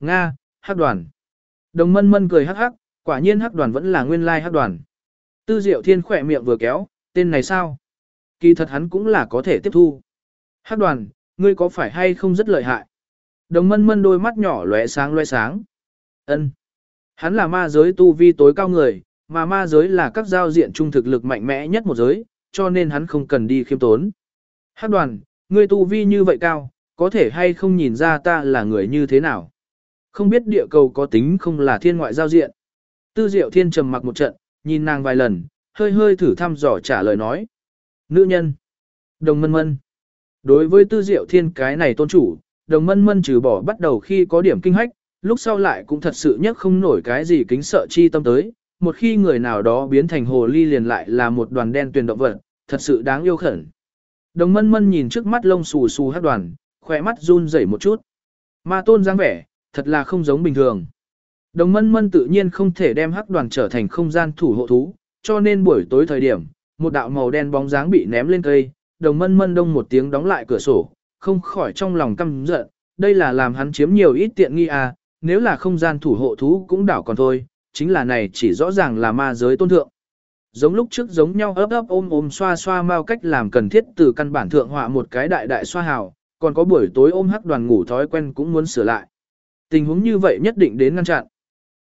Nga, hắc đoàn. Đồng mân mân cười hắc hắc, quả nhiên hắc đoàn vẫn là nguyên lai hắc đoàn. Tư diệu thiên khỏe miệng vừa kéo, tên này sao? Kỳ thật hắn cũng là có thể tiếp thu. Hắc đoàn, ngươi có phải hay không rất lợi hại? Đồng mân mân đôi mắt nhỏ lóe sáng lóe sáng. ân Hắn là ma giới tu vi tối cao người, mà ma giới là các giao diện trung thực lực mạnh mẽ nhất một giới, cho nên hắn không cần đi khiêm tốn. Hắc đoàn, ngươi tu vi như vậy cao, có thể hay không nhìn ra ta là người như thế nào? Không biết địa cầu có tính không là thiên ngoại giao diện. Tư diệu thiên trầm mặc một trận, nhìn nàng vài lần, hơi hơi thử thăm dò trả lời nói. Nữ nhân. Đồng mân mân. Đối với tư diệu thiên cái này tôn chủ, đồng mân mân trừ bỏ bắt đầu khi có điểm kinh hách, lúc sau lại cũng thật sự nhất không nổi cái gì kính sợ chi tâm tới. Một khi người nào đó biến thành hồ ly liền lại là một đoàn đen tuyền động vật, thật sự đáng yêu khẩn. Đồng mân mân nhìn trước mắt lông xù xù hát đoàn, khỏe mắt run rẩy một chút. Ma tôn dáng vẻ, thật là không giống bình thường. Đồng mân mân tự nhiên không thể đem hắc đoàn trở thành không gian thủ hộ thú, cho nên buổi tối thời điểm, một đạo màu đen bóng dáng bị ném lên cây, đồng mân mân đông một tiếng đóng lại cửa sổ, không khỏi trong lòng căm giận, đây là làm hắn chiếm nhiều ít tiện nghi à, nếu là không gian thủ hộ thú cũng đảo còn thôi, chính là này chỉ rõ ràng là ma giới tôn thượng. Giống lúc trước giống nhau ấp ấp ôm ôm xoa xoa mau cách làm cần thiết từ căn bản thượng họa một cái đại đại xoa hào, còn có buổi tối ôm hắc đoàn ngủ thói quen cũng muốn sửa lại. Tình huống như vậy nhất định đến ngăn chặn.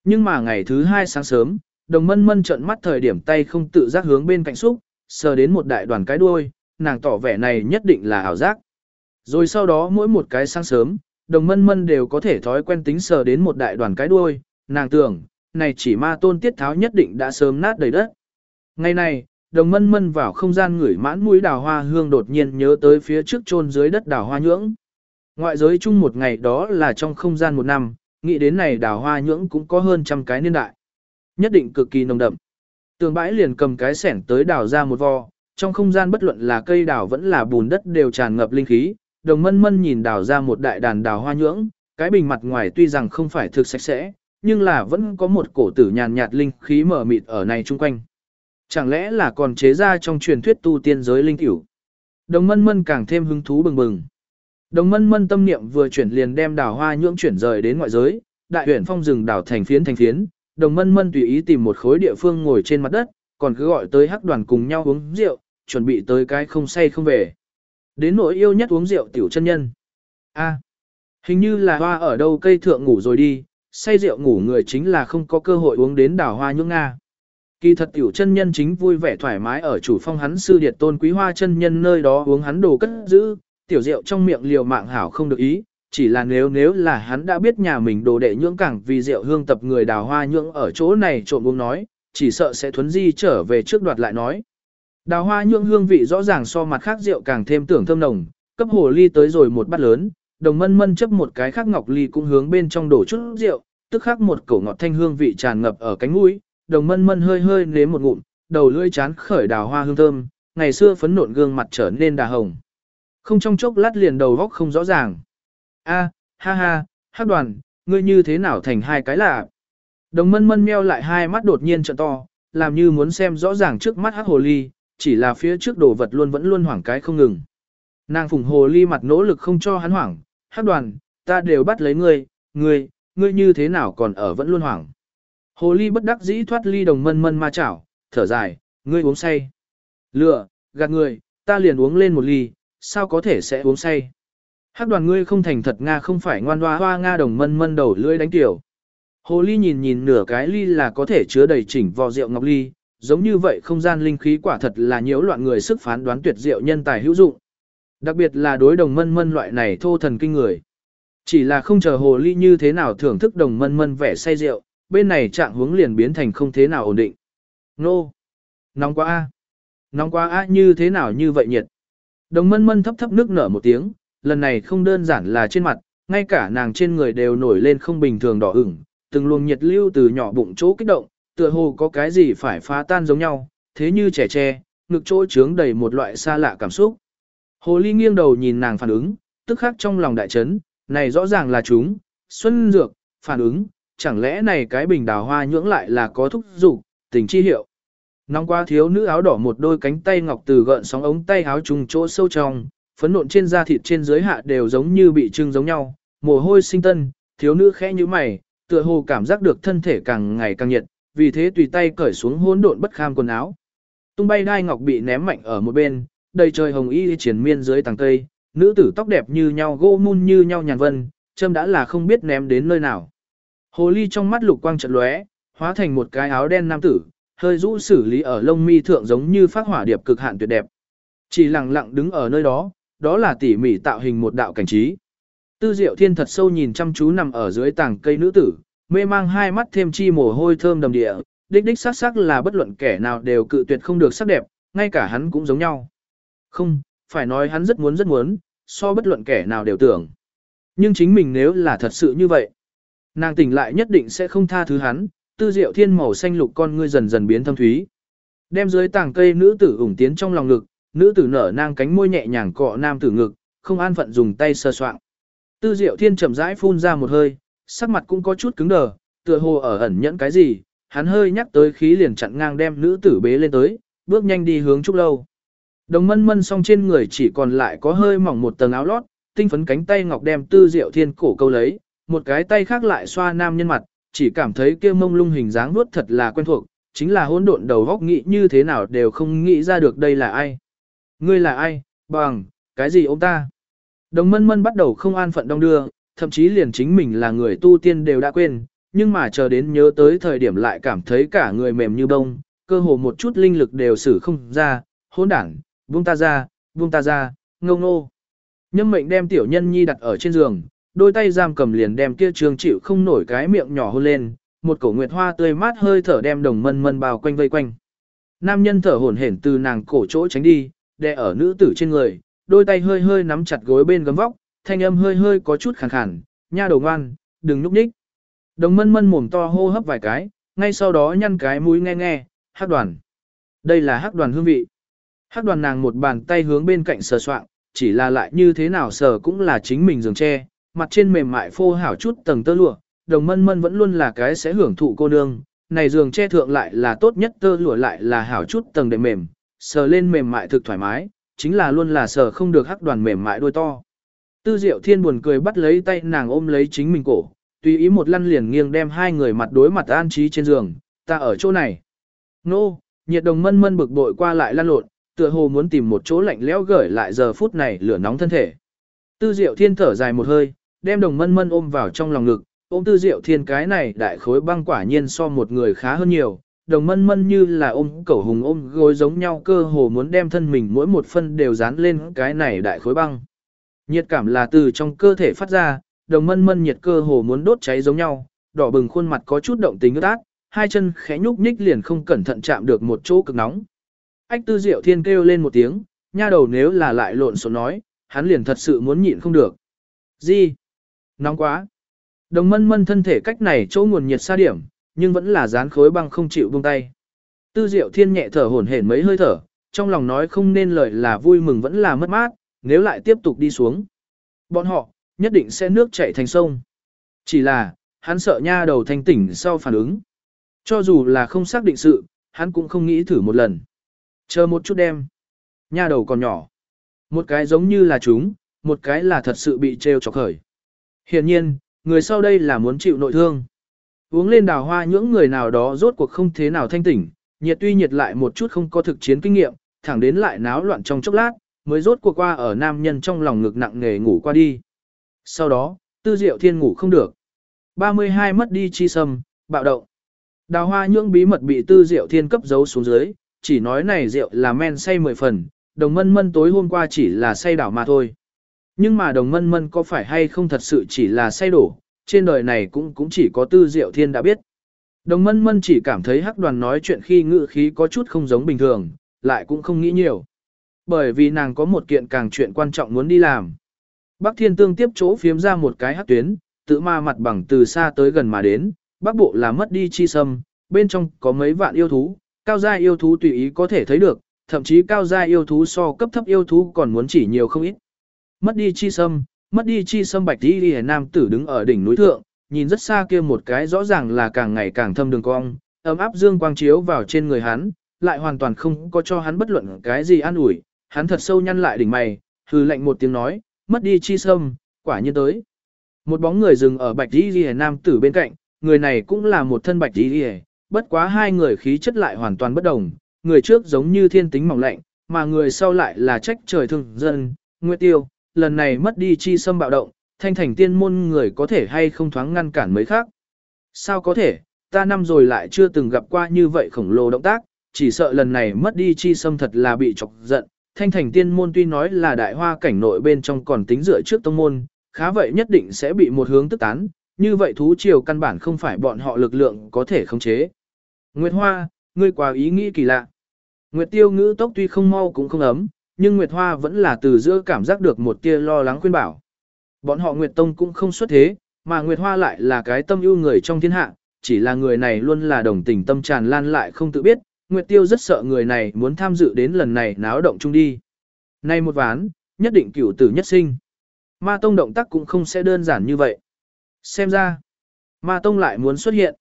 Nhưng mà ngày thứ hai sáng sớm, đồng mân mân trợn mắt thời điểm tay không tự giác hướng bên cạnh xúc, sờ đến một đại đoàn cái đuôi, nàng tỏ vẻ này nhất định là ảo giác. Rồi sau đó mỗi một cái sáng sớm, đồng mân mân đều có thể thói quen tính sờ đến một đại đoàn cái đuôi, nàng tưởng, này chỉ ma tôn tiết tháo nhất định đã sớm nát đầy đất. Ngày này, đồng mân mân vào không gian ngửi mãn mũi đào hoa hương đột nhiên nhớ tới phía trước chôn dưới đất đào hoa nhưỡng. Ngoại giới chung một ngày đó là trong không gian một năm, nghĩ đến này đào hoa nhưỡng cũng có hơn trăm cái niên đại. Nhất định cực kỳ nồng đậm. Tường bãi liền cầm cái sẻng tới đào ra một vò trong không gian bất luận là cây đào vẫn là bùn đất đều tràn ngập linh khí, đồng mân mân nhìn đào ra một đại đàn đào hoa nhưỡng, cái bình mặt ngoài tuy rằng không phải thực sạch sẽ, nhưng là vẫn có một cổ tử nhàn nhạt linh khí mở mịt ở này chung quanh. Chẳng lẽ là còn chế ra trong truyền thuyết tu tiên giới linh tiểu? Đồng mân mân càng thêm hứng thú bừng bừng. Đồng mân mân tâm niệm vừa chuyển liền đem đào hoa nhưỡng chuyển rời đến ngoại giới, đại huyển phong rừng đào thành phiến thành phiến, đồng mân mân tùy ý tìm một khối địa phương ngồi trên mặt đất, còn cứ gọi tới hắc đoàn cùng nhau uống rượu, chuẩn bị tới cái không say không về. Đến nỗi yêu nhất uống rượu tiểu chân nhân. A, hình như là hoa ở đâu cây thượng ngủ rồi đi, say rượu ngủ người chính là không có cơ hội uống đến đào hoa nhưỡng Nga. Kỳ thật tiểu chân nhân chính vui vẻ thoải mái ở chủ phong hắn sư điệt tôn quý hoa chân nhân nơi đó uống hắn đồ cất giữ, tiểu rượu trong miệng liều mạng hảo không được ý, chỉ là nếu nếu là hắn đã biết nhà mình đồ đệ nhưỡng cảng vì rượu hương tập người đào hoa nhưỡng ở chỗ này trộm uống nói, chỉ sợ sẽ thuấn di trở về trước đoạt lại nói. Đào hoa nhưỡng hương vị rõ ràng so mặt khác rượu càng thêm tưởng thơm nồng, cấp hồ ly tới rồi một bát lớn, đồng mân mân chấp một cái khác ngọc ly cũng hướng bên trong đổ chút rượu, tức khắc một cổ ngọt thanh hương vị tràn ngập ở cánh mũi, đồng mân mân hơi hơi nếm một ngụm, đầu lưỡi chán khởi đào hoa hương thơm, ngày xưa phấn nộn gương mặt trở nên đà hồng. Không trong chốc lát liền đầu góc không rõ ràng. A, ha ha, hát đoàn, ngươi như thế nào thành hai cái lạ. Đồng mân mân meo lại hai mắt đột nhiên trợ to, làm như muốn xem rõ ràng trước mắt hát hồ ly, chỉ là phía trước đồ vật luôn vẫn luôn hoảng cái không ngừng. Nàng phùng hồ ly mặt nỗ lực không cho hắn hoảng, hát đoàn, ta đều bắt lấy ngươi, ngươi, ngươi như thế nào còn ở vẫn luôn hoảng. Hồ ly bất đắc dĩ thoát ly đồng mân mân ma chảo, thở dài, ngươi uống say. Lừa, gạt người, ta liền uống lên một ly, sao có thể sẽ uống say. Hắc đoàn ngươi không thành thật Nga không phải ngoan hoa hoa Nga đồng mân mân đầu lưỡi đánh tiểu. Hồ ly nhìn nhìn nửa cái ly là có thể chứa đầy chỉnh vò rượu ngọc ly, giống như vậy không gian linh khí quả thật là nhiễu loạn người sức phán đoán tuyệt diệu nhân tài hữu dụng. Đặc biệt là đối đồng mân mân loại này thô thần kinh người. Chỉ là không chờ hồ ly như thế nào thưởng thức đồng mân mân vẻ say rượu, bên này trạng hướng liền biến thành không thế nào ổn định. Nô! Nóng quá a Nóng quá a như thế nào như vậy nhiệt. Đồng mân mân thấp thấp nước nở một tiếng, lần này không đơn giản là trên mặt, ngay cả nàng trên người đều nổi lên không bình thường đỏ ửng, từng luồng nhiệt lưu từ nhỏ bụng chỗ kích động, tựa hồ có cái gì phải phá tan giống nhau, thế như trẻ tre, ngực chỗ trướng đầy một loại xa lạ cảm xúc. Hồ ly nghiêng đầu nhìn nàng phản ứng, tức khắc trong lòng đại chấn, này rõ ràng là chúng, xuân dược, phản ứng, chẳng lẽ này cái bình đào hoa nhưỡng lại là có thúc dục tình chi hiệu. Nóng qua thiếu nữ áo đỏ một đôi cánh tay ngọc từ gợn sóng ống tay áo trùng chỗ sâu trong, phấn nộn trên da thịt trên dưới hạ đều giống như bị trưng giống nhau, mồ hôi sinh tân, thiếu nữ khẽ như mày, tựa hồ cảm giác được thân thể càng ngày càng nhiệt, vì thế tùy tay cởi xuống hỗn độn bất kham quần áo. Tung bay đai ngọc bị ném mạnh ở một bên, đầy trời hồng y triển miên dưới tầng cây, nữ tử tóc đẹp như nhau gỗ mun như nhau nhàn vân, châm đã là không biết ném đến nơi nào. Hồ ly trong mắt lục quang chợt lóe, hóa thành một cái áo đen nam tử, hơi rũ xử lý ở lông mi thượng giống như phát hỏa điệp cực hạn tuyệt đẹp. Chỉ lặng lặng đứng ở nơi đó, đó là tỉ mỉ tạo hình một đạo cảnh trí. Tư Diệu Thiên thật sâu nhìn chăm chú nằm ở dưới tảng cây nữ tử, mê mang hai mắt thêm chi mồ hôi thơm đầm địa, đích đích sắc sắc là bất luận kẻ nào đều cự tuyệt không được sắc đẹp, ngay cả hắn cũng giống nhau. Không, phải nói hắn rất muốn rất muốn, so bất luận kẻ nào đều tưởng. Nhưng chính mình nếu là thật sự như vậy, nàng tỉnh lại nhất định sẽ không tha thứ hắn, tư diệu thiên màu xanh lục con ngươi dần dần biến thâm thúy. Đem dưới tảng cây nữ tử ủng tiến trong lòng ngực, nữ tử nở nang cánh môi nhẹ nhàng cọ nam tử ngực, không an phận dùng tay sơ soạn. Tư diệu thiên chậm rãi phun ra một hơi, sắc mặt cũng có chút cứng đờ, tựa hồ ở ẩn nhẫn cái gì, hắn hơi nhắc tới khí liền chặn ngang đem nữ tử bế lên tới, bước nhanh đi hướng trúc lâu. Đồng mân mân song trên người chỉ còn lại có hơi mỏng một tầng áo lót, tinh phấn cánh tay ngọc đem tư diệu thiên cổ câu lấy, một cái tay khác lại xoa nam nhân mặt, chỉ cảm thấy kia mông lung hình dáng vuốt thật là quen thuộc, chính là hỗn độn đầu góc nghĩ như thế nào đều không nghĩ ra được đây là ai. Ngươi là ai, bằng, cái gì ông ta? Đồng mân mân bắt đầu không an phận đông đưa, thậm chí liền chính mình là người tu tiên đều đã quên, nhưng mà chờ đến nhớ tới thời điểm lại cảm thấy cả người mềm như bông, cơ hồ một chút linh lực đều xử không ra, hỗn đảng, buông ta ra, buông ta ra, ngông nô. Nhâm mệnh đem tiểu nhân nhi đặt ở trên giường, đôi tay giam cầm liền đem kia trường chịu không nổi cái miệng nhỏ hôn lên, một cổ nguyệt hoa tươi mát hơi thở đem đồng mân mân bao quanh vây quanh. Nam nhân thở hổn hển từ nàng cổ chỗ tránh đi, đè ở nữ tử trên người, đôi tay hơi hơi nắm chặt gối bên gấm vóc, thanh âm hơi hơi có chút khàn khàn, nha đầu ngoan, đừng núp nhích. Đồng mân mân mồm to hô hấp vài cái, ngay sau đó nhăn cái mũi nghe nghe, hát đoàn. Đây là hát đoàn hương vị. Hát đoàn nàng một bàn tay hướng bên cạnh sờ soạn, chỉ là lại như thế nào sờ cũng là chính mình giường tre, mặt trên mềm mại phô hảo chút tầng tơ lụa, đồng mân mân vẫn luôn là cái sẽ hưởng thụ cô nương, này giường che thượng lại là tốt nhất tơ lụa lại là hảo chút tầng đệm mềm, sờ lên mềm mại thực thoải mái, chính là luôn là sờ không được hắc đoàn mềm mại đôi to. Tư Diệu Thiên buồn cười bắt lấy tay nàng ôm lấy chính mình cổ, tùy ý một lăn liền nghiêng đem hai người mặt đối mặt an trí trên giường, ta ở chỗ này. Nô, nhiệt đồng mân mân bực bội qua lại lăn lộn, tựa hồ muốn tìm một chỗ lạnh lẽo gởi lại giờ phút này lửa nóng thân thể. Tư Diệu Thiên thở dài một hơi, đem đồng mân mân ôm vào trong lòng ngực, ôm Tư Diệu Thiên cái này đại khối băng quả nhiên so một người khá hơn nhiều. Đồng mân mân như là ôm cẩu hùng ôm gối giống nhau cơ hồ muốn đem thân mình mỗi một phân đều dán lên cái này đại khối băng. Nhiệt cảm là từ trong cơ thể phát ra, đồng mân mân nhiệt cơ hồ muốn đốt cháy giống nhau, đỏ bừng khuôn mặt có chút động tính ướt át, hai chân khẽ nhúc nhích liền không cẩn thận chạm được một chỗ cực nóng. Ách tư diệu thiên kêu lên một tiếng, nha đầu nếu là lại lộn xộn nói, hắn liền thật sự muốn nhịn không được. Gì? Nóng quá. Đồng mân mân thân thể cách này chỗ nguồn nhiệt xa điểm, nhưng vẫn là dán khối băng không chịu buông tay. Tư diệu thiên nhẹ thở hổn hển mấy hơi thở, trong lòng nói không nên lời là vui mừng vẫn là mất mát, nếu lại tiếp tục đi xuống. Bọn họ, nhất định sẽ nước chảy thành sông. Chỉ là, hắn sợ nha đầu thanh tỉnh sau phản ứng. Cho dù là không xác định sự, hắn cũng không nghĩ thử một lần. Chờ một chút đêm. Nha đầu còn nhỏ. Một cái giống như là chúng, một cái là thật sự bị trêu chọc khởi. Hiện nhiên, người sau đây là muốn chịu nội thương. Uống lên đào hoa những người nào đó rốt cuộc không thế nào thanh tỉnh, nhiệt tuy nhiệt lại một chút không có thực chiến kinh nghiệm, thẳng đến lại náo loạn trong chốc lát, mới rốt cuộc qua ở nam nhân trong lòng ngực nặng nề ngủ qua đi. Sau đó, tư diệu thiên ngủ không được. 32 mất đi chi sâm, bạo động. Đào hoa nhưỡng bí mật bị tư diệu thiên cấp giấu xuống dưới, chỉ nói này rượu là men say 10 phần, đồng mân mân tối hôm qua chỉ là say đảo mà thôi. Nhưng mà đồng mân mân có phải hay không thật sự chỉ là say đổ, trên đời này cũng cũng chỉ có tư diệu thiên đã biết. Đồng mân mân chỉ cảm thấy hắc đoàn nói chuyện khi ngự khí có chút không giống bình thường, lại cũng không nghĩ nhiều. Bởi vì nàng có một kiện càng chuyện quan trọng muốn đi làm. Bắc Thiên Tương tiếp chỗ phiếm ra một cái hắc tuyến, tự ma mặt bằng từ xa tới gần mà đến, Bắc Bộ là mất đi chi sâm, bên trong có mấy vạn yêu thú, cao gia yêu thú tùy ý có thể thấy được, thậm chí cao gia yêu thú so cấp thấp yêu thú còn muốn chỉ nhiều không ít. Mất đi chi sâm, mất đi chi sâm bạch đi đi nam tử đứng ở đỉnh núi thượng, nhìn rất xa kia một cái rõ ràng là càng ngày càng thâm đường cong, ấm áp dương quang chiếu vào trên người hắn, lại hoàn toàn không có cho hắn bất luận cái gì an ủi, hắn thật sâu nhăn lại đỉnh mày, hừ lạnh một tiếng nói, mất đi chi sâm, quả nhiên tới. Một bóng người dừng ở bạch y đi nam tử bên cạnh, người này cũng là một thân bạch y đi bất quá hai người khí chất lại hoàn toàn bất đồng, người trước giống như thiên tính mỏng lạnh, mà người sau lại là trách trời thương dân, Nguyệt Tiêu, lần này mất đi chi xâm bạo động, thanh thành tiên môn người có thể hay không thoáng ngăn cản mấy khác. Sao có thể, ta năm rồi lại chưa từng gặp qua như vậy khổng lồ động tác, chỉ sợ lần này mất đi chi xâm thật là bị chọc giận. Thanh thành tiên môn tuy nói là đại hoa cảnh nội bên trong còn tính dựa trước tông môn, khá vậy nhất định sẽ bị một hướng tức tán, như vậy thú triều căn bản không phải bọn họ lực lượng có thể khống chế. Nguyệt Hoa, ngươi quá ý nghĩ kỳ lạ. Nguyệt Tiêu ngữ tốc tuy không mau cũng không ấm, nhưng Nguyệt Hoa vẫn là từ giữa cảm giác được một tia lo lắng khuyên bảo. Bọn họ Nguyệt Tông cũng không xuất thế, mà Nguyệt Hoa lại là cái tâm ưu người trong thiên hạ, chỉ là người này luôn là đồng tình tâm tràn lan lại không tự biết, Nguyệt Tiêu rất sợ người này muốn tham dự đến lần này náo động chung đi. Nay một ván, nhất định cửu tử nhất sinh. Ma Tông động tác cũng không sẽ đơn giản như vậy. Xem ra, Ma Tông lại muốn xuất hiện.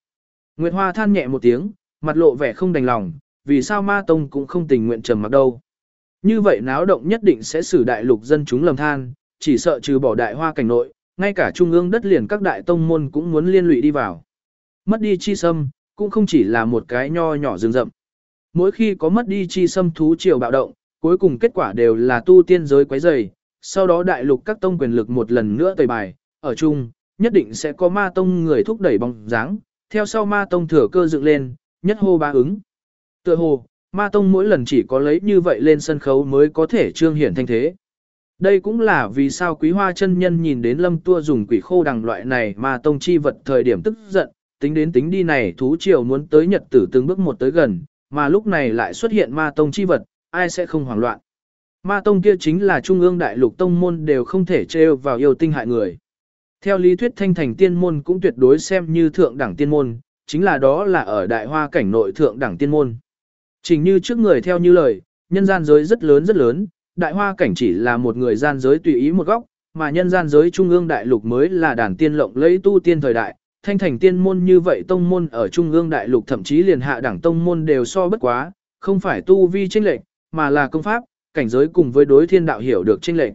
Nguyệt Hoa than nhẹ một tiếng, mặt lộ vẻ không đành lòng, vì sao Ma Tông cũng không tình nguyện trầm mặc đâu. Như vậy náo động nhất định sẽ xử đại lục dân chúng lầm than, chỉ sợ trừ bỏ đại hoa cảnh nội, ngay cả trung ương đất liền các đại tông môn cũng muốn liên lụy đi vào. Mất đi chi sâm, cũng không chỉ là một cái nho nhỏ rừng rậm. Mỗi khi có mất đi chi sâm thú triều bạo động, cuối cùng kết quả đều là tu tiên giới quấy rầy, sau đó đại lục các tông quyền lực một lần nữa tẩy bài, ở chung, nhất định sẽ có ma tông người thúc đẩy bóng dáng, theo sau ma tông thừa cơ dựng lên, nhất hô ba ứng. Tựa hồ, ma tông mỗi lần chỉ có lấy như vậy lên sân khấu mới có thể trương hiển thanh thế. Đây cũng là vì sao quý hoa chân nhân nhìn đến lâm tua dùng quỷ khô đằng loại này ma tông chi vật thời điểm tức giận, tính đến tính đi này thú triều muốn tới nhật tử từng bước một tới gần, mà lúc này lại xuất hiện ma tông chi vật, ai sẽ không hoảng loạn. Ma tông kia chính là trung ương đại lục tông môn đều không thể trêu vào yêu tinh hại người. Theo lý thuyết thanh thành tiên môn cũng tuyệt đối xem như thượng đẳng tiên môn, chính là đó là ở đại hoa cảnh nội thượng đẳng tiên môn. Trình như trước người theo như lời, nhân gian giới rất lớn rất lớn, đại hoa cảnh chỉ là một người gian giới tùy ý một góc, mà nhân gian giới trung ương đại lục mới là đàn tiên lộng lấy tu tiên thời đại, thanh thành tiên môn như vậy tông môn ở trung ương đại lục thậm chí liền hạ đẳng tông môn đều so bất quá, không phải tu vi chênh lệch, mà là công pháp, cảnh giới cùng với đối thiên đạo hiểu được chênh lệch.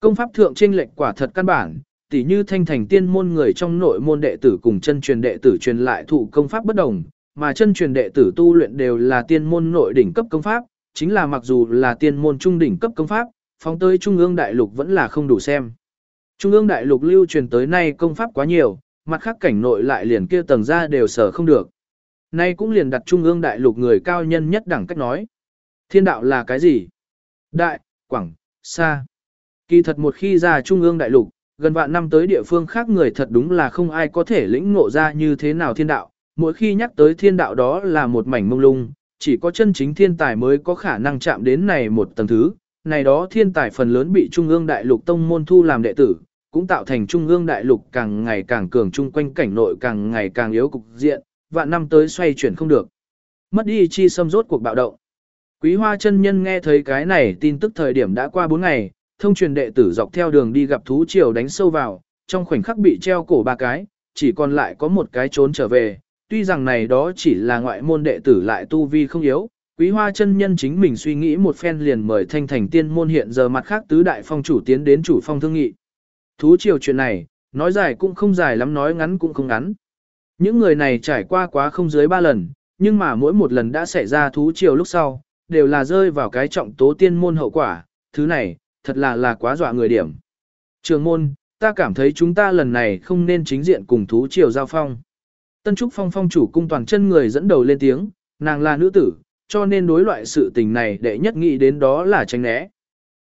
Công pháp thượng chênh lệch quả thật căn bản, tỉ như thanh thành tiên môn người trong nội môn đệ tử cùng chân truyền đệ tử truyền lại thụ công pháp bất đồng, mà chân truyền đệ tử tu luyện đều là tiên môn nội đỉnh cấp công pháp, chính là mặc dù là tiên môn trung đỉnh cấp công pháp, phóng tới trung ương đại lục vẫn là không đủ xem. Trung ương đại lục lưu truyền tới nay công pháp quá nhiều, mặt khác cảnh nội lại liền kia tầng ra đều sở không được. Nay cũng liền đặt trung ương đại lục người cao nhân nhất đẳng cách nói. Thiên đạo là cái gì? Đại, quảng, xa. Kỳ thật một khi ra trung ương đại lục, gần vạn năm tới địa phương khác người thật đúng là không ai có thể lĩnh ngộ ra như thế nào thiên đạo. Mỗi khi nhắc tới thiên đạo đó là một mảnh mông lung, chỉ có chân chính thiên tài mới có khả năng chạm đến này một tầng thứ. Này đó thiên tài phần lớn bị trung ương đại lục tông môn thu làm đệ tử, cũng tạo thành trung ương đại lục càng ngày càng cường chung quanh cảnh nội càng ngày càng yếu cục diện, vạn năm tới xoay chuyển không được. Mất đi chi xâm rốt cuộc bạo động. Quý hoa chân nhân nghe thấy cái này tin tức thời điểm đã qua 4 ngày, thông truyền đệ tử dọc theo đường đi gặp thú triều đánh sâu vào, trong khoảnh khắc bị treo cổ ba cái, chỉ còn lại có một cái trốn trở về. Tuy rằng này đó chỉ là ngoại môn đệ tử lại tu vi không yếu, quý hoa chân nhân chính mình suy nghĩ một phen liền mời thanh thành tiên môn hiện giờ mặt khác tứ đại phong chủ tiến đến chủ phong thương nghị. Thú triều chuyện này, nói dài cũng không dài lắm nói ngắn cũng không ngắn. Những người này trải qua quá không dưới ba lần, nhưng mà mỗi một lần đã xảy ra thú triều lúc sau, đều là rơi vào cái trọng tố tiên môn hậu quả, thứ này, thật là là quá dọa người điểm. Trường môn, ta cảm thấy chúng ta lần này không nên chính diện cùng thú triều giao phong. Tân Trúc Phong phong chủ cung toàn chân người dẫn đầu lên tiếng, nàng là nữ tử, cho nên đối loại sự tình này đệ nhất nghĩ đến đó là tránh né.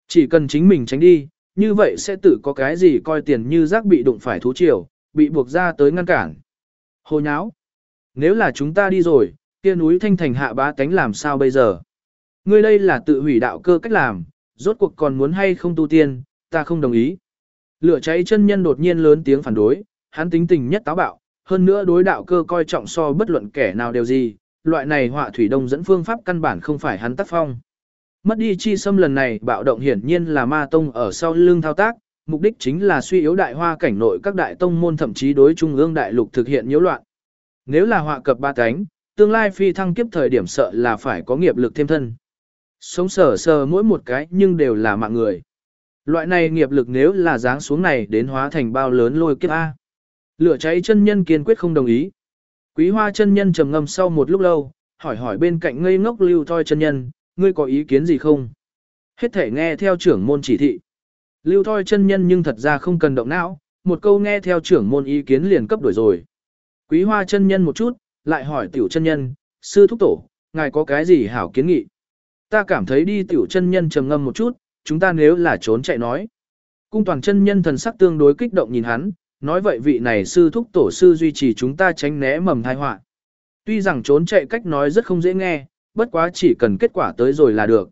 Chỉ cần chính mình tránh đi, như vậy sẽ tự có cái gì coi tiền như rác bị đụng phải thú triều, bị buộc ra tới ngăn cản. Hồ nháo. Nếu là chúng ta đi rồi, kia núi thanh thành hạ bá tánh làm sao bây giờ? Ngươi đây là tự hủy đạo cơ cách làm, rốt cuộc còn muốn hay không tu tiên, ta không đồng ý. Lửa cháy chân nhân đột nhiên lớn tiếng phản đối, hắn tính tình nhất táo bạo, hơn nữa đối đạo cơ coi trọng so bất luận kẻ nào đều gì, loại này họa thủy đông dẫn phương pháp căn bản không phải hắn tác phong. Mất đi chi xâm lần này bạo động hiển nhiên là ma tông ở sau lưng thao tác, mục đích chính là suy yếu đại hoa cảnh nội các đại tông môn thậm chí đối trung ương đại lục thực hiện nhiễu loạn. Nếu là họa cập ba cánh, tương lai phi thăng kiếp thời điểm sợ là phải có nghiệp lực thêm thân. Sống sờ sờ mỗi một cái nhưng đều là mạng người. Loại này nghiệp lực nếu là dáng xuống này đến hóa thành bao lớn lôi kiếp A. Lửa cháy chân nhân kiên quyết không đồng ý. Quý hoa chân nhân trầm ngâm sau một lúc lâu, hỏi hỏi bên cạnh ngây ngốc lưu thoi chân nhân, ngươi có ý kiến gì không? Hết thể nghe theo trưởng môn chỉ thị. Lưu thoi chân nhân nhưng thật ra không cần động não, một câu nghe theo trưởng môn ý kiến liền cấp đổi rồi. Quý hoa chân nhân một chút, lại hỏi tiểu chân nhân, sư thúc tổ, ngài có cái gì hảo kiến nghị? Ta cảm thấy đi tiểu chân nhân trầm ngâm một chút, chúng ta nếu là trốn chạy nói. Cung toàn chân nhân thần sắc tương đối kích động nhìn hắn, nói vậy vị này sư thúc tổ sư duy trì chúng ta tránh né mầm thai họa. Tuy rằng trốn chạy cách nói rất không dễ nghe, bất quá chỉ cần kết quả tới rồi là được.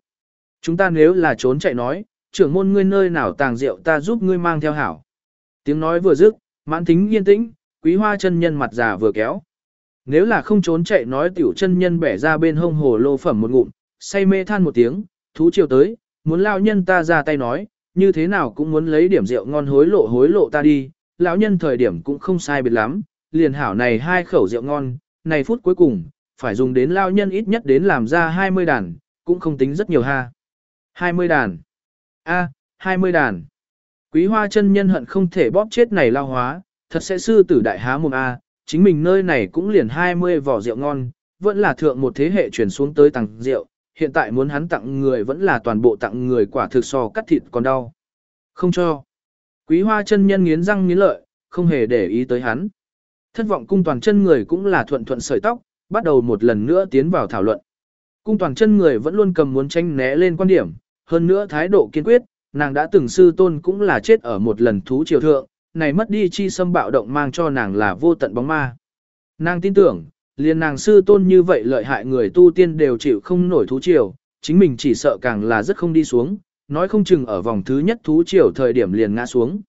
Chúng ta nếu là trốn chạy nói, trưởng môn ngươi nơi nào tàng rượu ta giúp ngươi mang theo hảo. Tiếng nói vừa dứt, mãn thính yên tĩnh, quý hoa chân nhân mặt già vừa kéo. Nếu là không trốn chạy nói tiểu chân nhân bẻ ra bên hông hồ lô phẩm một ngụm, say mê than một tiếng, thú chiều tới, muốn lao nhân ta ra tay nói, như thế nào cũng muốn lấy điểm rượu ngon hối lộ hối lộ ta đi, lão nhân thời điểm cũng không sai biệt lắm, liền hảo này hai khẩu rượu ngon, này phút cuối cùng, phải dùng đến lao nhân ít nhất đến làm ra 20 đàn, cũng không tính rất nhiều ha. 20 đàn. A, à, 20 đàn. Quý hoa chân nhân hận không thể bóp chết này lao hóa, thật sẽ sư tử đại há mồm A, chính mình nơi này cũng liền 20 vỏ rượu ngon, vẫn là thượng một thế hệ truyền xuống tới tặng rượu, hiện tại muốn hắn tặng người vẫn là toàn bộ tặng người quả thực so cắt thịt còn đau. Không cho. Quý hoa chân nhân nghiến răng nghiến lợi, không hề để ý tới hắn. Thất vọng cung toàn chân người cũng là thuận thuận sợi tóc, bắt đầu một lần nữa tiến vào thảo luận. Cung toàn chân người vẫn luôn cầm muốn tranh né lên quan điểm, hơn nữa thái độ kiên quyết, nàng đã từng sư tôn cũng là chết ở một lần thú triều thượng, này mất đi chi xâm bạo động mang cho nàng là vô tận bóng ma. Nàng tin tưởng, liền nàng sư tôn như vậy lợi hại người tu tiên đều chịu không nổi thú triều, chính mình chỉ sợ càng là rất không đi xuống, nói không chừng ở vòng thứ nhất thú triều thời điểm liền ngã xuống.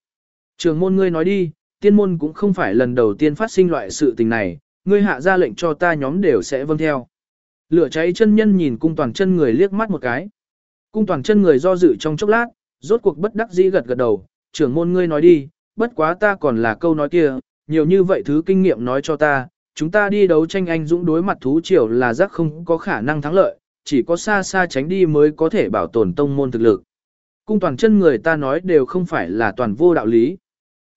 Trường môn ngươi nói đi, tiên môn cũng không phải lần đầu tiên phát sinh loại sự tình này, ngươi hạ ra lệnh cho ta nhóm đều sẽ vâng theo. Lửa cháy chân nhân nhìn cung toàn chân người liếc mắt một cái. Cung toàn chân người do dự trong chốc lát, rốt cuộc bất đắc dĩ gật gật đầu, trưởng môn ngươi nói đi, bất quá ta còn là câu nói kia, nhiều như vậy thứ kinh nghiệm nói cho ta, chúng ta đi đấu tranh anh dũng đối mặt thú triều là giác không có khả năng thắng lợi, chỉ có xa xa tránh đi mới có thể bảo tồn tông môn thực lực. Cung toàn chân người ta nói đều không phải là toàn vô đạo lý.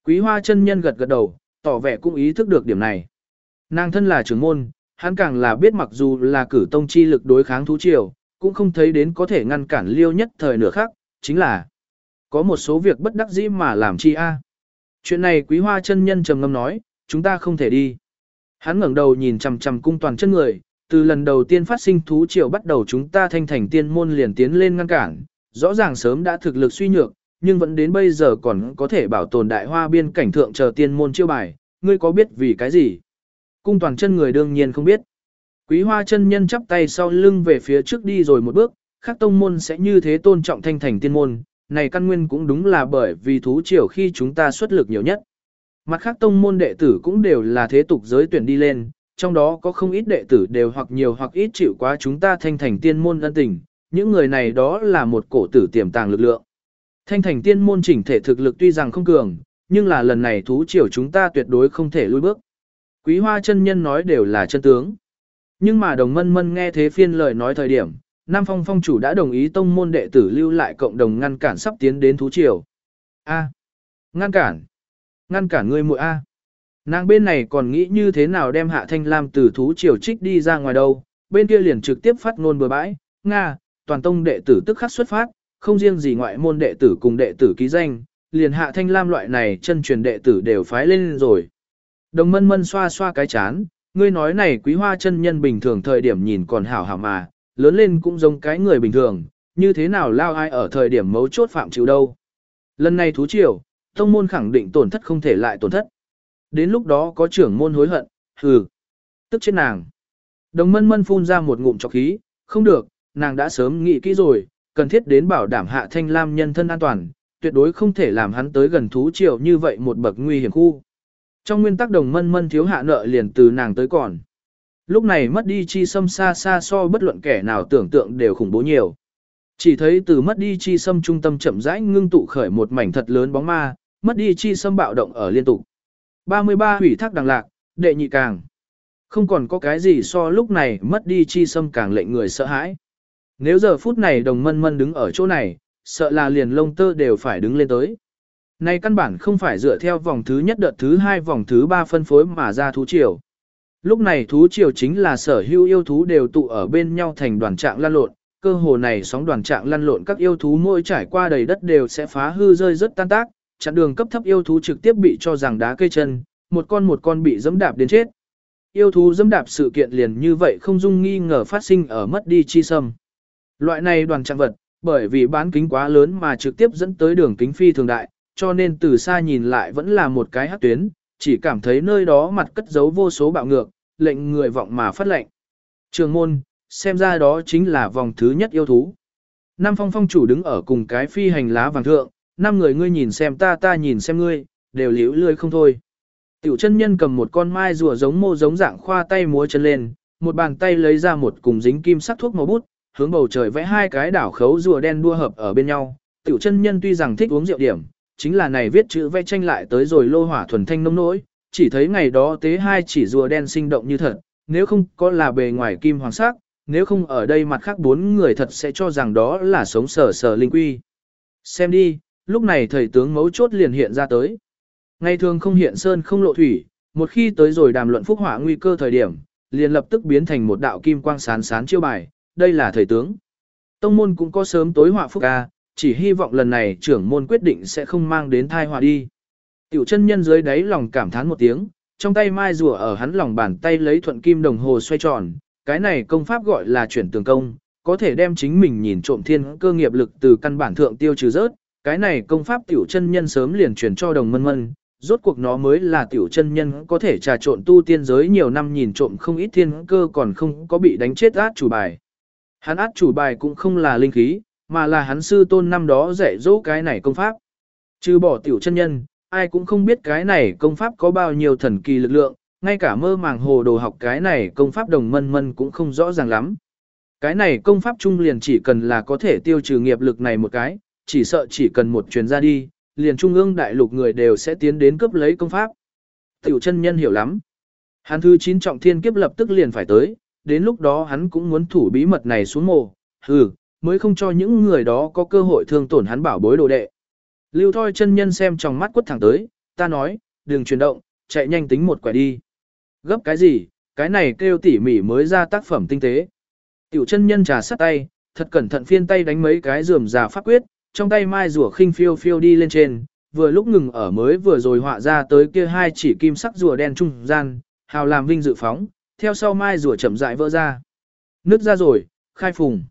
Quý hoa chân nhân gật gật đầu, tỏ vẻ cũng ý thức được điểm này. Nàng thân là trưởng môn, hắn càng là biết mặc dù là cử tông chi lực đối kháng thú triều, cũng không thấy đến có thể ngăn cản liêu nhất thời nửa khác, chính là có một số việc bất đắc dĩ mà làm chi a. Chuyện này quý hoa chân nhân trầm ngâm nói, chúng ta không thể đi. Hắn ngẩng đầu nhìn chằm chằm cung toàn chân người, từ lần đầu tiên phát sinh thú triều bắt đầu chúng ta thanh thành tiên môn liền tiến lên ngăn cản, rõ ràng sớm đã thực lực suy nhược, nhưng vẫn đến bây giờ còn có thể bảo tồn đại hoa biên cảnh thượng chờ tiên môn chiêu bài, ngươi có biết vì cái gì? Cung toàn chân người đương nhiên không biết. Quý hoa chân nhân chắp tay sau lưng về phía trước đi rồi một bước, khác tông môn sẽ như thế tôn trọng thanh thành tiên môn, này căn nguyên cũng đúng là bởi vì thú triều khi chúng ta xuất lực nhiều nhất. Mặt khác tông môn đệ tử cũng đều là thế tục giới tuyển đi lên, trong đó có không ít đệ tử đều hoặc nhiều hoặc ít chịu quá chúng ta thanh thành tiên môn ân tình, những người này đó là một cổ tử tiềm tàng lực lượng. Thanh thành tiên môn chỉnh thể thực lực tuy rằng không cường, nhưng là lần này thú triều chúng ta tuyệt đối không thể lui bước. Quý hoa chân nhân nói đều là chân tướng. Nhưng mà đồng mân mân nghe thế phiên lời nói thời điểm, Nam Phong Phong chủ đã đồng ý tông môn đệ tử lưu lại cộng đồng ngăn cản sắp tiến đến thú triều. A. ngăn cản. Ngăn cản ngươi muội A. Nàng bên này còn nghĩ như thế nào đem hạ thanh lam từ thú triều trích đi ra ngoài đâu, bên kia liền trực tiếp phát ngôn bừa bãi, Nga, toàn tông đệ tử tức khắc xuất phát, không riêng gì ngoại môn đệ tử cùng đệ tử ký danh, liền hạ thanh lam loại này chân truyền đệ tử đều phái lên rồi. Đồng mân mân xoa xoa cái chán, ngươi nói này quý hoa chân nhân bình thường thời điểm nhìn còn hảo hảo mà, lớn lên cũng giống cái người bình thường, như thế nào lao ai ở thời điểm mấu chốt phạm chịu đâu. Lần này thú triều, tông môn khẳng định tổn thất không thể lại tổn thất. Đến lúc đó có trưởng môn hối hận, hừ, tức chết nàng. Đồng mân mân phun ra một ngụm chọc khí, không được, nàng đã sớm nghĩ kỹ rồi, cần thiết đến bảo đảm hạ thanh lam nhân thân an toàn, tuyệt đối không thể làm hắn tới gần thú triều như vậy một bậc nguy hiểm khu. Trong nguyên tắc đồng mân mân thiếu hạ nợ liền từ nàng tới còn. Lúc này mất đi chi sâm xa xa so bất luận kẻ nào tưởng tượng đều khủng bố nhiều. Chỉ thấy từ mất đi chi sâm trung tâm chậm rãi ngưng tụ khởi một mảnh thật lớn bóng ma, mất đi chi sâm bạo động ở liên tục. 33 hủy thác đằng lạc, đệ nhị càng. Không còn có cái gì so lúc này mất đi chi sâm càng lệnh người sợ hãi. Nếu giờ phút này đồng mân mân đứng ở chỗ này, sợ là liền lông tơ đều phải đứng lên tới. Này căn bản không phải dựa theo vòng thứ nhất đợt thứ hai vòng thứ ba phân phối mà ra thú triều. Lúc này thú triều chính là sở hữu yêu thú đều tụ ở bên nhau thành đoàn trạng lan lộn, cơ hồ này sóng đoàn trạng lăn lộn các yêu thú mỗi trải qua đầy đất đều sẽ phá hư rơi rất tan tác, chặn đường cấp thấp yêu thú trực tiếp bị cho rằng đá cây chân, một con một con bị dẫm đạp đến chết. Yêu thú dẫm đạp sự kiện liền như vậy không dung nghi ngờ phát sinh ở mất đi chi sâm. Loại này đoàn trạng vật, bởi vì bán kính quá lớn mà trực tiếp dẫn tới đường kính phi thường đại, cho nên từ xa nhìn lại vẫn là một cái hát tuyến, chỉ cảm thấy nơi đó mặt cất giấu vô số bạo ngược, lệnh người vọng mà phát lệnh. Trường môn, xem ra đó chính là vòng thứ nhất yêu thú. Nam phong phong chủ đứng ở cùng cái phi hành lá vàng thượng, năm người ngươi nhìn xem ta ta nhìn xem ngươi, đều liễu lươi không thôi. Tiểu chân nhân cầm một con mai rùa giống mô giống dạng khoa tay múa chân lên, một bàn tay lấy ra một cùng dính kim sắc thuốc màu bút, hướng bầu trời vẽ hai cái đảo khấu rùa đen đua hợp ở bên nhau. Tiểu chân nhân tuy rằng thích uống rượu điểm, chính là này viết chữ vẽ tranh lại tới rồi lô hỏa thuần thanh nông nỗi, chỉ thấy ngày đó tế hai chỉ rùa đen sinh động như thật, nếu không có là bề ngoài kim hoàng sắc, nếu không ở đây mặt khác bốn người thật sẽ cho rằng đó là sống sờ sờ linh quy. Xem đi, lúc này thầy tướng mấu chốt liền hiện ra tới. Ngày thường không hiện sơn không lộ thủy, một khi tới rồi đàm luận phúc hỏa nguy cơ thời điểm, liền lập tức biến thành một đạo kim quang sán sán chiêu bài, đây là thầy tướng. Tông môn cũng có sớm tối họa phúc ca, chỉ hy vọng lần này trưởng môn quyết định sẽ không mang đến thai họa đi. Tiểu chân nhân dưới đáy lòng cảm thán một tiếng, trong tay mai rùa ở hắn lòng bàn tay lấy thuận kim đồng hồ xoay tròn, cái này công pháp gọi là chuyển tường công, có thể đem chính mình nhìn trộm thiên cơ nghiệp lực từ căn bản thượng tiêu trừ rớt, cái này công pháp tiểu chân nhân sớm liền truyền cho đồng mân mân, rốt cuộc nó mới là tiểu chân nhân có thể trà trộn tu tiên giới nhiều năm nhìn trộm không ít thiên cơ còn không có bị đánh chết át chủ bài. Hắn át chủ bài cũng không là linh khí, mà là hắn sư tôn năm đó dạy dỗ cái này công pháp. Trừ bỏ tiểu chân nhân, ai cũng không biết cái này công pháp có bao nhiêu thần kỳ lực lượng, ngay cả mơ màng hồ đồ học cái này công pháp đồng mân mân cũng không rõ ràng lắm. Cái này công pháp trung liền chỉ cần là có thể tiêu trừ nghiệp lực này một cái, chỉ sợ chỉ cần một chuyến ra đi, liền trung ương đại lục người đều sẽ tiến đến cướp lấy công pháp. Tiểu chân nhân hiểu lắm. Hắn thứ chín trọng thiên kiếp lập tức liền phải tới, đến lúc đó hắn cũng muốn thủ bí mật này xuống mồ, hừ, mới không cho những người đó có cơ hội thương tổn hắn bảo bối đồ đệ. Lưu Thoi chân nhân xem trong mắt quất thẳng tới, ta nói, đừng chuyển động, chạy nhanh tính một quẻ đi. Gấp cái gì, cái này kêu tỉ mỉ mới ra tác phẩm tinh tế. Tiểu chân nhân trà sắt tay, thật cẩn thận phiên tay đánh mấy cái rườm rà pháp quyết, trong tay mai rùa khinh phiêu phiêu đi lên trên, vừa lúc ngừng ở mới vừa rồi họa ra tới kia hai chỉ kim sắc rùa đen trung gian, hào làm vinh dự phóng, theo sau mai rùa chậm rãi vỡ ra. Nứt ra rồi, khai phùng.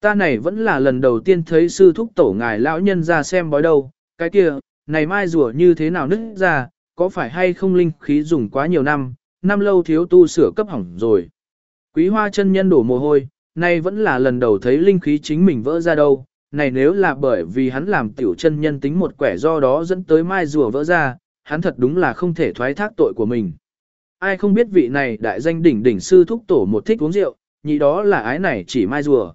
Ta này vẫn là lần đầu tiên thấy sư thúc tổ ngài lão nhân ra xem bói đâu, cái kia, này mai rùa như thế nào nứt ra, có phải hay không linh khí dùng quá nhiều năm, năm lâu thiếu tu sửa cấp hỏng rồi. Quý hoa chân nhân đổ mồ hôi, này vẫn là lần đầu thấy linh khí chính mình vỡ ra đâu, này nếu là bởi vì hắn làm tiểu chân nhân tính một quẻ do đó dẫn tới mai rùa vỡ ra, hắn thật đúng là không thể thoái thác tội của mình. Ai không biết vị này đại danh đỉnh đỉnh sư thúc tổ một thích uống rượu, nhị đó là ái này chỉ mai rùa.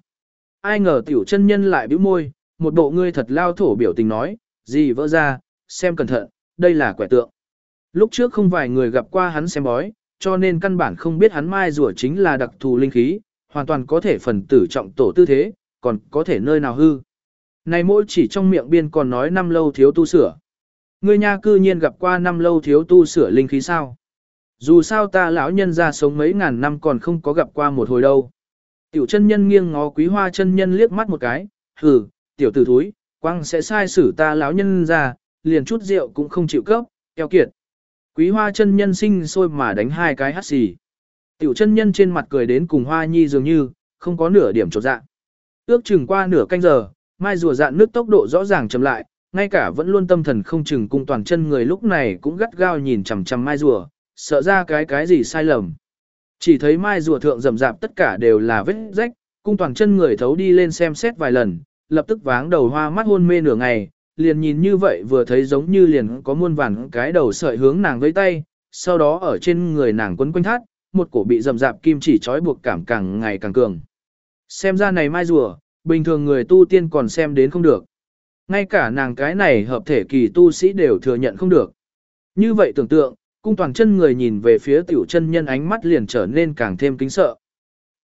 Ai ngờ tiểu chân nhân lại bĩu môi, một bộ ngươi thật lao thổ biểu tình nói, gì vỡ ra, xem cẩn thận, đây là quẻ tượng. Lúc trước không vài người gặp qua hắn xem bói, cho nên căn bản không biết hắn mai rùa chính là đặc thù linh khí, hoàn toàn có thể phần tử trọng tổ tư thế, còn có thể nơi nào hư. Này mỗi chỉ trong miệng biên còn nói năm lâu thiếu tu sửa. Ngươi nha cư nhiên gặp qua năm lâu thiếu tu sửa linh khí sao. Dù sao ta lão nhân ra sống mấy ngàn năm còn không có gặp qua một hồi đâu. Tiểu chân nhân nghiêng ngó quý hoa chân nhân liếc mắt một cái, hừ, tiểu tử thúi, quang sẽ sai xử ta lão nhân ra, liền chút rượu cũng không chịu cấp, keo kiệt. Quý hoa chân nhân sinh sôi mà đánh hai cái hát xì. Tiểu chân nhân trên mặt cười đến cùng hoa nhi dường như, không có nửa điểm trột dạ. Ước chừng qua nửa canh giờ, mai rùa dạn nước tốc độ rõ ràng chậm lại, ngay cả vẫn luôn tâm thần không chừng cung toàn chân người lúc này cũng gắt gao nhìn chằm chằm mai rùa, sợ ra cái cái gì sai lầm. Chỉ thấy mai rùa thượng rầm rạp tất cả đều là vết rách, cung toàn chân người thấu đi lên xem xét vài lần, lập tức váng đầu hoa mắt hôn mê nửa ngày, liền nhìn như vậy vừa thấy giống như liền có muôn vàn cái đầu sợi hướng nàng với tay, sau đó ở trên người nàng quấn quanh thắt, một cổ bị rầm rạp kim chỉ trói buộc cảm càng ngày càng cường. Xem ra này mai rùa, bình thường người tu tiên còn xem đến không được. Ngay cả nàng cái này hợp thể kỳ tu sĩ đều thừa nhận không được. Như vậy tưởng tượng, cung toàn chân người nhìn về phía tiểu chân nhân ánh mắt liền trở nên càng thêm kính sợ.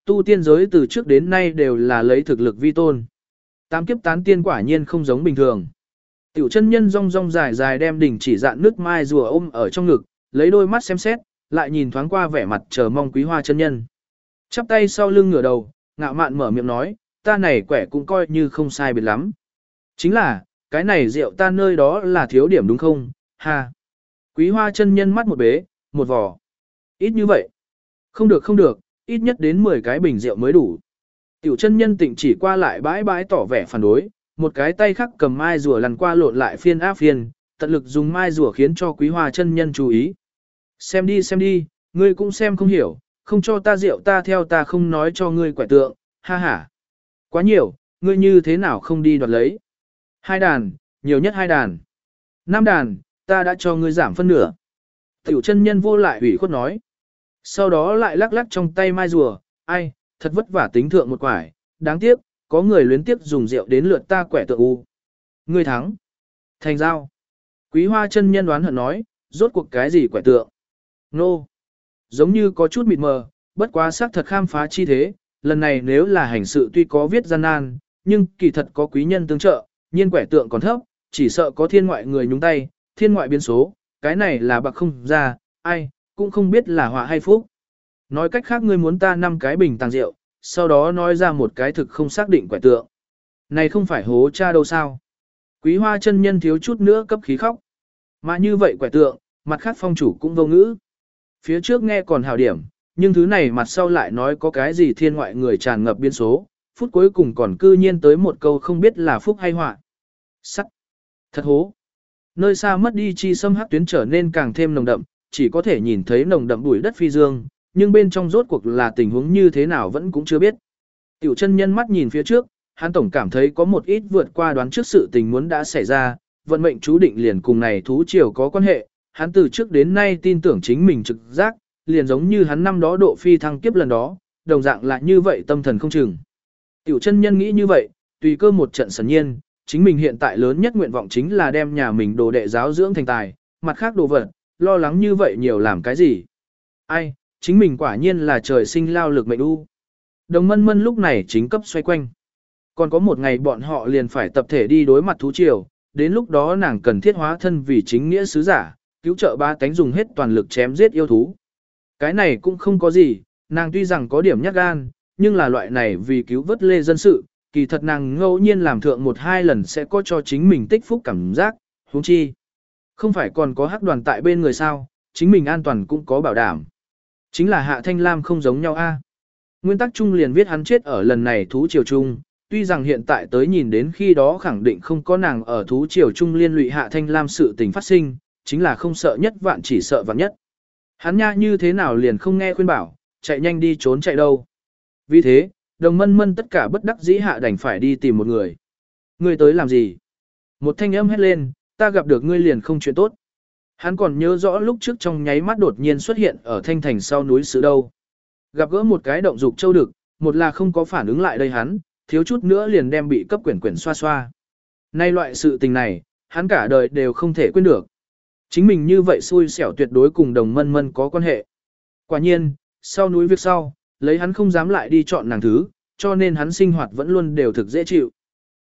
Tu tiên giới từ trước đến nay đều là lấy thực lực vi tôn. Tám kiếp tán tiên quả nhiên không giống bình thường. Tiểu chân nhân rong rong dài dài đem đỉnh chỉ dạn nước mai rùa ôm ở trong ngực, lấy đôi mắt xem xét, lại nhìn thoáng qua vẻ mặt chờ mong quý hoa chân nhân. Chắp tay sau lưng ngửa đầu, ngạo mạn mở miệng nói, ta này quẻ cũng coi như không sai biệt lắm. Chính là, cái này rượu ta nơi đó là thiếu điểm đúng không, ha. Quý hoa chân nhân mắt một bế, một vò. Ít như vậy. Không được không được, ít nhất đến 10 cái bình rượu mới đủ. Tiểu chân nhân tịnh chỉ qua lại bãi bãi tỏ vẻ phản đối, một cái tay khác cầm mai rùa lăn qua lộn lại phiên áp phiên, tận lực dùng mai rùa khiến cho quý hoa chân nhân chú ý. Xem đi xem đi, ngươi cũng xem không hiểu, không cho ta rượu ta theo ta không nói cho ngươi quẻ tượng, ha ha. Quá nhiều, ngươi như thế nào không đi đoạt lấy. Hai đàn, nhiều nhất hai đàn. Năm đàn, ta đã cho ngươi giảm phân nửa. Tiểu chân nhân vô lại ủy khuất nói. Sau đó lại lắc lắc trong tay mai rùa, ai, thật vất vả tính thượng một quải, đáng tiếc, có người luyến tiếp dùng rượu đến lượt ta quẻ tượng u. Ngươi thắng. Thành giao. Quý hoa chân nhân đoán hận nói, rốt cuộc cái gì quẻ tượng. Nô. Giống như có chút mịt mờ, bất quá xác thật khám phá chi thế, lần này nếu là hành sự tuy có viết gian nan, nhưng kỳ thật có quý nhân tương trợ, nhiên quẻ tượng còn thấp, chỉ sợ có thiên ngoại người nhúng tay, thiên ngoại biến số, cái này là bạc không ra, ai, cũng không biết là họa hay phúc. Nói cách khác ngươi muốn ta năm cái bình tàng rượu, sau đó nói ra một cái thực không xác định quẻ tượng. Này không phải hố cha đâu sao. Quý hoa chân nhân thiếu chút nữa cấp khí khóc. Mà như vậy quẻ tượng, mặt khác phong chủ cũng vô ngữ. Phía trước nghe còn hào điểm, nhưng thứ này mặt sau lại nói có cái gì thiên ngoại người tràn ngập biên số, phút cuối cùng còn cư nhiên tới một câu không biết là phúc hay họa. Sắc. Thật hố. Nơi xa mất đi chi sâm hắc tuyến trở nên càng thêm nồng đậm, chỉ có thể nhìn thấy nồng đậm bụi đất phi dương, nhưng bên trong rốt cuộc là tình huống như thế nào vẫn cũng chưa biết. Tiểu chân nhân mắt nhìn phía trước, hắn tổng cảm thấy có một ít vượt qua đoán trước sự tình muốn đã xảy ra, vận mệnh chú định liền cùng này thú triều có quan hệ, hắn từ trước đến nay tin tưởng chính mình trực giác, liền giống như hắn năm đó độ phi thăng kiếp lần đó, đồng dạng là như vậy tâm thần không chừng. Tiểu chân nhân nghĩ như vậy, tùy cơ một trận sần nhiên, chính mình hiện tại lớn nhất nguyện vọng chính là đem nhà mình đồ đệ giáo dưỡng thành tài, mặt khác đồ vật, lo lắng như vậy nhiều làm cái gì. Ai, chính mình quả nhiên là trời sinh lao lực mệnh u. Đồng mân mân lúc này chính cấp xoay quanh. Còn có một ngày bọn họ liền phải tập thể đi đối mặt thú triều, đến lúc đó nàng cần thiết hóa thân vì chính nghĩa sứ giả, cứu trợ ba cánh dùng hết toàn lực chém giết yêu thú. Cái này cũng không có gì, nàng tuy rằng có điểm nhát gan, nhưng là loại này vì cứu vớt lê dân sự, kỳ thật nàng ngẫu nhiên làm thượng một hai lần sẽ có cho chính mình tích phúc cảm giác, huống chi. Không phải còn có hắc đoàn tại bên người sao, chính mình an toàn cũng có bảo đảm. Chính là Hạ Thanh Lam không giống nhau a. Nguyên tắc chung liền viết hắn chết ở lần này thú triều chung, tuy rằng hiện tại tới nhìn đến khi đó khẳng định không có nàng ở thú triều chung liên lụy Hạ Thanh Lam sự tình phát sinh, chính là không sợ nhất vạn chỉ sợ vạn nhất. Hắn nha như thế nào liền không nghe khuyên bảo, chạy nhanh đi trốn chạy đâu. Vì thế, đồng mân mân tất cả bất đắc dĩ hạ đành phải đi tìm một người. Ngươi tới làm gì? Một thanh âm hét lên, ta gặp được ngươi liền không chuyện tốt. Hắn còn nhớ rõ lúc trước trong nháy mắt đột nhiên xuất hiện ở thanh thành sau núi sự đâu. Gặp gỡ một cái động dục châu đực, một là không có phản ứng lại đây hắn, thiếu chút nữa liền đem bị cấp quyển quyển xoa xoa. Nay loại sự tình này, hắn cả đời đều không thể quên được. Chính mình như vậy xui xẻo tuyệt đối cùng đồng mân mân có quan hệ. Quả nhiên, sau núi việc sau, lấy hắn không dám lại đi chọn nàng thứ, cho nên hắn sinh hoạt vẫn luôn đều thực dễ chịu.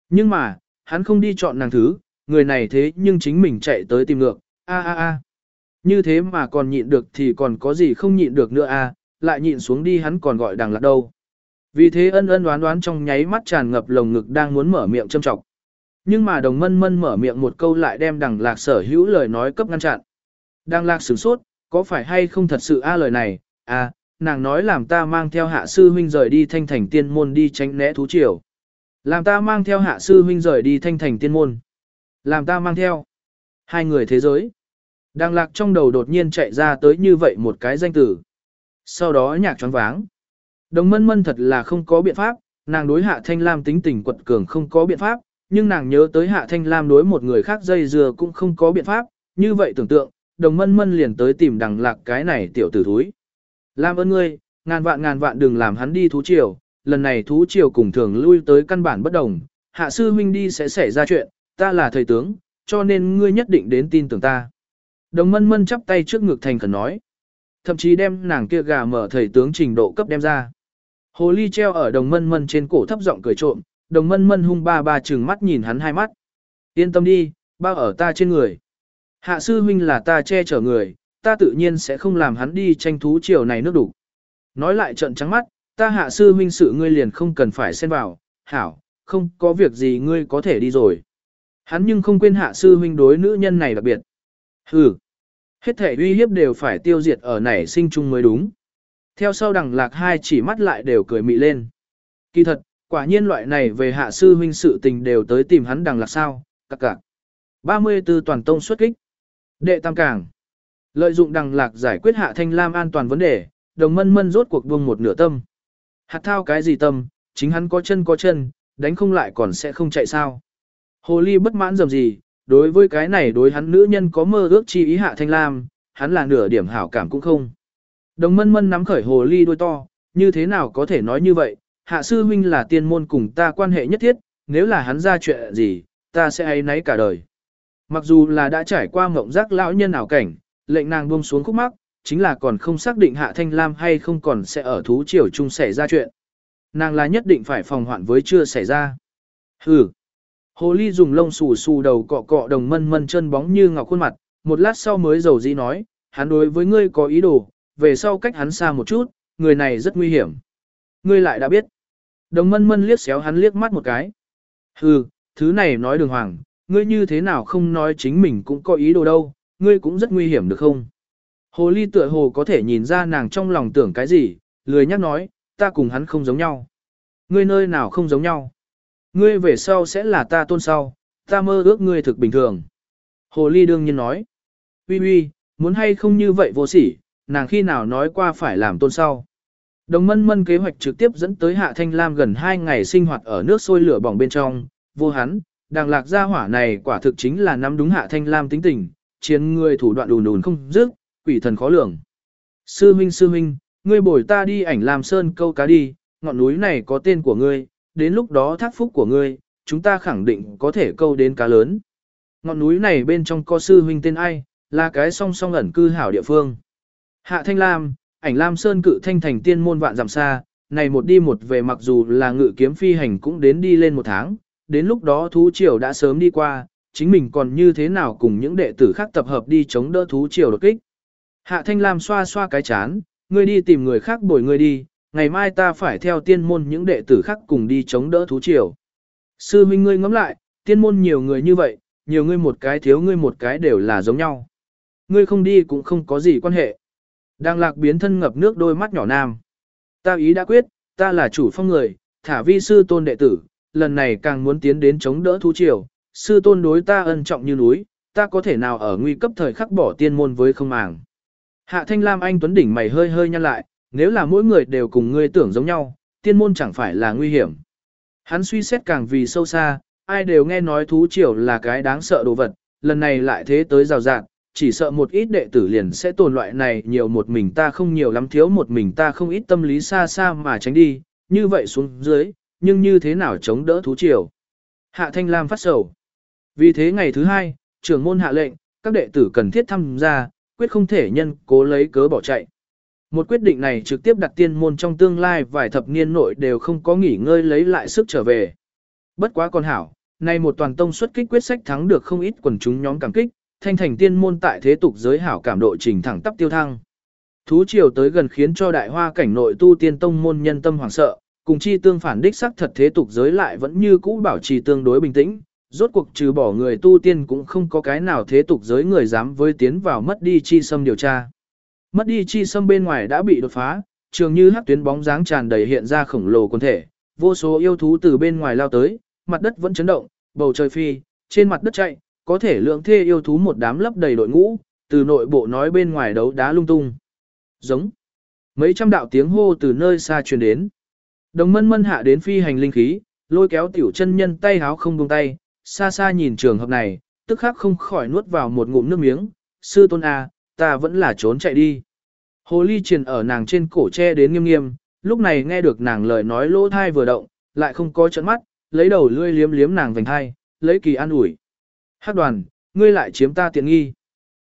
Nhưng mà, hắn không đi chọn nàng thứ, người này thế nhưng chính mình chạy tới tìm ngược, a a a. Như thế mà còn nhịn được thì còn có gì không nhịn được nữa a, lại nhịn xuống đi hắn còn gọi đằng lạc đâu. Vì thế ân ân đoán đoán trong nháy mắt tràn ngập lồng ngực đang muốn mở miệng châm trọng. Nhưng mà đồng mân mân mở miệng một câu lại đem đằng lạc sở hữu lời nói cấp ngăn chặn. Đằng lạc sửng sốt, có phải hay không thật sự a lời này, à, nàng nói làm ta mang theo hạ sư huynh rời đi thanh thành tiên môn đi tránh né thú triều. Làm ta mang theo hạ sư huynh rời đi thanh thành tiên môn. Làm ta mang theo hai người thế giới. Đằng lạc trong đầu đột nhiên chạy ra tới như vậy một cái danh tử. Sau đó nhạc choáng váng. Đồng mân mân thật là không có biện pháp, nàng đối hạ thanh lam tính tình quật cường không có biện pháp, nhưng nàng nhớ tới hạ thanh lam đối một người khác dây dừa cũng không có biện pháp, như vậy tưởng tượng, đồng mân mân liền tới tìm đằng lạc cái này tiểu tử thúi làm ơn ngươi, ngàn vạn ngàn vạn đừng làm hắn đi thú triều, lần này thú triều cùng thường lui tới căn bản bất đồng, hạ sư huynh đi sẽ xảy ra chuyện, ta là thầy tướng, cho nên ngươi nhất định đến tin tưởng ta. Đồng mân mân chắp tay trước ngực thành khẩn nói. Thậm chí đem nàng kia gà mở thầy tướng trình độ cấp đem ra. Hồ ly treo ở đồng mân mân trên cổ thấp giọng cười trộm, đồng mân mân hung ba ba trừng mắt nhìn hắn hai mắt. Yên tâm đi, bao ở ta trên người. Hạ sư huynh là ta che chở người, ta tự nhiên sẽ không làm hắn đi tranh thú chiều này nước đủ. Nói lại trận trắng mắt, ta hạ sư huynh sự ngươi liền không cần phải xen vào, hảo, không có việc gì ngươi có thể đi rồi. Hắn nhưng không quên hạ sư huynh đối nữ nhân này đặc biệt. Hừ, hết thể uy hiếp đều phải tiêu diệt ở nảy sinh chung mới đúng. Theo sau đằng lạc hai chỉ mắt lại đều cười mị lên. Kỳ thật, quả nhiên loại này về hạ sư huynh sự tình đều tới tìm hắn đằng lạc sao, cặc cặc. 34 toàn tông xuất kích. Đệ tam càng. Lợi dụng đằng lạc giải quyết hạ thanh lam an toàn vấn đề, đồng mân mân rốt cuộc buông một nửa tâm. Hạt thao cái gì tâm, chính hắn có chân có chân, đánh không lại còn sẽ không chạy sao. Hồ ly bất mãn dầm gì, đối với cái này đối hắn nữ nhân có mơ ước chi ý hạ thanh lam, hắn là nửa điểm hảo cảm cũng không. Đồng mân mân nắm khởi hồ ly đôi to, như thế nào có thể nói như vậy, hạ sư huynh là tiên môn cùng ta quan hệ nhất thiết, nếu là hắn ra chuyện gì, ta sẽ ấy nấy cả đời. Mặc dù là đã trải qua mộng giác lão nhân ảo cảnh, lệnh nàng buông xuống khúc mắc, chính là còn không xác định hạ thanh lam hay không còn sẽ ở thú triều chung xảy ra chuyện. Nàng là nhất định phải phòng hoạn với chưa xảy ra. Hừ. Hồ ly dùng lông xù xù đầu cọ cọ đồng mân mân chân bóng như ngọc khuôn mặt, một lát sau mới dầu dĩ nói, hắn đối với ngươi có ý đồ, về sau cách hắn xa một chút, người này rất nguy hiểm. Ngươi lại đã biết. Đồng mân mân liếc xéo hắn liếc mắt một cái. Hừ, thứ này nói đường hoàng, ngươi như thế nào không nói chính mình cũng có ý đồ đâu, ngươi cũng rất nguy hiểm được không? Hồ ly tựa hồ có thể nhìn ra nàng trong lòng tưởng cái gì, lười nhắc nói, ta cùng hắn không giống nhau. Ngươi nơi nào không giống nhau? Ngươi về sau sẽ là ta tôn sau, ta mơ ước ngươi thực bình thường. Hồ ly đương nhiên nói, uy uy, muốn hay không như vậy vô sỉ, nàng khi nào nói qua phải làm tôn sau. Đồng mân mân kế hoạch trực tiếp dẫn tới Hạ Thanh Lam gần 2 ngày sinh hoạt ở nước sôi lửa bỏng bên trong, vô hắn, đàng lạc gia hỏa này quả thực chính là nắm đúng Hạ Thanh Lam tính tình, chiến người thủ đoạn đùn đùn không dứt, quỷ thần khó lường. Sư huynh sư huynh, ngươi bồi ta đi ảnh làm sơn câu cá đi, ngọn núi này có tên của ngươi, đến lúc đó thác phúc của ngươi, chúng ta khẳng định có thể câu đến cá lớn. Ngọn núi này bên trong có sư huynh tên ai, là cái song song ẩn cư hảo địa phương. Hạ Thanh Lam, ảnh Lam Sơn cự thanh thành tiên môn vạn dặm xa, này một đi một về mặc dù là ngự kiếm phi hành cũng đến đi lên một tháng, đến lúc đó thú triều đã sớm đi qua, chính mình còn như thế nào cùng những đệ tử khác tập hợp đi chống đỡ thú triều đột kích. Hạ Thanh Lam xoa xoa cái chán, ngươi đi tìm người khác bồi ngươi đi, ngày mai ta phải theo tiên môn những đệ tử khác cùng đi chống đỡ thú triều. Sư huynh ngươi ngẫm lại, tiên môn nhiều người như vậy, nhiều ngươi một cái thiếu ngươi một cái đều là giống nhau. Ngươi không đi cũng không có gì quan hệ. Đang lạc biến thân ngập nước đôi mắt nhỏ nam. Ta ý đã quyết, ta là chủ phong người, thả vi sư tôn đệ tử, lần này càng muốn tiến đến chống đỡ thú triều, sư tôn đối ta ân trọng như núi, ta có thể nào ở nguy cấp thời khắc bỏ tiên môn với không màng. Hạ thanh lam anh tuấn đỉnh mày hơi hơi nhăn lại, nếu là mỗi người đều cùng ngươi tưởng giống nhau, tiên môn chẳng phải là nguy hiểm. Hắn suy xét càng vì sâu xa, ai đều nghe nói thú triều là cái đáng sợ đồ vật, lần này lại thế tới rào rạt, chỉ sợ một ít đệ tử liền sẽ tồn loại này nhiều một mình ta không nhiều lắm thiếu một mình ta không ít tâm lý xa xa mà tránh đi, như vậy xuống dưới, nhưng như thế nào chống đỡ thú triều. Hạ Thanh Lam phát sầu. Vì thế ngày thứ hai, trưởng môn hạ lệnh, các đệ tử cần thiết tham gia, quyết không thể nhân cố lấy cớ bỏ chạy. Một quyết định này trực tiếp đặt tiên môn trong tương lai vài thập niên nội đều không có nghỉ ngơi lấy lại sức trở về. Bất quá con hảo, nay một toàn tông xuất kích quyết sách thắng được không ít quần chúng nhóm cảm kích, thanh thành tiên môn tại thế tục giới hảo cảm độ trình thẳng tắp tiêu thăng. Thú triều tới gần khiến cho đại hoa cảnh nội tu tiên tông môn nhân tâm hoảng sợ, cùng chi tương phản đích sắc thật thế tục giới lại vẫn như cũ bảo trì tương đối bình tĩnh, rốt cuộc trừ bỏ người tu tiên cũng không có cái nào thế tục giới người dám với tiến vào mất đi chi xâm điều tra. Mất đi chi xâm bên ngoài đã bị đột phá, trường như hắc tuyến bóng dáng tràn đầy hiện ra khổng lồ quân thể, vô số yêu thú từ bên ngoài lao tới, mặt đất vẫn chấn động, bầu trời phi, trên mặt đất chạy, có thể lượng thê yêu thú một đám lấp đầy đội ngũ, từ nội bộ nói bên ngoài đấu đá lung tung. Giống. Mấy trăm đạo tiếng hô từ nơi xa truyền đến. Đồng mân mân hạ đến phi hành linh khí, lôi kéo tiểu chân nhân tay háo không buông tay, xa xa nhìn trường hợp này, tức khắc không khỏi nuốt vào một ngụm nước miếng, sư tôn A, ta vẫn là trốn chạy đi. Hồ ly triền ở nàng trên cổ che đến nghiêm nghiêm, lúc này nghe được nàng lời nói lỗ thai vừa động, lại không có trận mắt, lấy đầu lươi liếm liếm nàng vành thai, lấy kỳ an ủi. Hát đoàn, ngươi lại chiếm ta tiện nghi.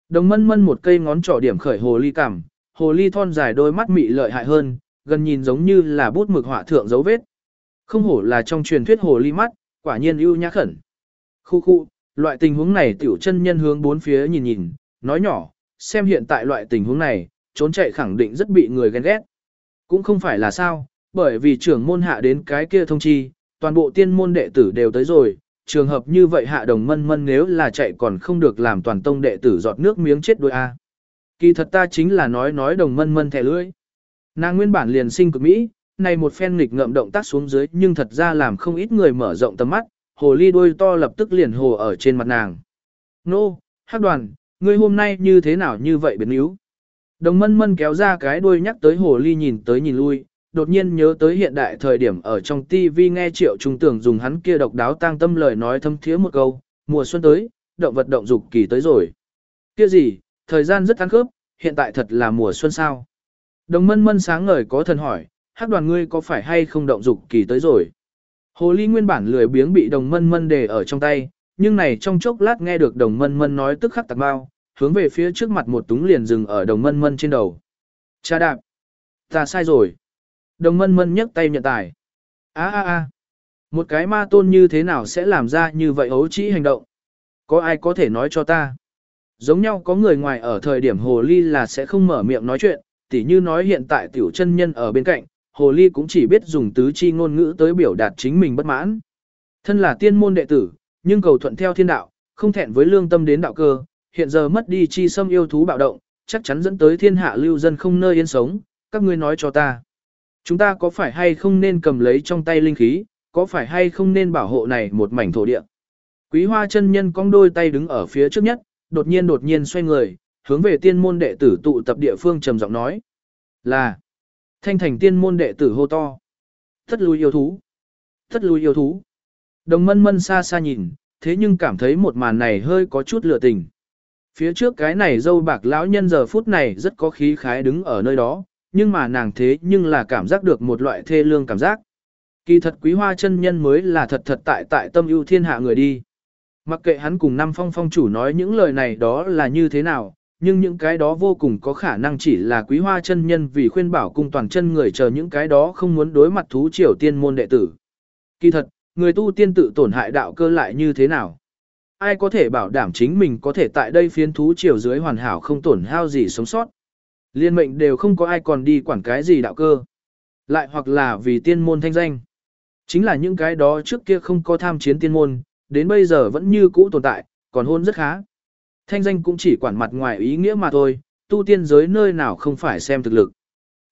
Đồng mân mân một cây ngón trỏ điểm khởi hồ ly cảm, hồ ly thon dài đôi mắt mị lợi hại hơn, gần nhìn giống như là bút mực họa thượng dấu vết. Không hổ là trong truyền thuyết hồ ly mắt, quả nhiên ưu nhã khẩn. Khu khu, loại tình huống này tiểu chân nhân hướng bốn phía nhìn nhìn, nói nhỏ, xem hiện tại loại tình huống này, trốn chạy khẳng định rất bị người ghen ghét. Cũng không phải là sao, bởi vì trưởng môn hạ đến cái kia thông chi, toàn bộ tiên môn đệ tử đều tới rồi, trường hợp như vậy hạ đồng mân mân nếu là chạy còn không được làm toàn tông đệ tử giọt nước miếng chết đôi A. Kỳ thật ta chính là nói nói đồng mân mân thẻ lưỡi. Nàng nguyên bản liền sinh cực Mỹ, này một phen nghịch ngợm động tác xuống dưới nhưng thật ra làm không ít người mở rộng tầm mắt, hồ ly đôi to lập tức liền hồ ở trên mặt nàng. Nô, hát đoàn, ngươi hôm nay như thế nào như vậy biến yếu? Đồng mân mân kéo ra cái đuôi nhắc tới hồ ly nhìn tới nhìn lui, đột nhiên nhớ tới hiện đại thời điểm ở trong TV nghe triệu trung tưởng dùng hắn kia độc đáo tang tâm lời nói thâm thiế một câu, mùa xuân tới, động vật động dục kỳ tới rồi. Kia gì, thời gian rất ăn khớp, hiện tại thật là mùa xuân sao. Đồng mân mân sáng ngời có thần hỏi, hát đoàn ngươi có phải hay không động dục kỳ tới rồi. Hồ ly nguyên bản lười biếng bị đồng mân mân để ở trong tay, nhưng này trong chốc lát nghe được đồng mân mân nói tức khắc tạc bao, hướng về phía trước mặt một túng liền dừng ở đồng mân mân trên đầu. Cha đạp, ta sai rồi. Đồng mân mân nhấc tay nhận tài. a a a một cái ma tôn như thế nào sẽ làm ra như vậy ấu trĩ hành động? Có ai có thể nói cho ta? Giống nhau có người ngoài ở thời điểm hồ ly là sẽ không mở miệng nói chuyện, tỉ như nói hiện tại tiểu chân nhân ở bên cạnh, hồ ly cũng chỉ biết dùng tứ chi ngôn ngữ tới biểu đạt chính mình bất mãn. Thân là tiên môn đệ tử, nhưng cầu thuận theo thiên đạo, không thẹn với lương tâm đến đạo cơ, hiện giờ mất đi chi xâm yêu thú bạo động, chắc chắn dẫn tới thiên hạ lưu dân không nơi yên sống, các ngươi nói cho ta. Chúng ta có phải hay không nên cầm lấy trong tay linh khí, có phải hay không nên bảo hộ này một mảnh thổ địa. Quý hoa chân nhân cong đôi tay đứng ở phía trước nhất, đột nhiên đột nhiên xoay người, hướng về tiên môn đệ tử tụ tập địa phương trầm giọng nói. Là, thanh thành tiên môn đệ tử hô to. Thất lui yêu thú. Thất lui yêu thú. Đồng mân mân xa xa nhìn, thế nhưng cảm thấy một màn này hơi có chút lửa tình. Phía trước cái này dâu bạc lão nhân giờ phút này rất có khí khái đứng ở nơi đó, nhưng mà nàng thế nhưng là cảm giác được một loại thê lương cảm giác. Kỳ thật quý hoa chân nhân mới là thật thật tại tại tâm ưu thiên hạ người đi. Mặc kệ hắn cùng năm phong phong chủ nói những lời này đó là như thế nào, nhưng những cái đó vô cùng có khả năng chỉ là quý hoa chân nhân vì khuyên bảo cung toàn chân người chờ những cái đó không muốn đối mặt thú triều tiên môn đệ tử. Kỳ thật, người tu tiên tự tổn hại đạo cơ lại như thế nào? Ai có thể bảo đảm chính mình có thể tại đây phiến thú triều dưới hoàn hảo không tổn hao gì sống sót? Liên mệnh đều không có ai còn đi quản cái gì đạo cơ. Lại hoặc là vì tiên môn thanh danh. Chính là những cái đó trước kia không có tham chiến tiên môn, đến bây giờ vẫn như cũ tồn tại, còn hôn rất khá. Thanh danh cũng chỉ quản mặt ngoài ý nghĩa mà thôi, tu tiên giới nơi nào không phải xem thực lực.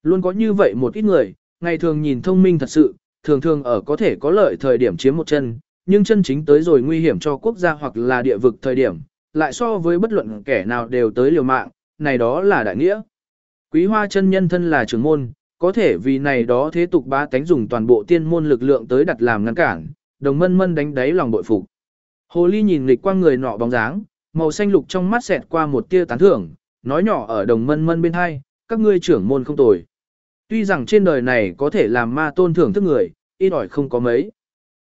Luôn có như vậy một ít người, ngày thường nhìn thông minh thật sự, thường thường ở có thể có lợi thời điểm chiếm một chân, nhưng chân chính tới rồi nguy hiểm cho quốc gia hoặc là địa vực thời điểm, lại so với bất luận kẻ nào đều tới liều mạng, này đó là đại nghĩa. Quý hoa chân nhân thân là trưởng môn, có thể vì này đó thế tục bá tánh dùng toàn bộ tiên môn lực lượng tới đặt làm ngăn cản, đồng mân mân đánh đáy lòng bội phục. Hồ ly nhìn lịch qua người nọ bóng dáng, màu xanh lục trong mắt xẹt qua một tia tán thưởng, nói nhỏ ở đồng mân mân bên hai, các ngươi trưởng môn không tồi. Tuy rằng trên đời này có thể làm ma tôn thưởng thức người, ít ỏi không có mấy.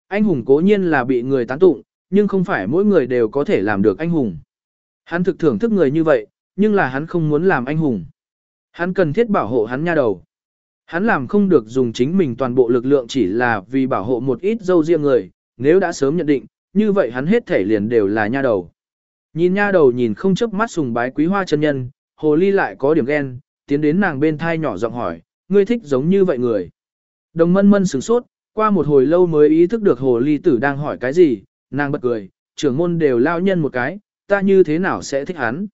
Anh hùng cố nhiên là bị người tán tụng, nhưng không phải mỗi người đều có thể làm được anh hùng. Hắn thực thưởng thức người như vậy, nhưng là hắn không muốn làm anh hùng. Hắn cần thiết bảo hộ hắn nha đầu. Hắn làm không được dùng chính mình toàn bộ lực lượng chỉ là vì bảo hộ một ít dâu riêng người, nếu đã sớm nhận định, như vậy hắn hết thể liền đều là nha đầu. Nhìn nha đầu nhìn không chớp mắt sùng bái quý hoa chân nhân, hồ ly lại có điểm ghen, tiến đến nàng bên thai nhỏ giọng hỏi, ngươi thích giống như vậy người. Đồng mân mân sửng sốt, qua một hồi lâu mới ý thức được hồ ly tử đang hỏi cái gì, nàng bật cười, trưởng môn đều lao nhân một cái, ta như thế nào sẽ thích hắn.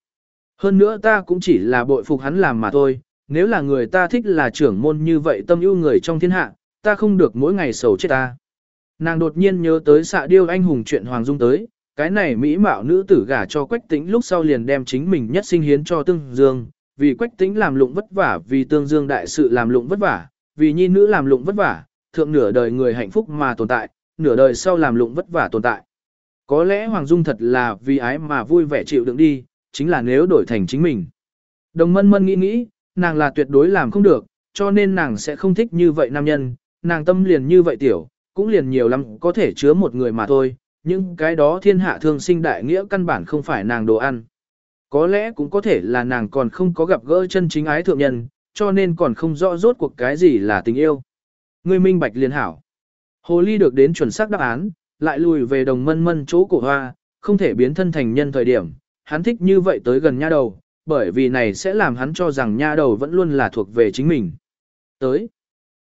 Hơn nữa ta cũng chỉ là bội phục hắn làm mà thôi, nếu là người ta thích là trưởng môn như vậy tâm ưu người trong thiên hạ, ta không được mỗi ngày sầu chết ta. Nàng đột nhiên nhớ tới xạ điêu anh hùng chuyện Hoàng Dung tới, cái này mỹ mạo nữ tử gả cho quách tĩnh lúc sau liền đem chính mình nhất sinh hiến cho tương dương, vì quách tĩnh làm lụng vất vả, vì tương dương đại sự làm lụng vất vả, vì nhi nữ làm lụng vất vả, thượng nửa đời người hạnh phúc mà tồn tại, nửa đời sau làm lụng vất vả tồn tại. Có lẽ Hoàng Dung thật là vì ái mà vui vẻ chịu đựng đi, chính là nếu đổi thành chính mình. Đồng mân mân nghĩ nghĩ, nàng là tuyệt đối làm không được, cho nên nàng sẽ không thích như vậy nam nhân, nàng tâm liền như vậy tiểu, cũng liền nhiều lắm có thể chứa một người mà thôi, nhưng cái đó thiên hạ thương sinh đại nghĩa căn bản không phải nàng đồ ăn. Có lẽ cũng có thể là nàng còn không có gặp gỡ chân chính ái thượng nhân, cho nên còn không rõ rốt cuộc cái gì là tình yêu. Người minh bạch liền hảo. Hồ ly được đến chuẩn xác đáp án, lại lùi về đồng mân mân chỗ cổ hoa, không thể biến thân thành nhân thời điểm, hắn thích như vậy tới gần nha đầu, bởi vì này sẽ làm hắn cho rằng nha đầu vẫn luôn là thuộc về chính mình. Tới,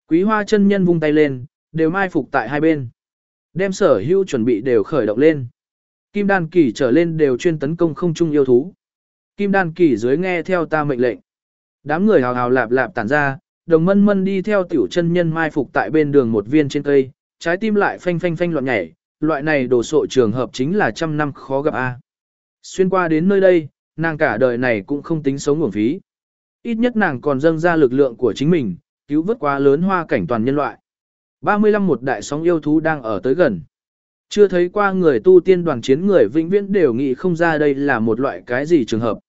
quý hoa chân nhân vung tay lên, đều mai phục tại hai bên. Đem sở hữu chuẩn bị đều khởi động lên. Kim đan kỳ trở lên đều chuyên tấn công không trung yêu thú. Kim đan kỳ dưới nghe theo ta mệnh lệnh. Đám người hào hào lạp lạp tản ra, đồng mân mân đi theo tiểu chân nhân mai phục tại bên đường một viên trên cây, trái tim lại phanh phanh phanh loạn nhảy, loại này đồ sộ trường hợp chính là trăm năm khó gặp a. Xuyên qua đến nơi đây, nàng cả đời này cũng không tính sống nguồn phí. Ít nhất nàng còn dâng ra lực lượng của chính mình, cứu vớt quá lớn hoa cảnh toàn nhân loại. 35 một đại sóng yêu thú đang ở tới gần. Chưa thấy qua người tu tiên đoàn chiến người vĩnh viễn đều nghĩ không ra đây là một loại cái gì trường hợp.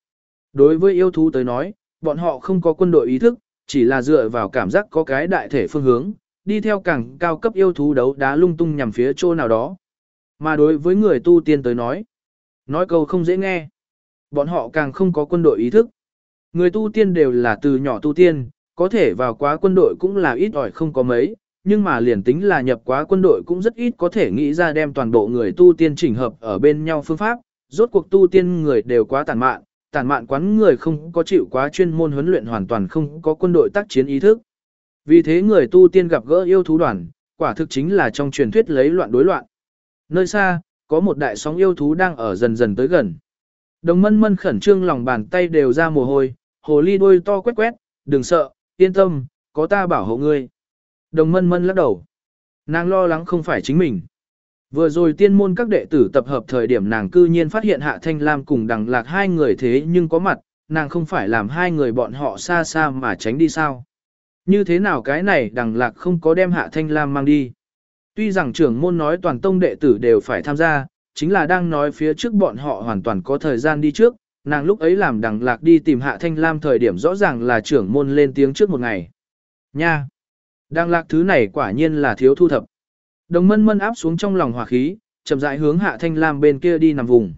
Đối với yêu thú tới nói, bọn họ không có quân đội ý thức, chỉ là dựa vào cảm giác có cái đại thể phương hướng, đi theo càng cao cấp yêu thú đấu đá lung tung nhằm phía chỗ nào đó. Mà đối với người tu tiên tới nói, nói câu không dễ nghe, bọn họ càng không có quân đội ý thức. Người tu tiên đều là từ nhỏ tu tiên, có thể vào quá quân đội cũng là ít ỏi không có mấy, nhưng mà liền tính là nhập quá quân đội cũng rất ít có thể nghĩ ra đem toàn bộ người tu tiên chỉnh hợp ở bên nhau phương pháp, rốt cuộc tu tiên người đều quá tàn mạn, tàn mạn quán người không có chịu quá chuyên môn huấn luyện hoàn toàn không có quân đội tác chiến ý thức. Vì thế người tu tiên gặp gỡ yêu thú đoàn, quả thực chính là trong truyền thuyết lấy loạn đối loạn. Nơi xa, có một đại sóng yêu thú đang ở dần dần tới gần. Đồng mân mân khẩn trương lòng bàn tay đều ra mồ hôi, hồ ly đôi to quét quét, đừng sợ, yên tâm, có ta bảo hộ ngươi. Đồng mân mân lắc đầu. Nàng lo lắng không phải chính mình. Vừa rồi tiên môn các đệ tử tập hợp thời điểm nàng cư nhiên phát hiện Hạ Thanh Lam cùng đằng lạc hai người thế nhưng có mặt, nàng không phải làm hai người bọn họ xa xa mà tránh đi sao. Như thế nào cái này đằng lạc không có đem Hạ Thanh Lam mang đi. Tuy rằng trưởng môn nói toàn tông đệ tử đều phải tham gia, chính là đang nói phía trước bọn họ hoàn toàn có thời gian đi trước, nàng lúc ấy làm đằng lạc đi tìm Hạ Thanh Lam thời điểm rõ ràng là trưởng môn lên tiếng trước một ngày. Nha! Đang lạc thứ này quả nhiên là thiếu thu thập. Đồng mân mân áp xuống trong lòng hỏa khí, chậm rãi hướng Hạ Thanh Lam bên kia đi nằm vùng.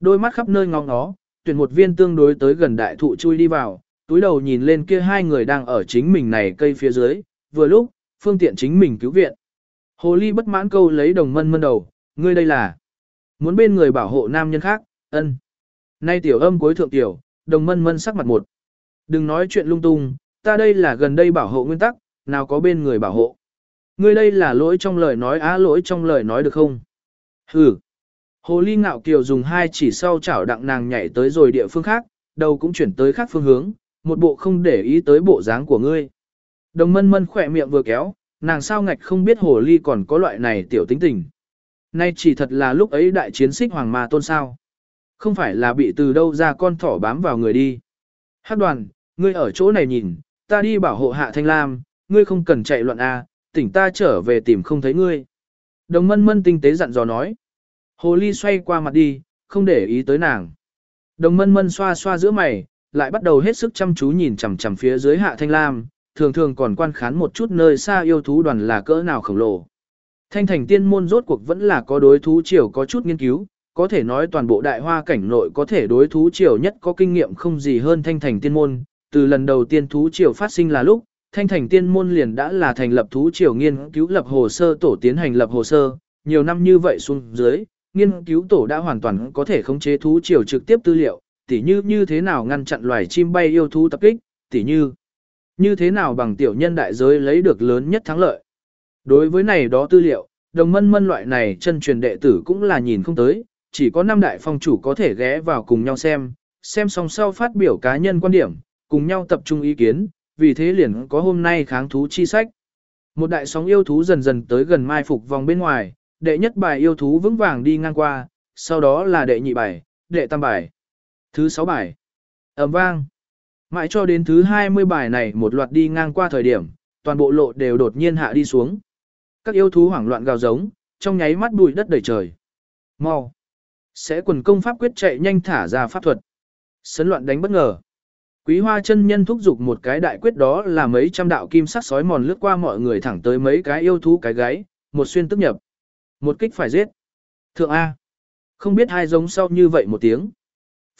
Đôi mắt khắp nơi ngóng nó, tuyển một viên tương đối tới gần đại thụ chui đi vào, túi đầu nhìn lên kia hai người đang ở chính mình này cây phía dưới, vừa lúc, phương tiện chính mình cứu viện. Hồ ly bất mãn câu lấy đồng mân mân đầu, ngươi đây là muốn bên người bảo hộ nam nhân khác, ân. Nay tiểu âm cuối thượng tiểu, đồng mân mân sắc mặt một. Đừng nói chuyện lung tung, ta đây là gần đây bảo hộ nguyên tắc, nào có bên người bảo hộ. Ngươi đây là lỗi trong lời nói á lỗi trong lời nói được không? Hừ. Hồ ly ngạo kiều dùng hai chỉ sau chảo đặng nàng nhảy tới rồi địa phương khác, đầu cũng chuyển tới khác phương hướng, một bộ không để ý tới bộ dáng của ngươi. Đồng mân mân khỏe miệng vừa kéo, nàng sao ngạch không biết hồ ly còn có loại này tiểu tính tình. Nay chỉ thật là lúc ấy đại chiến xích hoàng ma tôn sao. Không phải là bị từ đâu ra con thỏ bám vào người đi. Hát đoàn, ngươi ở chỗ này nhìn, ta đi bảo hộ hạ thanh lam, ngươi không cần chạy loạn A, tỉnh ta trở về tìm không thấy ngươi. Đồng mân mân tinh tế dặn dò nói. Hồ ly xoay qua mặt đi, không để ý tới nàng. Đồng mân mân xoa xoa giữa mày, lại bắt đầu hết sức chăm chú nhìn chằm chằm phía dưới hạ thanh lam, thường thường còn quan khán một chút nơi xa yêu thú đoàn là cỡ nào khổng lồ. Thanh thành tiên môn rốt cuộc vẫn là có đối thú triều có chút nghiên cứu, có thể nói toàn bộ đại hoa cảnh nội có thể đối thú triều nhất có kinh nghiệm không gì hơn thanh thành tiên môn, từ lần đầu tiên thú triều phát sinh là lúc, thanh thành tiên môn liền đã là thành lập thú triều nghiên cứu lập hồ sơ tổ tiến hành lập hồ sơ, nhiều năm như vậy xuống dưới, nghiên cứu tổ đã hoàn toàn có thể khống chế thú triều trực tiếp tư liệu, tỉ như như thế nào ngăn chặn loài chim bay yêu thú tập kích, tỉ như như thế nào bằng tiểu nhân đại giới lấy được lớn nhất thắng lợi. Đối với này đó tư liệu, đồng mân mân loại này chân truyền đệ tử cũng là nhìn không tới, chỉ có năm đại phong chủ có thể ghé vào cùng nhau xem, xem xong sau phát biểu cá nhân quan điểm, cùng nhau tập trung ý kiến, vì thế liền có hôm nay kháng thú chi sách. Một đại sóng yêu thú dần dần tới gần mai phục vòng bên ngoài, đệ nhất bài yêu thú vững vàng đi ngang qua, sau đó là đệ nhị bài, đệ tam bài, thứ sáu bài. ầm vang. Mãi cho đến thứ 20 bài này một loạt đi ngang qua thời điểm, toàn bộ lộ đều đột nhiên hạ đi xuống. Các yêu thú hoảng loạn gào giống, trong nháy mắt bụi đất đầy trời. Mau. Sẽ quần công pháp quyết chạy nhanh thả ra pháp thuật. Sấn loạn đánh bất ngờ. Quý hoa chân nhân thúc giục một cái đại quyết đó là mấy trăm đạo kim sắc sói mòn lướt qua mọi người thẳng tới mấy cái yêu thú cái gáy, một xuyên tức nhập. Một kích phải giết. Thượng A. Không biết hai giống sau như vậy một tiếng.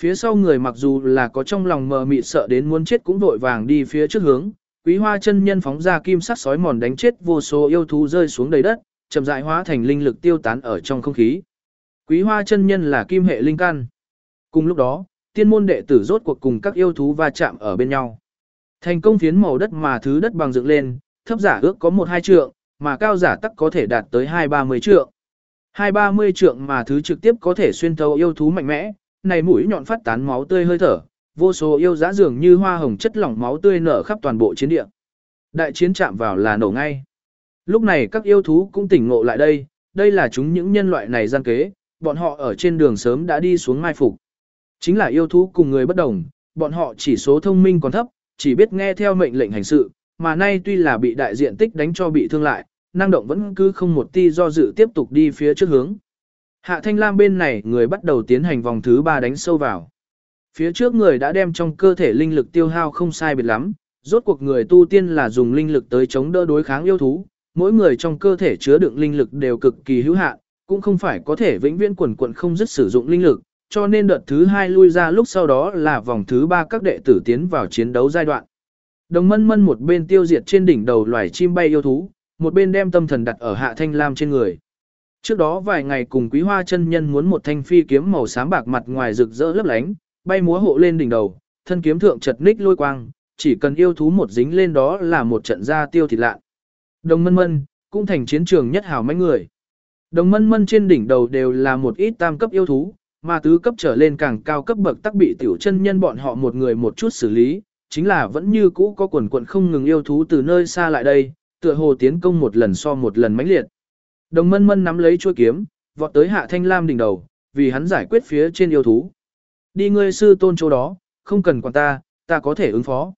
Phía sau người mặc dù là có trong lòng mờ mịt sợ đến muốn chết cũng vội vàng đi phía trước hướng, quý hoa chân nhân phóng ra kim sắc sói mòn đánh chết vô số yêu thú rơi xuống đầy đất, chậm rãi hóa thành linh lực tiêu tán ở trong không khí. Quý hoa chân nhân là kim hệ linh căn. Cùng lúc đó, tiên môn đệ tử rốt cuộc cùng các yêu thú va chạm ở bên nhau. Thành công phiến màu đất mà thứ đất bằng dựng lên, thấp giả ước có một hai trượng, mà cao giả tắc có thể đạt tới hai ba mươi trượng. Hai ba mươi trượng mà thứ trực tiếp có thể xuyên thấu yêu thú mạnh mẽ, này mũi nhọn phát tán máu tươi hơi thở, vô số yêu giá dường như hoa hồng chất lỏng máu tươi nở khắp toàn bộ chiến địa. Đại chiến chạm vào là nổ ngay. Lúc này các yêu thú cũng tỉnh ngộ lại đây, đây là chúng những nhân loại này gian kế, bọn họ ở trên đường sớm đã đi xuống mai phục. Chính là yêu thú cùng người bất đồng, bọn họ chỉ số thông minh còn thấp, chỉ biết nghe theo mệnh lệnh hành sự, mà nay tuy là bị đại diện tích đánh cho bị thương lại, năng động vẫn cứ không một ti do dự tiếp tục đi phía trước hướng. Hạ Thanh Lam bên này người bắt đầu tiến hành vòng thứ 3 đánh sâu vào. Phía trước người đã đem trong cơ thể linh lực tiêu hao không sai biệt lắm, rốt cuộc người tu tiên là dùng linh lực tới chống đỡ đối kháng yêu thú, mỗi người trong cơ thể chứa đựng linh lực đều cực kỳ hữu hạn, cũng không phải có thể vĩnh viễn quần quần không dứt sử dụng linh lực, cho nên đợt thứ hai lui ra lúc sau đó là vòng thứ ba các đệ tử tiến vào chiến đấu giai đoạn. Đồng mân mân một bên tiêu diệt trên đỉnh đầu loài chim bay yêu thú, một bên đem tâm thần đặt ở hạ thanh lam trên người. Trước đó vài ngày cùng quý hoa chân nhân muốn một thanh phi kiếm màu xám bạc mặt ngoài rực rỡ lấp lánh, bay múa hộ lên đỉnh đầu, thân kiếm thượng chật ních lôi quang, chỉ cần yêu thú một dính lên đó là một trận ra tiêu thịt lạ. Đồng mân mân, cũng thành chiến trường nhất hào mấy người. Đồng mân mân trên đỉnh đầu đều là một ít tam cấp yêu thú, mà tứ cấp trở lên càng cao cấp bậc tắc bị tiểu chân nhân bọn họ một người một chút xử lý, chính là vẫn như cũ có quần quận không ngừng yêu thú từ nơi xa lại đây, tựa hồ tiến công một lần so một lần mãnh liệt. Đồng mân mân nắm lấy chuôi kiếm, vọt tới hạ thanh lam đỉnh đầu, vì hắn giải quyết phía trên yêu thú. Đi ngươi sư tôn chỗ đó, không cần quản ta, ta có thể ứng phó.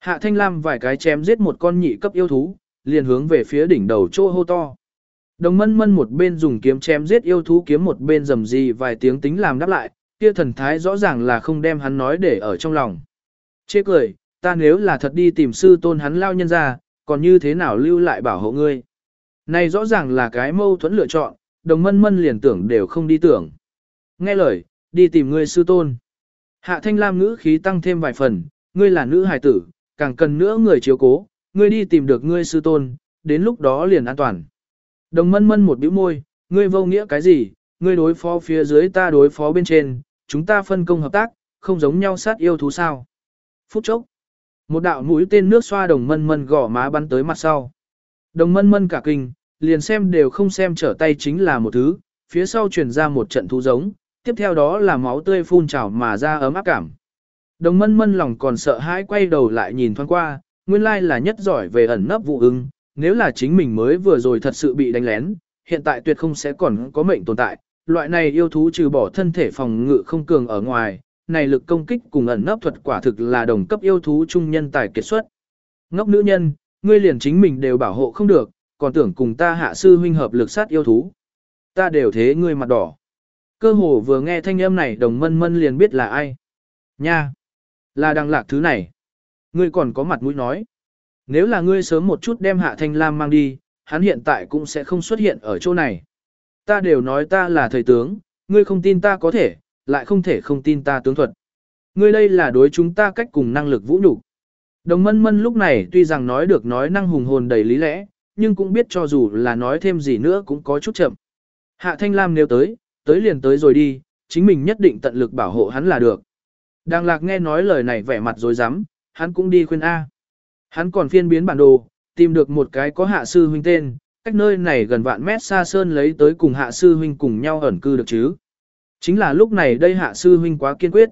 Hạ thanh lam vài cái chém giết một con nhị cấp yêu thú, liền hướng về phía đỉnh đầu chỗ hô to. Đồng mân mân một bên dùng kiếm chém giết yêu thú kiếm một bên rầm gì vài tiếng tính làm đáp lại, kia thần thái rõ ràng là không đem hắn nói để ở trong lòng. Chê cười, ta nếu là thật đi tìm sư tôn hắn lao nhân ra, còn như thế nào lưu lại bảo hộ ngươi. Này rõ ràng là cái mâu thuẫn lựa chọn, đồng mân mân liền tưởng đều không đi tưởng. Nghe lời, đi tìm ngươi sư tôn. Hạ thanh lam ngữ khí tăng thêm vài phần, ngươi là nữ hài tử, càng cần nữa người chiếu cố, ngươi đi tìm được ngươi sư tôn, đến lúc đó liền an toàn. Đồng mân mân một bĩu môi, ngươi vô nghĩa cái gì, ngươi đối phó phía dưới ta đối phó bên trên, chúng ta phân công hợp tác, không giống nhau sát yêu thú sao. Phút chốc, một đạo mũi tên nước xoa đồng mân mân gõ má bắn tới mặt sau. Đồng mân mân cả kinh, liền xem đều không xem trở tay chính là một thứ, phía sau truyền ra một trận thú giống, tiếp theo đó là máu tươi phun trào mà ra ấm áp cảm. Đồng mân mân lòng còn sợ hãi quay đầu lại nhìn thoáng qua, nguyên lai là nhất giỏi về ẩn nấp vụ ứng, nếu là chính mình mới vừa rồi thật sự bị đánh lén, hiện tại tuyệt không sẽ còn có mệnh tồn tại. Loại này yêu thú trừ bỏ thân thể phòng ngự không cường ở ngoài, này lực công kích cùng ẩn nấp thuật quả thực là đồng cấp yêu thú trung nhân tài kiệt xuất. Ngốc nữ nhân, ngươi liền chính mình đều bảo hộ không được, còn tưởng cùng ta hạ sư huynh hợp lực sát yêu thú. Ta đều thế ngươi mặt đỏ. Cơ hồ vừa nghe thanh âm này đồng mân mân liền biết là ai. Nha! Là đằng lạc thứ này. Ngươi còn có mặt mũi nói. Nếu là ngươi sớm một chút đem hạ thanh lam mang đi, hắn hiện tại cũng sẽ không xuất hiện ở chỗ này. Ta đều nói ta là thầy tướng, ngươi không tin ta có thể, lại không thể không tin ta tướng thuật. Ngươi đây là đối chúng ta cách cùng năng lực vũ nhục. Đồng mân mân lúc này tuy rằng nói được nói năng hùng hồn đầy lý lẽ, nhưng cũng biết cho dù là nói thêm gì nữa cũng có chút chậm. Hạ Thanh Lam nếu tới, tới liền tới rồi đi, chính mình nhất định tận lực bảo hộ hắn là được. Đang lạc nghe nói lời này vẻ mặt rồi dám, hắn cũng đi khuyên A. Hắn còn phiên biến bản đồ, tìm được một cái có hạ sư huynh tên, cách nơi này gần vạn mét xa sơn lấy tới cùng hạ sư huynh cùng nhau ẩn cư được chứ. Chính là lúc này đây hạ sư huynh quá kiên quyết.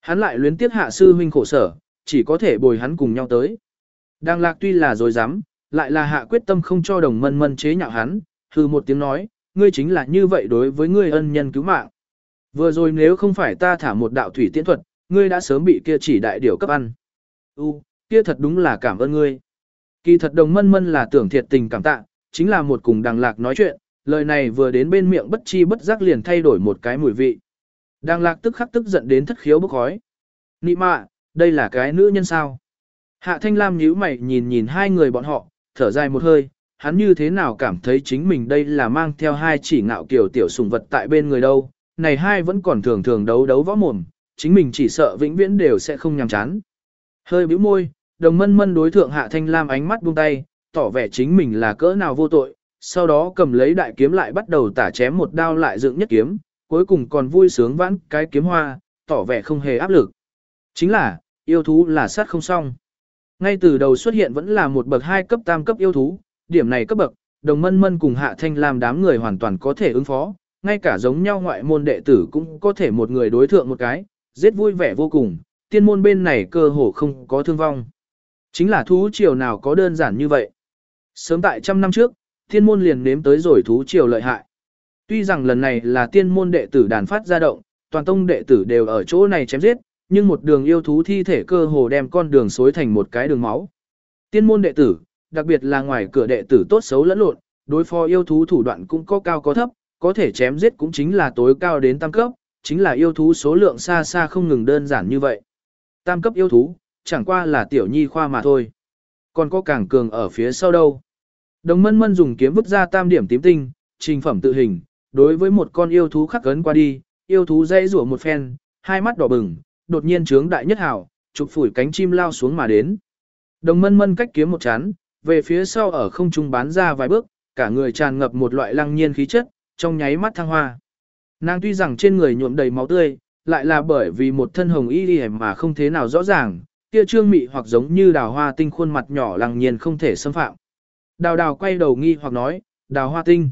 Hắn lại luyến tiếc hạ sư huynh khổ sở, chỉ có thể bồi hắn cùng nhau tới. Đang lạc tuy là dối dám, lại là hạ quyết tâm không cho đồng mân mân chế nhạo hắn, hư một tiếng nói, ngươi chính là như vậy đối với ngươi ân nhân cứu mạng. Vừa rồi nếu không phải ta thả một đạo thủy tiễn thuật, ngươi đã sớm bị kia chỉ đại điều cấp ăn. U, kia thật đúng là cảm ơn ngươi. Kỳ thật đồng mân mân là tưởng thiệt tình cảm tạ, chính là một cùng đằng lạc nói chuyện, lời này vừa đến bên miệng bất chi bất giác liền thay đổi một cái mùi vị. Đằng lạc tức khắc tức giận đến thất khiếu bốc khói. Nị mạ, đây là cái nữ nhân sao? Hạ thanh lam nhíu mày nhìn nhìn hai người bọn họ, thở dài một hơi, hắn như thế nào cảm thấy chính mình đây là mang theo hai chỉ ngạo kiểu tiểu sùng vật tại bên người đâu, này hai vẫn còn thường thường đấu đấu võ mồm, chính mình chỉ sợ vĩnh viễn đều sẽ không nhằm chán. Hơi bĩu môi, đồng mân mân đối thượng hạ thanh lam ánh mắt buông tay, tỏ vẻ chính mình là cỡ nào vô tội, sau đó cầm lấy đại kiếm lại bắt đầu tả chém một đao lại dựng nhất kiếm, cuối cùng còn vui sướng vãn cái kiếm hoa, tỏ vẻ không hề áp lực. Chính là, yêu thú là sát không xong. Ngay từ đầu xuất hiện vẫn là một bậc hai cấp tam cấp yêu thú, điểm này cấp bậc, đồng mân mân cùng hạ thanh làm đám người hoàn toàn có thể ứng phó, ngay cả giống nhau ngoại môn đệ tử cũng có thể một người đối thượng một cái, giết vui vẻ vô cùng, tiên môn bên này cơ hồ không có thương vong. Chính là thú triều nào có đơn giản như vậy. Sớm tại trăm năm trước, tiên môn liền nếm tới rồi thú triều lợi hại. Tuy rằng lần này là tiên môn đệ tử đàn phát ra động, toàn tông đệ tử đều ở chỗ này chém giết, nhưng một đường yêu thú thi thể cơ hồ đem con đường xối thành một cái đường máu. Tiên môn đệ tử, đặc biệt là ngoài cửa đệ tử tốt xấu lẫn lộn, đối phó yêu thú thủ đoạn cũng có cao có thấp, có thể chém giết cũng chính là tối cao đến tam cấp, chính là yêu thú số lượng xa xa không ngừng đơn giản như vậy. Tam cấp yêu thú, chẳng qua là tiểu nhi khoa mà thôi. Còn có càng cường ở phía sau đâu. Đồng mân mân dùng kiếm vứt ra tam điểm tím tinh, trình phẩm tự hình, đối với một con yêu thú khắc cấn qua đi, yêu thú dây rủa một phen, hai mắt đỏ bừng, đột nhiên trướng đại nhất hảo, chụp phủi cánh chim lao xuống mà đến. Đồng mân mân cách kiếm một chán, về phía sau ở không trung bán ra vài bước, cả người tràn ngập một loại lăng nhiên khí chất, trong nháy mắt thăng hoa. Nàng tuy rằng trên người nhuộm đầy máu tươi, lại là bởi vì một thân hồng y đi mà không thế nào rõ ràng, kia trương mị hoặc giống như đào hoa tinh khuôn mặt nhỏ lăng nhiên không thể xâm phạm. Đào đào quay đầu nghi hoặc nói, đào hoa tinh.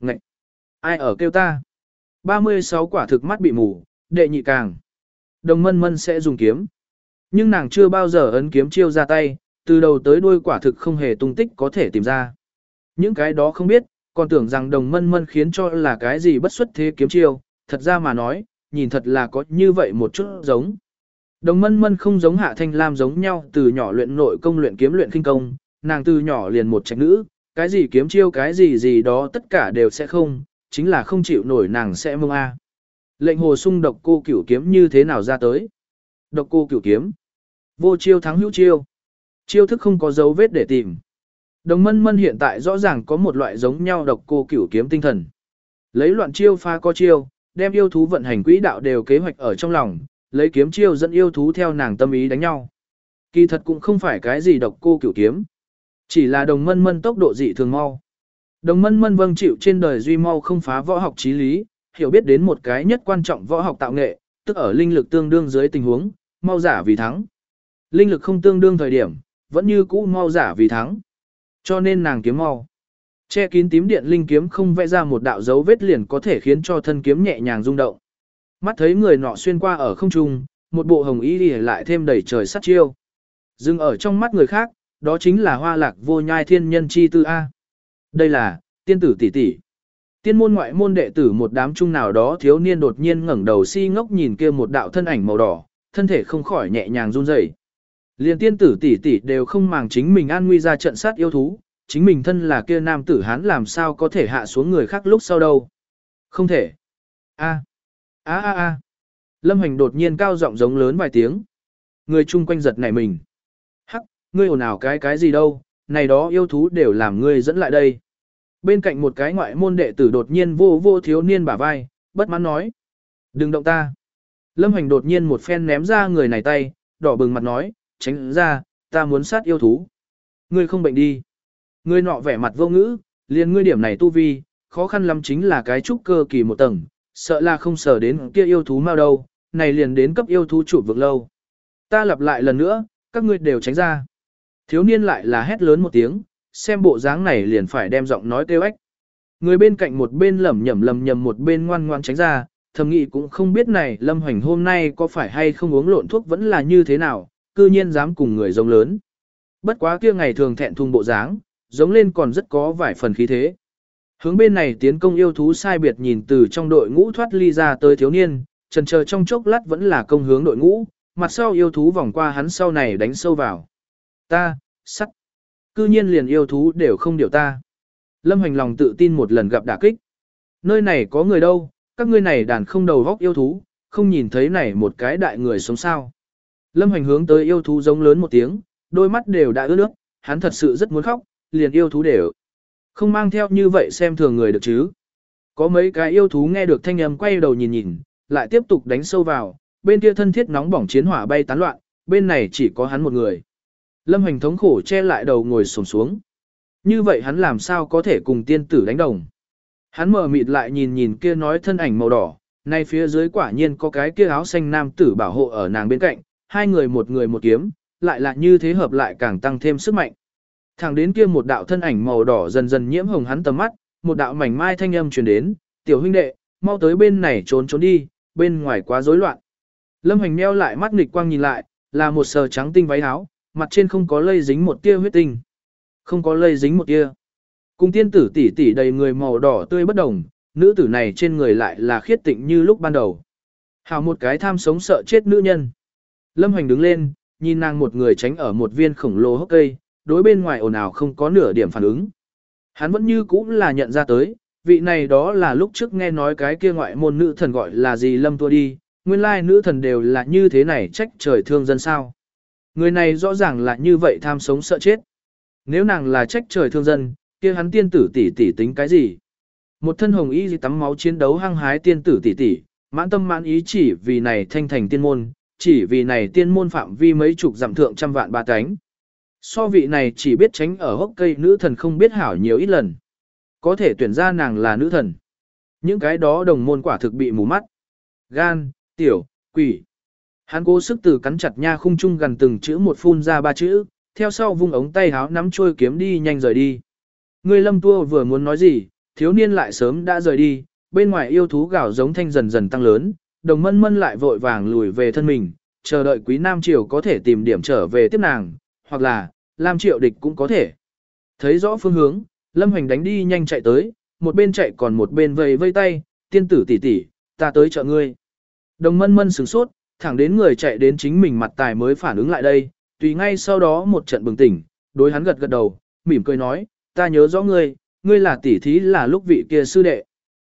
Ngậy! Ai ở kêu ta? 36 quả thực mắt bị mù, đệ nhị càng. Đồng mân mân sẽ dùng kiếm. Nhưng nàng chưa bao giờ ấn kiếm chiêu ra tay, từ đầu tới đuôi quả thực không hề tung tích có thể tìm ra. Những cái đó không biết, còn tưởng rằng đồng mân mân khiến cho là cái gì bất xuất thế kiếm chiêu, thật ra mà nói, nhìn thật là có như vậy một chút giống. Đồng mân mân không giống hạ thanh lam giống nhau từ nhỏ luyện nội công luyện kiếm luyện kinh công, nàng từ nhỏ liền một trạch nữ, cái gì kiếm chiêu cái gì gì đó tất cả đều sẽ không, chính là không chịu nổi nàng sẽ mông a. Lệnh hồ sung độc cô cửu kiếm như thế nào ra tới? Độc cô cửu kiếm. Vô chiêu thắng hữu chiêu. Chiêu thức không có dấu vết để tìm. Đồng mân mân hiện tại rõ ràng có một loại giống nhau độc cô cửu kiếm tinh thần. Lấy loạn chiêu pha có chiêu, đem yêu thú vận hành quỹ đạo đều kế hoạch ở trong lòng, lấy kiếm chiêu dẫn yêu thú theo nàng tâm ý đánh nhau. Kỳ thật cũng không phải cái gì độc cô cửu kiếm. Chỉ là đồng mân mân tốc độ dị thường mau. Đồng mân mân vâng chịu trên đời duy mau không phá võ học trí lý, hiểu biết đến một cái nhất quan trọng võ học tạo nghệ, tức ở linh lực tương đương dưới tình huống, mau giả vì thắng. Linh lực không tương đương thời điểm, vẫn như cũ mau giả vì thắng. Cho nên nàng kiếm mau. Che kín tím điện linh kiếm không vẽ ra một đạo dấu vết liền có thể khiến cho thân kiếm nhẹ nhàng rung động. Mắt thấy người nọ xuyên qua ở không trung, một bộ hồng y đi lại thêm đầy trời sắt chiêu. Dừng ở trong mắt người khác, đó chính là hoa lạc vô nhai thiên nhân chi tư A. Đây là, tiên tử tỷ tỷ. Tiên môn ngoại môn đệ tử một đám trung nào đó thiếu niên đột nhiên ngẩng đầu si ngốc nhìn kia một đạo thân ảnh màu đỏ, thân thể không khỏi nhẹ nhàng run rẩy. Liên tiên tử tỷ tỷ đều không màng chính mình an nguy ra trận sát yêu thú, chính mình thân là kia nam tử hán làm sao có thể hạ xuống người khác lúc sau đâu. Không thể. A. A a a. Lâm Hành đột nhiên cao giọng giống lớn vài tiếng. Người chung quanh giật nảy mình. Hắc, ngươi ồn ào cái cái gì đâu, này đó yêu thú đều làm ngươi dẫn lại đây. Bên cạnh một cái ngoại môn đệ tử đột nhiên vô vô thiếu niên bả vai, bất mãn nói. Đừng động ta. Lâm Hành đột nhiên một phen ném ra người này tay, đỏ bừng mặt nói, tránh ra, ta muốn sát yêu thú. Ngươi không bệnh đi. Ngươi nọ vẻ mặt vô ngữ, liền ngươi điểm này tu vi, khó khăn lắm chính là cái trúc cơ kỳ một tầng, sợ là không sợ đến kia yêu thú mau đâu, này liền đến cấp yêu thú chủ vực lâu. Ta lặp lại lần nữa, các ngươi đều tránh ra. Thiếu niên lại là hét lớn một tiếng, xem bộ dáng này liền phải đem giọng nói kêu ếch. Người bên cạnh một bên lẩm nhẩm lầm nhầm một bên ngoan ngoan tránh ra, thầm nghĩ cũng không biết này Lâm Hoành hôm nay có phải hay không uống lộn thuốc vẫn là như thế nào, cư nhiên dám cùng người giống lớn. Bất quá kia ngày thường thẹn thùng bộ dáng, giống lên còn rất có vài phần khí thế. Hướng bên này tiến công yêu thú sai biệt nhìn từ trong đội ngũ thoát ly ra tới thiếu niên, trần chờ trong chốc lát vẫn là công hướng đội ngũ, mặt sau yêu thú vòng qua hắn sau này đánh sâu vào. Ta, sắt. Cư nhiên liền yêu thú đều không điều ta. Lâm Hành lòng tự tin một lần gặp đả kích. Nơi này có người đâu, các ngươi này đàn không đầu góc yêu thú, không nhìn thấy này một cái đại người sống sao. Lâm Hành hướng tới yêu thú giống lớn một tiếng, đôi mắt đều đã ướt nước, hắn thật sự rất muốn khóc, liền yêu thú đều. Không mang theo như vậy xem thường người được chứ. Có mấy cái yêu thú nghe được thanh âm quay đầu nhìn nhìn, lại tiếp tục đánh sâu vào, bên kia thân thiết nóng bỏng chiến hỏa bay tán loạn, bên này chỉ có hắn một người. Lâm Hành thống khổ che lại đầu ngồi xổm xuống. Như vậy hắn làm sao có thể cùng tiên tử đánh đồng. Hắn mở mịt lại nhìn nhìn kia nói thân ảnh màu đỏ, nay phía dưới quả nhiên có cái kia áo xanh nam tử bảo hộ ở nàng bên cạnh, hai người một người một kiếm, lại là như thế hợp lại càng tăng thêm sức mạnh. Thẳng đến kia một đạo thân ảnh màu đỏ dần dần nhiễm hồng hắn tầm mắt, một đạo mảnh mai thanh âm truyền đến, "Tiểu huynh đệ, mau tới bên này trốn trốn đi, bên ngoài quá rối loạn." Lâm Hành meo lại mắt nghịch quang nhìn lại, là một sờ trắng tinh váy áo, mặt trên không có lây dính một tia huyết tinh. Không có lây dính một tia. Cùng tiên tử tỷ tỷ đầy người màu đỏ tươi bất đồng, nữ tử này trên người lại là khiết tịnh như lúc ban đầu. Hào một cái tham sống sợ chết nữ nhân. Lâm Hoành đứng lên, nhìn nàng một người tránh ở một viên khổng lồ hốc cây, đối bên ngoài ồn ào không có nửa điểm phản ứng. Hắn vẫn như cũ là nhận ra tới, vị này đó là lúc trước nghe nói cái kia ngoại môn nữ thần gọi là gì lâm tua đi, nguyên lai nữ thần đều là như thế này trách trời thương dân sao. Người này rõ ràng là như vậy tham sống sợ chết. Nếu nàng là trách trời thương dân, kia hắn tiên tử tỷ tỷ tính cái gì? Một thân hồng y tắm máu chiến đấu hăng hái tiên tử tỷ tỷ, mãn tâm mãn ý chỉ vì này thanh thành tiên môn, chỉ vì này tiên môn phạm vi mấy chục giảm thượng trăm vạn ba cánh. So vị này chỉ biết tránh ở hốc cây nữ thần không biết hảo nhiều ít lần. Có thể tuyển ra nàng là nữ thần. Những cái đó đồng môn quả thực bị mù mắt. Gan, tiểu, quỷ. Hắn cố sức từ cắn chặt nha khung chung gần từng chữ một phun ra ba chữ, theo sau vung ống tay háo nắm trôi kiếm đi nhanh rời đi. Người lâm tua vừa muốn nói gì, thiếu niên lại sớm đã rời đi, bên ngoài yêu thú gạo giống thanh dần dần tăng lớn, đồng mân mân lại vội vàng lùi về thân mình, chờ đợi quý nam triều có thể tìm điểm trở về tiếp nàng, hoặc là, Lam triệu địch cũng có thể. Thấy rõ phương hướng, lâm hoành đánh đi nhanh chạy tới, một bên chạy còn một bên vây vây tay, tiên tử tỷ tỷ, ta tới chợ ngươi. Đồng mân mân sửng sốt, thẳng đến người chạy đến chính mình mặt tài mới phản ứng lại đây, tùy ngay sau đó một trận bừng tỉnh, đối hắn gật gật đầu, mỉm cười nói, ta nhớ rõ ngươi, ngươi là tỷ thí là lúc vị kia sư đệ.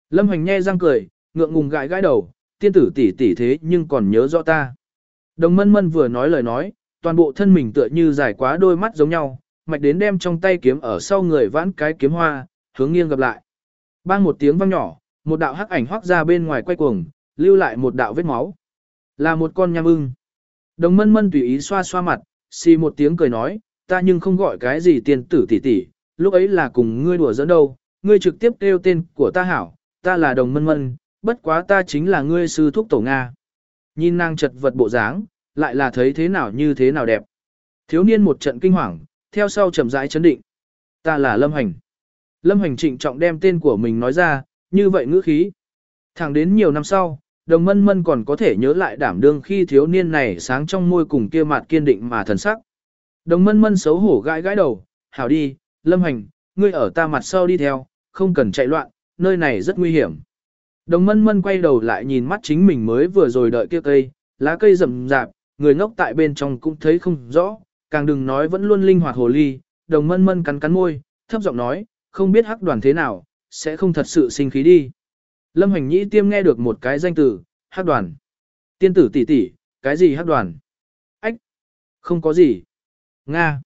Lâm Hoành nhe răng cười, ngượng ngùng gãi gãi đầu, tiên tử tỷ tỷ thế nhưng còn nhớ rõ ta. Đồng mân mân vừa nói lời nói, toàn bộ thân mình tựa như dài quá đôi mắt giống nhau, mạch đến đem trong tay kiếm ở sau người vãn cái kiếm hoa, hướng nghiêng gặp lại. Bang một tiếng vang nhỏ, một đạo hắc ảnh hoác ra bên ngoài quay cuồng, lưu lại một đạo vết máu. Là một con nham ưng. Đồng mân mân tùy ý xoa xoa mặt, xì một tiếng cười nói, ta nhưng không gọi cái gì tiền tử tỷ tỷ, lúc ấy là cùng ngươi đùa dẫn đâu, ngươi trực tiếp kêu tên của ta hảo, ta là đồng mân mân, bất quá ta chính là ngươi sư thúc tổ Nga. Nhìn nàng chật vật bộ dáng, lại là thấy thế nào như thế nào đẹp. Thiếu niên một trận kinh hoàng, theo sau chậm rãi chấn định. Ta là Lâm Hành. Lâm Hành trịnh trọng đem tên của mình nói ra, như vậy ngữ khí. Thẳng đến nhiều năm sau, đồng mân mân còn có thể nhớ lại đảm đương khi thiếu niên này sáng trong môi cùng kia mặt kiên định mà thần sắc. Đồng mân mân xấu hổ gãi gãi đầu, hảo đi, Lâm Hành, ngươi ở ta mặt sau đi theo, không cần chạy loạn, nơi này rất nguy hiểm. Đồng mân mân quay đầu lại nhìn mắt chính mình mới vừa rồi đợi kia cây, lá cây rậm rạp, người ngốc tại bên trong cũng thấy không rõ, càng đừng nói vẫn luôn linh hoạt hồ ly, đồng mân mân cắn cắn môi, thấp giọng nói, không biết hắc đoàn thế nào, sẽ không thật sự sinh khí đi. Lâm Hoành Nhĩ tiêm nghe được một cái danh từ, hắc đoàn. Tiên tử tỷ tỷ, cái gì hắc đoàn? Ách! Không có gì. Nga!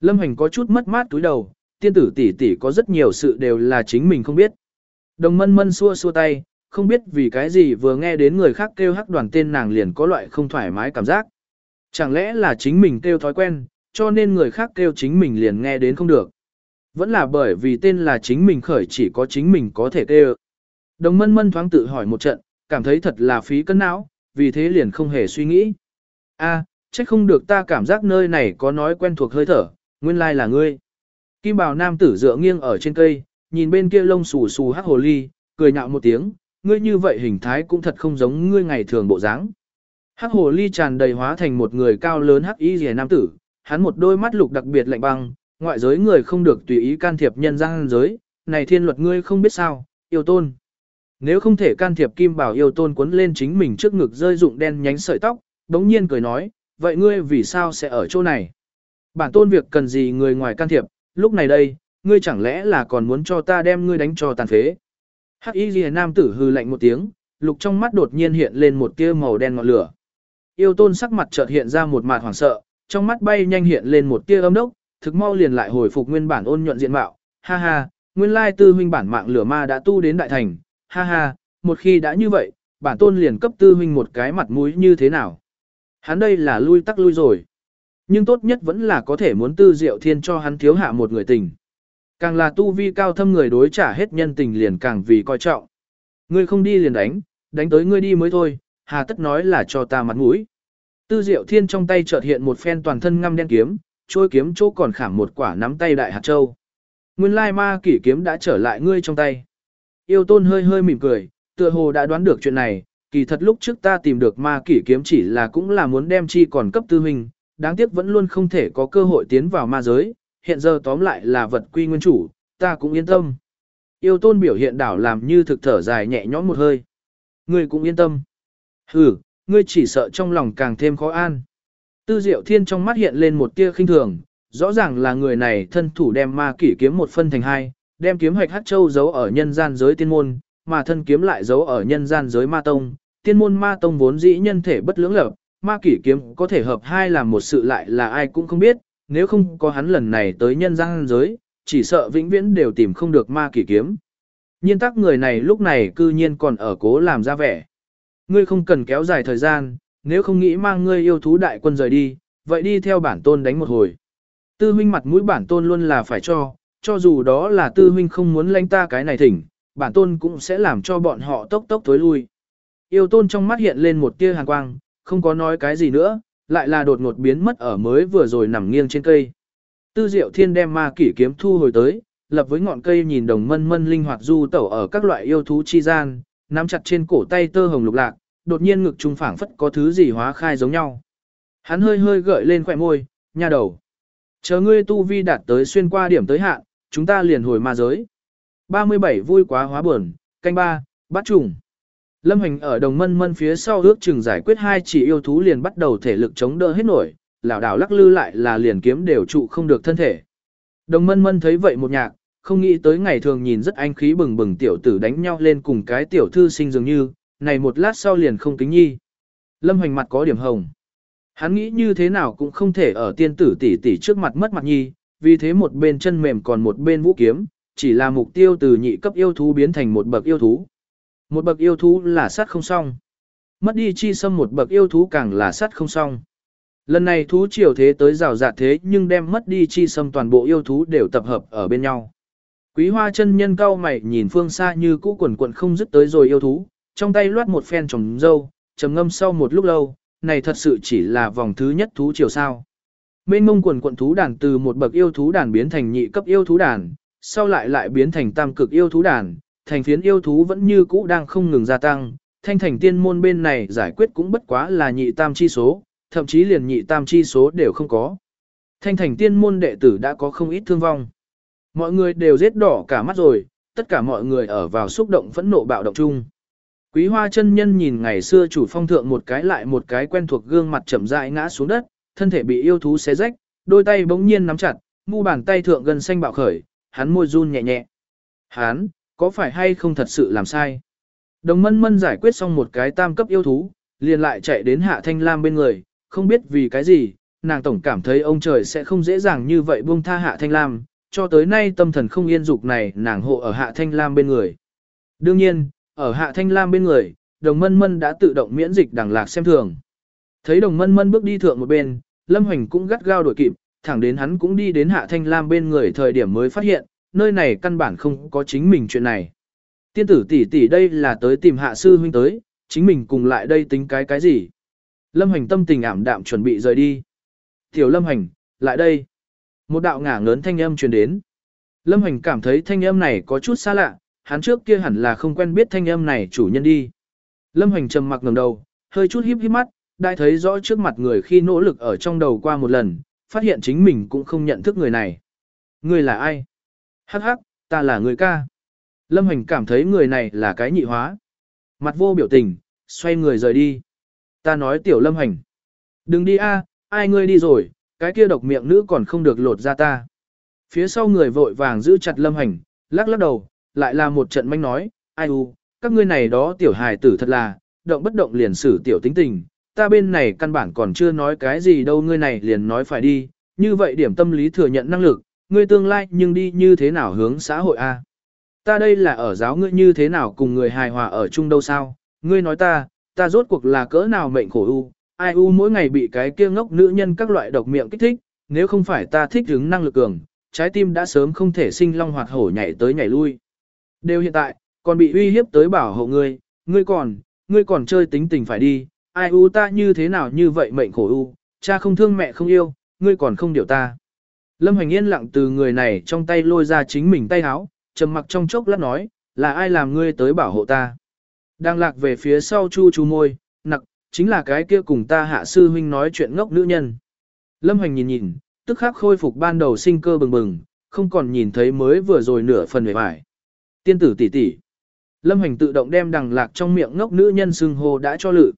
Lâm Hoành có chút mất mát túi đầu, tiên tử tỷ tỷ có rất nhiều sự đều là chính mình không biết. Đồng mân mân xua xua tay, không biết vì cái gì vừa nghe đến người khác kêu hắc đoàn tên nàng liền có loại không thoải mái cảm giác. Chẳng lẽ là chính mình kêu thói quen, cho nên người khác kêu chính mình liền nghe đến không được. Vẫn là bởi vì tên là chính mình khởi chỉ có chính mình có thể kêu. Đồng mân mân thoáng tự hỏi một trận, cảm thấy thật là phí cân não, vì thế liền không hề suy nghĩ. a à, chắc không được ta cảm giác nơi này có nói quen thuộc hơi thở, nguyên lai là ngươi. Kim bào nam tử dựa nghiêng ở trên cây, nhìn bên kia lông xù xù hắc hồ ly, cười nhạo một tiếng, ngươi như vậy hình thái cũng thật không giống ngươi ngày thường bộ dáng. Hắc hồ ly tràn đầy hóa thành một người cao lớn hắc y rìa nam tử, hắn một đôi mắt lục đặc biệt lạnh băng, ngoại giới người không được tùy ý can thiệp nhân gian giới, này thiên luật ngươi không biết sao, yêu tôn. Nếu không thể can thiệp kim bảo yêu tôn cuốn lên chính mình trước ngực rơi dụng đen nhánh sợi tóc, đống nhiên cười nói, vậy ngươi vì sao sẽ ở chỗ này? Bản tôn việc cần gì người ngoài can thiệp, lúc này đây, ngươi chẳng lẽ là còn muốn cho ta đem ngươi đánh cho tàn phế? Hắc y Liễu nam tử hư lạnh một tiếng, lục trong mắt đột nhiên hiện lên một tia màu đen ngọn lửa. Yêu tôn sắc mặt chợt hiện ra một mặt hoảng sợ, trong mắt bay nhanh hiện lên một tia âm đốc, thực mau liền lại hồi phục nguyên bản ôn nhuận diện mạo. Ha ha, nguyên lai tư huynh bản mạng lửa ma đã tu đến đại thành. Ha ha, một khi đã như vậy, bản tôn liền cấp tư huynh một cái mặt mũi như thế nào? Hắn đây là lui tắc lui rồi. Nhưng tốt nhất vẫn là có thể muốn tư diệu thiên cho hắn thiếu hạ một người tình. Càng là tu vi cao thâm người đối trả hết nhân tình liền càng vì coi trọng. Ngươi không đi liền đánh, đánh tới ngươi đi mới thôi, hà tất nói là cho ta mặt mũi. Tư Diệu Thiên trong tay chợt hiện một phen toàn thân ngăm đen kiếm, trôi kiếm chỗ còn khảm một quả nắm tay đại hạt châu. Nguyên lai ma kỷ kiếm đã trở lại ngươi trong tay. Yêu tôn hơi hơi mỉm cười, tựa hồ đã đoán được chuyện này, kỳ thật lúc trước ta tìm được ma kỷ kiếm chỉ là cũng là muốn đem chi còn cấp tư huynh, đáng tiếc vẫn luôn không thể có cơ hội tiến vào ma giới, hiện giờ tóm lại là vật quy nguyên chủ, ta cũng yên tâm. Yêu tôn biểu hiện đảo làm như thực thở dài nhẹ nhõm một hơi. Ngươi cũng yên tâm. hừ ngươi chỉ sợ trong lòng càng thêm khó an. Tư Diệu Thiên trong mắt hiện lên một tia khinh thường, rõ ràng là người này thân thủ đem ma kỷ kiếm một phân thành hai, đem kiếm hoạch hát châu giấu ở nhân gian giới tiên môn, mà thân kiếm lại giấu ở nhân gian giới ma tông. Tiên môn ma tông vốn dĩ nhân thể bất lưỡng lập, ma kỷ kiếm có thể hợp hai làm một sự lại là ai cũng không biết, nếu không có hắn lần này tới nhân gian giới, chỉ sợ vĩnh viễn đều tìm không được ma kỳ kiếm. Nhiên tắc người này lúc này cư nhiên còn ở cố làm ra vẻ. Ngươi không cần kéo dài thời gian, nếu không nghĩ mang ngươi yêu thú đại quân rời đi, vậy đi theo bản tôn đánh một hồi. Tư huynh mặt mũi bản tôn luôn là phải cho, cho dù đó là tư huynh không muốn lãnh ta cái này thỉnh, bản tôn cũng sẽ làm cho bọn họ tốc tốc tối lui. Yêu tôn trong mắt hiện lên một tia hàn quang, không có nói cái gì nữa, lại là đột ngột biến mất ở mới vừa rồi nằm nghiêng trên cây. Tư diệu thiên đem ma kỷ kiếm thu hồi tới, lập với ngọn cây nhìn đồng mân mân linh hoạt du tẩu ở các loại yêu thú chi gian, nắm chặt trên cổ tay tơ hồng lục lạc, đột nhiên ngực trung phảng phất có thứ gì hóa khai giống nhau. Hắn hơi hơi gợi lên khỏe môi, nha đầu. Chờ ngươi tu vi đạt tới xuyên qua điểm tới hạn, chúng ta liền hồi ma giới. 37 vui quá hóa buồn, canh ba, bắt trùng. Lâm Hành ở đồng mân mân phía sau ước chừng giải quyết hai chỉ yêu thú liền bắt đầu thể lực chống đỡ hết nổi, lảo đảo lắc lư lại là liền kiếm đều trụ không được thân thể. Đồng mân mân thấy vậy một nhạc, không nghĩ tới ngày thường nhìn rất anh khí bừng bừng tiểu tử đánh nhau lên cùng cái tiểu thư sinh dường như, này một lát sau liền không kính nhi. Lâm Hoành mặt có điểm hồng. Hắn nghĩ như thế nào cũng không thể ở tiên tử tỷ tỷ trước mặt mất mặt nhi, vì thế một bên chân mềm còn một bên vũ kiếm, chỉ là mục tiêu từ nhị cấp yêu thú biến thành một bậc yêu thú. Một bậc yêu thú là sát không xong. Mất đi chi xâm một bậc yêu thú càng là sát không xong. Lần này thú triều thế tới rào rạt thế nhưng đem mất đi chi xâm toàn bộ yêu thú đều tập hợp ở bên nhau. Quý hoa chân nhân cao mày nhìn phương xa như cũ quần quần không dứt tới rồi yêu thú, trong tay loát một phen trồng dâu, trầm ngâm sau một lúc lâu, này thật sự chỉ là vòng thứ nhất thú triều sao. Mênh mông quần quận thú đàn từ một bậc yêu thú đàn biến thành nhị cấp yêu thú đàn, sau lại lại biến thành tam cực yêu thú đàn, thành phiến yêu thú vẫn như cũ đang không ngừng gia tăng, thanh thành tiên môn bên này giải quyết cũng bất quá là nhị tam chi số, thậm chí liền nhị tam chi số đều không có. Thanh thành tiên môn đệ tử đã có không ít thương vong. Mọi người đều giết đỏ cả mắt rồi, tất cả mọi người ở vào xúc động phẫn nộ bạo động chung. Quý hoa chân nhân nhìn ngày xưa chủ phong thượng một cái lại một cái quen thuộc gương mặt chậm rãi ngã xuống đất, thân thể bị yêu thú xé rách, đôi tay bỗng nhiên nắm chặt, mu bàn tay thượng gần xanh bạo khởi, hắn môi run nhẹ nhẹ. Hắn, có phải hay không thật sự làm sai? Đồng mân mân giải quyết xong một cái tam cấp yêu thú, liền lại chạy đến hạ thanh lam bên người, không biết vì cái gì, nàng tổng cảm thấy ông trời sẽ không dễ dàng như vậy buông tha hạ thanh lam, cho tới nay tâm thần không yên dục này nàng hộ ở hạ thanh lam bên người. Đương nhiên, ở hạ thanh lam bên người, đồng mân mân đã tự động miễn dịch đằng lạc xem thường. Thấy đồng mân mân bước đi thượng một bên, Lâm Hoành cũng gắt gao đuổi kịp, thẳng đến hắn cũng đi đến hạ thanh lam bên người thời điểm mới phát hiện, nơi này căn bản không có chính mình chuyện này. Tiên tử tỷ tỷ đây là tới tìm hạ sư huynh tới, chính mình cùng lại đây tính cái cái gì. Lâm Hành tâm tình ảm đạm chuẩn bị rời đi. Tiểu Lâm Hành lại đây. Một đạo ngả ngớn thanh âm truyền đến. Lâm Hành cảm thấy thanh âm này có chút xa lạ, hắn trước kia hẳn là không quen biết thanh âm này chủ nhân đi. Lâm Hành trầm mặc ngẩng đầu, hơi chút híp híp mắt, đại thấy rõ trước mặt người khi nỗ lực ở trong đầu qua một lần, phát hiện chính mình cũng không nhận thức người này. Người là ai? Hắc hắc, ta là người ca. Lâm Hoành cảm thấy người này là cái nhị hóa. Mặt vô biểu tình, xoay người rời đi. Ta nói tiểu Lâm Hoành. Đừng đi a, ai ngươi đi rồi, cái kia độc miệng nữ còn không được lột ra ta. Phía sau người vội vàng giữ chặt Lâm Hoành, lắc lắc đầu, lại là một trận manh nói, ai u, các ngươi này đó tiểu hài tử thật là, động bất động liền xử tiểu tính tình, ta bên này căn bản còn chưa nói cái gì đâu ngươi này liền nói phải đi, như vậy điểm tâm lý thừa nhận năng lực, ngươi tương lai nhưng đi như thế nào hướng xã hội a? Ta đây là ở giáo ngươi như thế nào cùng người hài hòa ở chung đâu sao, ngươi nói ta, ta rốt cuộc là cỡ nào mệnh khổ u, ai u mỗi ngày bị cái kia ngốc nữ nhân các loại độc miệng kích thích, nếu không phải ta thích hứng năng lực cường, trái tim đã sớm không thể sinh long hoạt hổ nhảy tới nhảy lui. Đều hiện tại, còn bị uy hiếp tới bảo hộ ngươi, ngươi còn, ngươi còn chơi tính tình phải đi, ai u ta như thế nào như vậy mệnh khổ u, cha không thương mẹ không yêu, ngươi còn không điều ta. Lâm Hoành yên lặng từ người này trong tay lôi ra chính mình tay háo, trầm mặc trong chốc lát nói, là ai làm ngươi tới bảo hộ ta. Đang lạc về phía sau chu chu môi, nặc, chính là cái kia cùng ta hạ sư huynh nói chuyện ngốc nữ nhân. Lâm Hoành nhìn nhìn, tức khắc khôi phục ban đầu sinh cơ bừng bừng, không còn nhìn thấy mới vừa rồi nửa phần về vải. Tiên tử tỷ tỷ. Lâm Hoành tự động đem đằng lạc trong miệng ngốc nữ nhân xưng hô đã cho lự.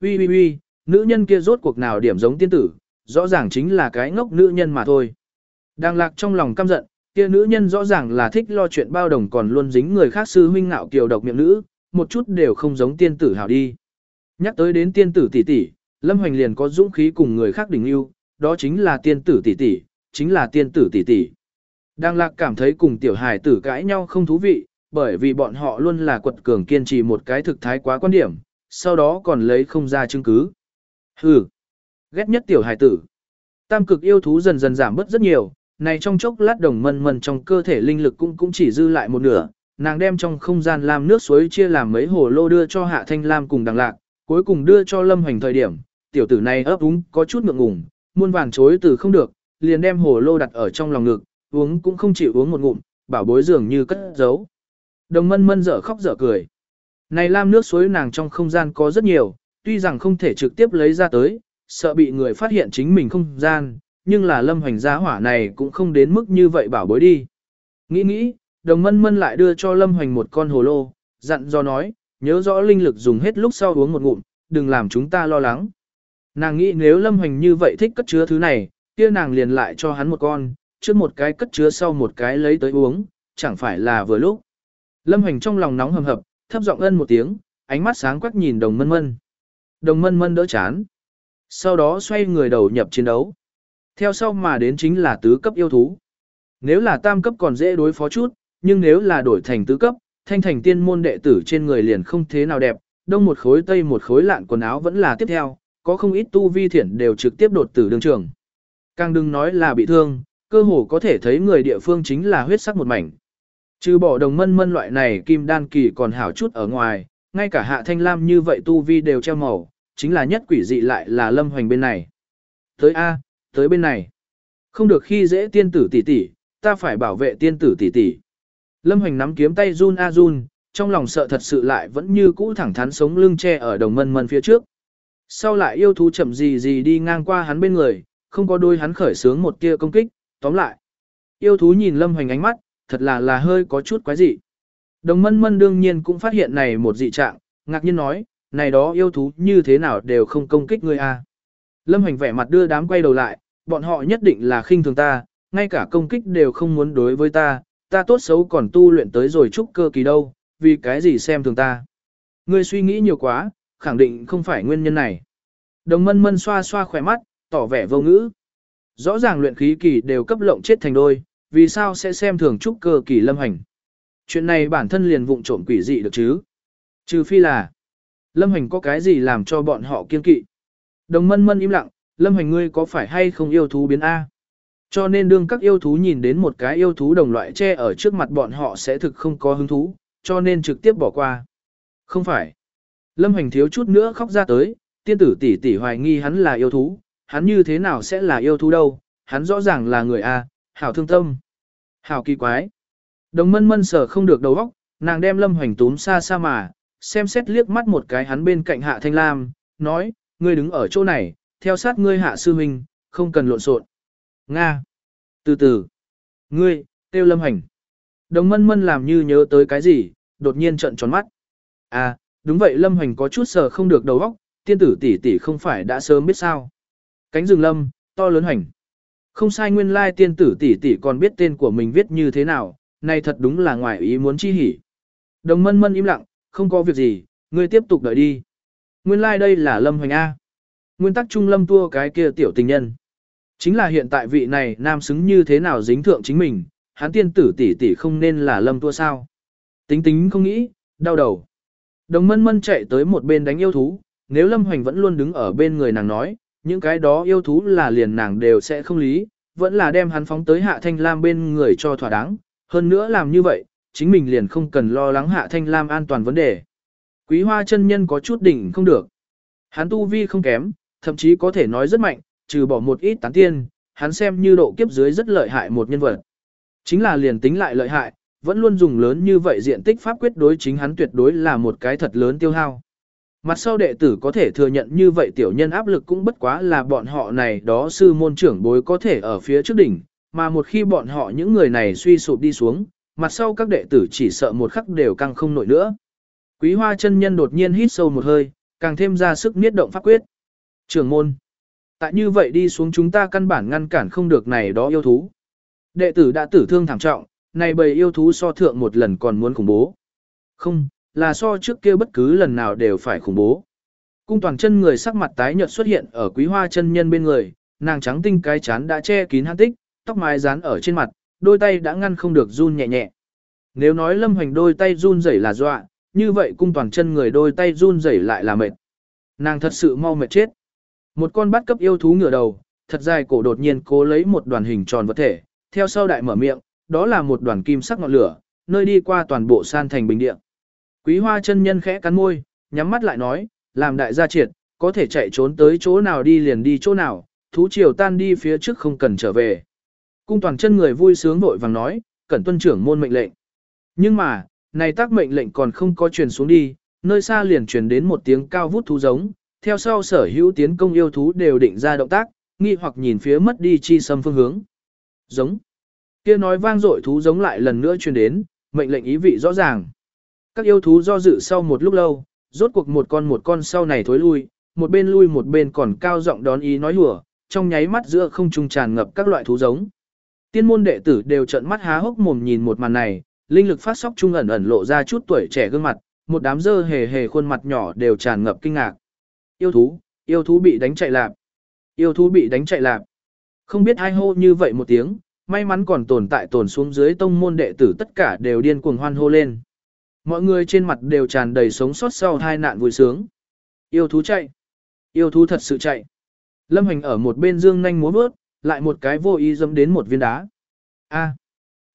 Ui ui ui, nữ nhân kia rốt cuộc nào điểm giống tiên tử, rõ ràng chính là cái ngốc nữ nhân mà thôi đang lạc trong lòng căm giận, kia nữ nhân rõ ràng là thích lo chuyện bao đồng còn luôn dính người khác sư huynh ngạo kiều độc miệng nữ, một chút đều không giống tiên tử hảo đi. Nhắc tới đến tiên tử tỷ tỷ, Lâm Hoành liền có dũng khí cùng người khác đỉnh yêu, đó chính là tiên tử tỷ tỷ, chính là tiên tử tỷ tỷ. Đang lạc cảm thấy cùng tiểu hài tử cãi nhau không thú vị, bởi vì bọn họ luôn là quật cường kiên trì một cái thực thái quá quan điểm, sau đó còn lấy không ra chứng cứ. Hừ, ghét nhất tiểu hài tử. Tam cực yêu thú dần dần giảm bớt rất nhiều, này trong chốc lát đồng mân mân trong cơ thể linh lực cũng cũng chỉ dư lại một nửa, nàng đem trong không gian làm nước suối chia làm mấy hồ lô đưa cho Hạ Thanh Lam cùng đằng lạc, cuối cùng đưa cho Lâm Hoành thời điểm, tiểu tử này ấp úng có chút ngượng ngùng, muôn vàn chối từ không được, liền đem hồ lô đặt ở trong lòng ngực, uống cũng không chịu uống một ngụm, bảo bối dường như cất giấu. Đồng mân mân dở khóc dở cười. Này lam nước suối nàng trong không gian có rất nhiều, tuy rằng không thể trực tiếp lấy ra tới, sợ bị người phát hiện chính mình không gian, nhưng là lâm hoành gia hỏa này cũng không đến mức như vậy bảo bối đi. Nghĩ nghĩ, đồng mân mân lại đưa cho lâm hoành một con hồ lô, dặn do nói, nhớ rõ linh lực dùng hết lúc sau uống một ngụm, đừng làm chúng ta lo lắng. Nàng nghĩ nếu lâm hoành như vậy thích cất chứa thứ này, kia nàng liền lại cho hắn một con, trước một cái cất chứa sau một cái lấy tới uống, chẳng phải là vừa lúc. Lâm Hoành trong lòng nóng hầm hập, thấp giọng ân một tiếng, ánh mắt sáng quắc nhìn đồng mân mân. Đồng mân mân đỡ chán. Sau đó xoay người đầu nhập chiến đấu. Theo sau mà đến chính là tứ cấp yêu thú. Nếu là tam cấp còn dễ đối phó chút, nhưng nếu là đổi thành tứ cấp, thanh thành tiên môn đệ tử trên người liền không thế nào đẹp, đông một khối tây một khối lạn quần áo vẫn là tiếp theo, có không ít tu vi thiển đều trực tiếp đột tử đường trường. Càng đừng nói là bị thương, cơ hồ có thể thấy người địa phương chính là huyết sắc một mảnh. Trừ bỏ đồng mân mân loại này kim đan kỳ còn hảo chút ở ngoài, ngay cả hạ thanh lam như vậy tu vi đều treo màu, chính là nhất quỷ dị lại là lâm hoành bên này. Tới A, tới bên này. Không được khi dễ tiên tử tỷ tỷ, ta phải bảo vệ tiên tử tỷ tỷ. Lâm hoành nắm kiếm tay run a run, trong lòng sợ thật sự lại vẫn như cũ thẳng thắn sống lưng che ở đồng mân mân phía trước. Sau lại yêu thú chậm gì gì đi ngang qua hắn bên người, không có đôi hắn khởi sướng một tia công kích, tóm lại. Yêu thú nhìn lâm hoành ánh mắt, thật là là hơi có chút quái dị. Đồng mân mân đương nhiên cũng phát hiện này một dị trạng, ngạc nhiên nói, này đó yêu thú như thế nào đều không công kích ngươi a. Lâm Hoành vẻ mặt đưa đám quay đầu lại, bọn họ nhất định là khinh thường ta, ngay cả công kích đều không muốn đối với ta, ta tốt xấu còn tu luyện tới rồi chúc cơ kỳ đâu, vì cái gì xem thường ta. Ngươi suy nghĩ nhiều quá, khẳng định không phải nguyên nhân này. Đồng mân mân xoa xoa khỏe mắt, tỏ vẻ vô ngữ. Rõ ràng luyện khí kỳ đều cấp lộng chết thành đôi, vì sao sẽ xem thường trúc cơ kỳ lâm hành. Chuyện này bản thân liền vụng trộm quỷ dị được chứ. Trừ phi là, lâm hành có cái gì làm cho bọn họ kiên kỵ. Đồng mân mân im lặng, lâm hành ngươi có phải hay không yêu thú biến A. Cho nên đương các yêu thú nhìn đến một cái yêu thú đồng loại che ở trước mặt bọn họ sẽ thực không có hứng thú, cho nên trực tiếp bỏ qua. Không phải. Lâm hành thiếu chút nữa khóc ra tới, tiên tử tỷ tỷ hoài nghi hắn là yêu thú, hắn như thế nào sẽ là yêu thú đâu, hắn rõ ràng là người A, hảo thương tâm. Hảo kỳ quái. Đồng mân mân sở không được đầu óc, nàng đem lâm hoành túm xa xa mà, xem xét liếc mắt một cái hắn bên cạnh hạ thanh lam, nói, ngươi đứng ở chỗ này, theo sát ngươi hạ sư huynh, không cần lộn xộn. Nga. Từ từ. Ngươi, tiêu lâm hành. Đồng mân mân làm như nhớ tới cái gì, đột nhiên trợn tròn mắt. À, đúng vậy lâm hành có chút sờ không được đầu óc, tiên tử tỷ tỷ không phải đã sớm biết sao. Cánh rừng lâm, to lớn hành. Không sai nguyên lai tiên tử tỷ tỷ còn biết tên của mình viết như thế nào, này thật đúng là ngoài ý muốn chi hỉ. Đồng mân mân im lặng, không có việc gì, ngươi tiếp tục đợi đi. Nguyên lai đây là Lâm Hoành A. Nguyên tắc trung Lâm tua cái kia tiểu tình nhân. Chính là hiện tại vị này nam xứng như thế nào dính thượng chính mình, hắn tiên tử tỷ tỷ không nên là Lâm tua sao. Tính tính không nghĩ, đau đầu. Đồng mân mân chạy tới một bên đánh yêu thú, nếu Lâm Hoành vẫn luôn đứng ở bên người nàng nói, những cái đó yêu thú là liền nàng đều sẽ không lý, vẫn là đem hắn phóng tới hạ thanh lam bên người cho thỏa đáng, hơn nữa làm như vậy, chính mình liền không cần lo lắng hạ thanh lam an toàn vấn đề. Quý hoa chân nhân có chút đỉnh không được. Hắn tu vi không kém, thậm chí có thể nói rất mạnh, trừ bỏ một ít tán tiên, hắn xem như độ kiếp dưới rất lợi hại một nhân vật. Chính là liền tính lại lợi hại, vẫn luôn dùng lớn như vậy diện tích pháp quyết đối chính hắn tuyệt đối là một cái thật lớn tiêu hao. Mặt sau đệ tử có thể thừa nhận như vậy tiểu nhân áp lực cũng bất quá là bọn họ này đó sư môn trưởng bối có thể ở phía trước đỉnh, mà một khi bọn họ những người này suy sụp đi xuống, mặt sau các đệ tử chỉ sợ một khắc đều căng không nổi nữa. Quý hoa chân nhân đột nhiên hít sâu một hơi, càng thêm ra sức niết động pháp quyết. Trưởng môn. Tại như vậy đi xuống chúng ta căn bản ngăn cản không được này đó yêu thú. Đệ tử đã tử thương thảm trọng, này bầy yêu thú so thượng một lần còn muốn khủng bố. Không, là so trước kia bất cứ lần nào đều phải khủng bố. Cung toàn chân người sắc mặt tái nhợt xuất hiện ở quý hoa chân nhân bên người, nàng trắng tinh cái chán đã che kín hàn tích, tóc mái dán ở trên mặt, đôi tay đã ngăn không được run nhẹ nhẹ. Nếu nói lâm hoành đôi tay run rẩy là dọa, như vậy cung toàn chân người đôi tay run rẩy lại là mệt. Nàng thật sự mau mệt chết. Một con bắt cấp yêu thú ngửa đầu, thật dài cổ đột nhiên cố lấy một đoàn hình tròn vật thể, theo sau đại mở miệng, đó là một đoàn kim sắc ngọn lửa, nơi đi qua toàn bộ san thành bình địa. Quý hoa chân nhân khẽ cắn môi, nhắm mắt lại nói, làm đại gia triệt, có thể chạy trốn tới chỗ nào đi liền đi chỗ nào, thú triều tan đi phía trước không cần trở về. Cung toàn chân người vui sướng vội vàng nói, cẩn tuân trưởng môn mệnh lệnh. Nhưng mà, này tác mệnh lệnh còn không có truyền xuống đi, nơi xa liền truyền đến một tiếng cao vút thú giống, theo sau sở hữu tiến công yêu thú đều định ra động tác, nghi hoặc nhìn phía mất đi chi xâm phương hướng. Giống. Kia nói vang dội thú giống lại lần nữa truyền đến, mệnh lệnh ý vị rõ ràng. Các yêu thú do dự sau một lúc lâu, rốt cuộc một con một con sau này thối lui, một bên lui một bên còn cao giọng đón ý nói hùa, trong nháy mắt giữa không trung tràn ngập các loại thú giống. Tiên môn đệ tử đều trợn mắt há hốc mồm nhìn một màn này, linh lực phát sóc trung ẩn ẩn lộ ra chút tuổi trẻ gương mặt, một đám dơ hề hề khuôn mặt nhỏ đều tràn ngập kinh ngạc. Yêu thú, yêu thú bị đánh chạy lạp. Yêu thú bị đánh chạy lạp. Không biết ai hô như vậy một tiếng, may mắn còn tồn tại tồn xuống dưới tông môn đệ tử tất cả đều điên cuồng hoan hô lên. Mọi người trên mặt đều tràn đầy sống sót sau hai nạn vui sướng. Yêu thú chạy. Yêu thú thật sự chạy. Lâm Hành ở một bên dương nhanh múa bước, lại một cái vô ý dâm đến một viên đá. A,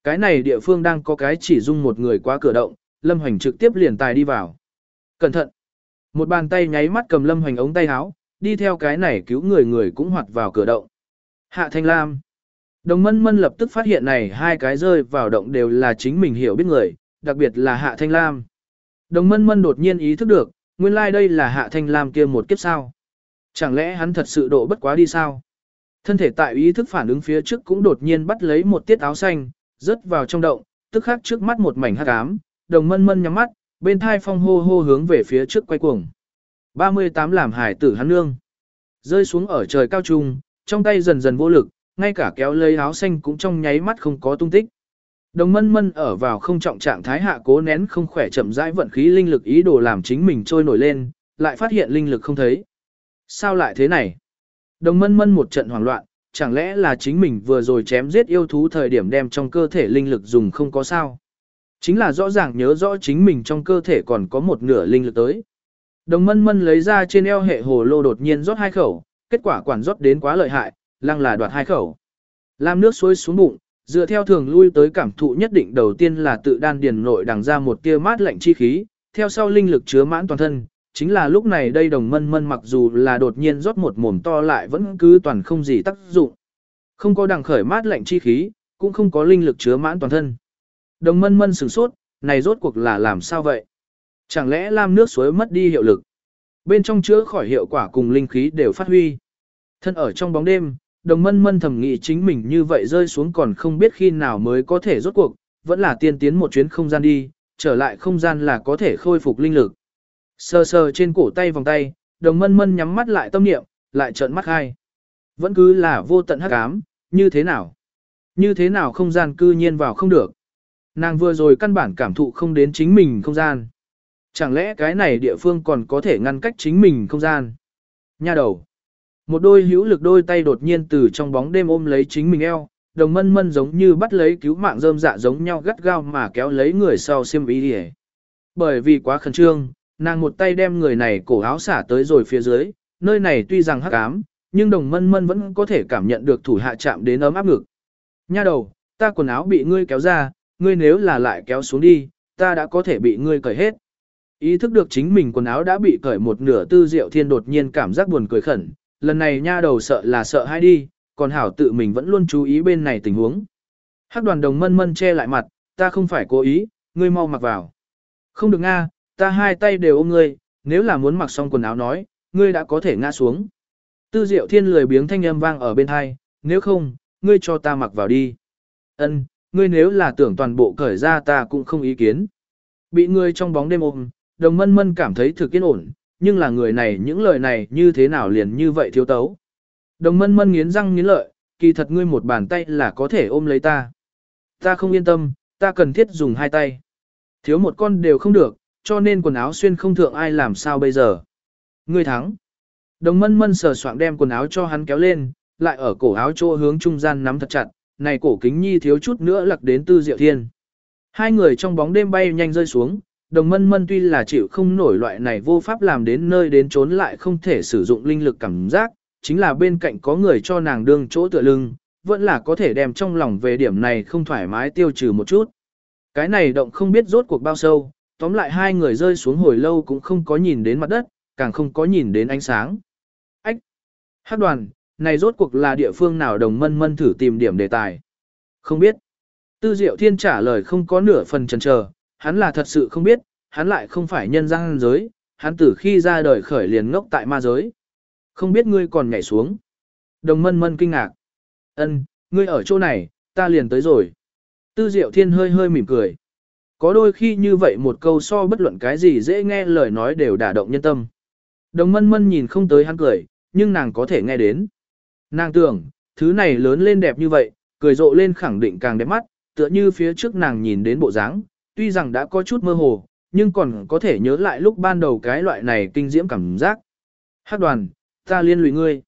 cái này địa phương đang có cái chỉ dung một người qua cửa động, Lâm hoành trực tiếp liền tài đi vào. Cẩn thận. Một bàn tay nháy mắt cầm Lâm hoành ống tay áo, đi theo cái này cứu người người cũng hoạt vào cửa động. Hạ Thanh Lam. Đồng mân mân lập tức phát hiện này hai cái rơi vào động đều là chính mình hiểu biết người, đặc biệt là Hạ Thanh Lam. Đồng mân mân đột nhiên ý thức được, nguyên lai like đây là Hạ Thanh Lam kia một kiếp sao. Chẳng lẽ hắn thật sự độ bất quá đi sao? Thân thể tại ý thức phản ứng phía trước cũng đột nhiên bắt lấy một tiết áo xanh, rớt vào trong động, tức khắc trước mắt một mảnh hắc ám, đồng mân mân nhắm mắt, bên thai phong hô hô hướng về phía trước quay cuồng. 38 làm hải tử hắn nương. Rơi xuống ở trời cao trung, trong tay dần dần vô lực, ngay cả kéo lấy áo xanh cũng trong nháy mắt không có tung tích. Đồng mân mân ở vào không trọng trạng thái hạ cố nén không khỏe chậm rãi vận khí linh lực ý đồ làm chính mình trôi nổi lên, lại phát hiện linh lực không thấy. Sao lại thế này? Đồng mân mân một trận hoảng loạn, chẳng lẽ là chính mình vừa rồi chém giết yêu thú thời điểm đem trong cơ thể linh lực dùng không có sao? Chính là rõ ràng nhớ rõ chính mình trong cơ thể còn có một nửa linh lực tới. Đồng mân mân lấy ra trên eo hệ hồ lô đột nhiên rót hai khẩu, kết quả quản rót đến quá lợi hại, lăng là đoạt hai khẩu. Làm nước suối xuống bụng, dựa theo thường lui tới cảm thụ nhất định đầu tiên là tự đan điền nội đằng ra một tia mát lạnh chi khí, theo sau linh lực chứa mãn toàn thân, chính là lúc này đây đồng mân mân mặc dù là đột nhiên rót một mồm to lại vẫn cứ toàn không gì tác dụng. Không có đằng khởi mát lạnh chi khí, cũng không có linh lực chứa mãn toàn thân. Đồng mân mân sửng sốt, này rốt cuộc là làm sao vậy? Chẳng lẽ lam nước suối mất đi hiệu lực? Bên trong chữa khỏi hiệu quả cùng linh khí đều phát huy. Thân ở trong bóng đêm, đồng mân mân thầm nghĩ chính mình như vậy rơi xuống còn không biết khi nào mới có thể rốt cuộc, vẫn là tiên tiến một chuyến không gian đi, trở lại không gian là có thể khôi phục linh lực. Sờ sờ trên cổ tay vòng tay, đồng mân mân nhắm mắt lại tâm niệm, lại trợn mắt hai. Vẫn cứ là vô tận hắc ám, như thế nào? Như thế nào không gian cư nhiên vào không được? Nàng vừa rồi căn bản cảm thụ không đến chính mình không gian. Chẳng lẽ cái này địa phương còn có thể ngăn cách chính mình không gian? Nha đầu. Một đôi hữu lực đôi tay đột nhiên từ trong bóng đêm ôm lấy chính mình eo, đồng mân mân giống như bắt lấy cứu mạng rơm dạ giống nhau gắt gao mà kéo lấy người sau xiêm ý đi Bởi vì quá khẩn trương, nàng một tay đem người này cổ áo xả tới rồi phía dưới, nơi này tuy rằng hắc ám, nhưng đồng mân mân vẫn có thể cảm nhận được thủ hạ chạm đến ấm áp ngực. Nha đầu, ta quần áo bị ngươi kéo ra, ngươi nếu là lại kéo xuống đi, ta đã có thể bị ngươi cởi hết. Ý thức được chính mình quần áo đã bị cởi một nửa tư diệu thiên đột nhiên cảm giác buồn cười khẩn, lần này nha đầu sợ là sợ hay đi, còn hảo tự mình vẫn luôn chú ý bên này tình huống. Hắc đoàn đồng mân mân che lại mặt, ta không phải cố ý, ngươi mau mặc vào. Không được nga, ta hai tay đều ôm ngươi, nếu là muốn mặc xong quần áo nói, ngươi đã có thể ngã xuống. Tư diệu thiên lười biếng thanh âm vang ở bên hai, nếu không, ngươi cho ta mặc vào đi. Ân, ngươi nếu là tưởng toàn bộ cởi ra ta cũng không ý kiến. Bị ngươi trong bóng đêm ôm, đồng mân mân cảm thấy thực yên ổn, nhưng là người này những lời này như thế nào liền như vậy thiếu tấu. Đồng mân mân nghiến răng nghiến lợi, kỳ thật ngươi một bàn tay là có thể ôm lấy ta. Ta không yên tâm, ta cần thiết dùng hai tay. Thiếu một con đều không được, cho nên quần áo xuyên không thượng ai làm sao bây giờ. Ngươi thắng. Đồng mân mân sờ soạng đem quần áo cho hắn kéo lên, lại ở cổ áo chỗ hướng trung gian nắm thật chặt, này cổ kính nhi thiếu chút nữa lặc đến tư diệu thiên. Hai người trong bóng đêm bay nhanh rơi xuống, đồng mân mân tuy là chịu không nổi loại này vô pháp làm đến nơi đến trốn lại không thể sử dụng linh lực cảm giác, chính là bên cạnh có người cho nàng đương chỗ tựa lưng, vẫn là có thể đem trong lòng về điểm này không thoải mái tiêu trừ một chút. Cái này động không biết rốt cuộc bao sâu, tóm lại hai người rơi xuống hồi lâu cũng không có nhìn đến mặt đất, càng không có nhìn đến ánh sáng. Ách! Hát đoàn, này rốt cuộc là địa phương nào đồng mân mân thử tìm điểm đề tài. Không biết. Tư Diệu Thiên trả lời không có nửa phần chần chờ, hắn là thật sự không biết, hắn lại không phải nhân gian giới, hắn từ khi ra đời khởi liền ngốc tại ma giới. Không biết ngươi còn nhảy xuống. Đồng mân mân kinh ngạc. Ân, ngươi ở chỗ này, ta liền tới rồi. Tư Diệu Thiên hơi hơi mỉm cười. Có đôi khi như vậy một câu so bất luận cái gì dễ nghe lời nói đều đả động nhân tâm. Đồng mân mân nhìn không tới hắn cười, nhưng nàng có thể nghe đến. Nàng tưởng, thứ này lớn lên đẹp như vậy, cười rộ lên khẳng định càng đẹp mắt, tựa như phía trước nàng nhìn đến bộ dáng, tuy rằng đã có chút mơ hồ, nhưng còn có thể nhớ lại lúc ban đầu cái loại này kinh diễm cảm giác. Hát đoàn, ta liên lụy ngươi.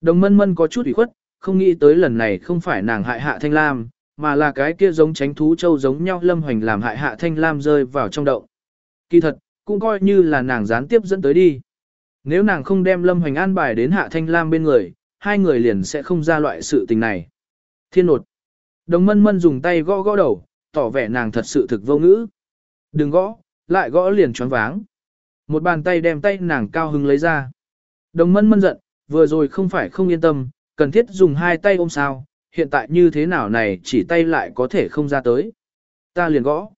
Đồng mân mân có chút ủy khuất, không nghĩ tới lần này không phải nàng hại hạ thanh lam, mà là cái kia giống tránh thú châu giống nhau lâm hoành làm hại hạ thanh lam rơi vào trong động. Kỳ thật, cũng coi như là nàng gián tiếp dẫn tới đi. Nếu nàng không đem lâm hoành an bài đến hạ thanh lam bên người, hai người liền sẽ không ra loại sự tình này. Thiên nột. Đồng mân mân dùng tay gõ gõ đầu, tỏ vẻ nàng thật sự thực vô ngữ. Đừng gõ, lại gõ liền choáng váng. Một bàn tay đem tay nàng cao hứng lấy ra. Đồng mân mân giận, vừa rồi không phải không yên tâm, cần thiết dùng hai tay ôm sao, hiện tại như thế nào này chỉ tay lại có thể không ra tới. Ta liền gõ.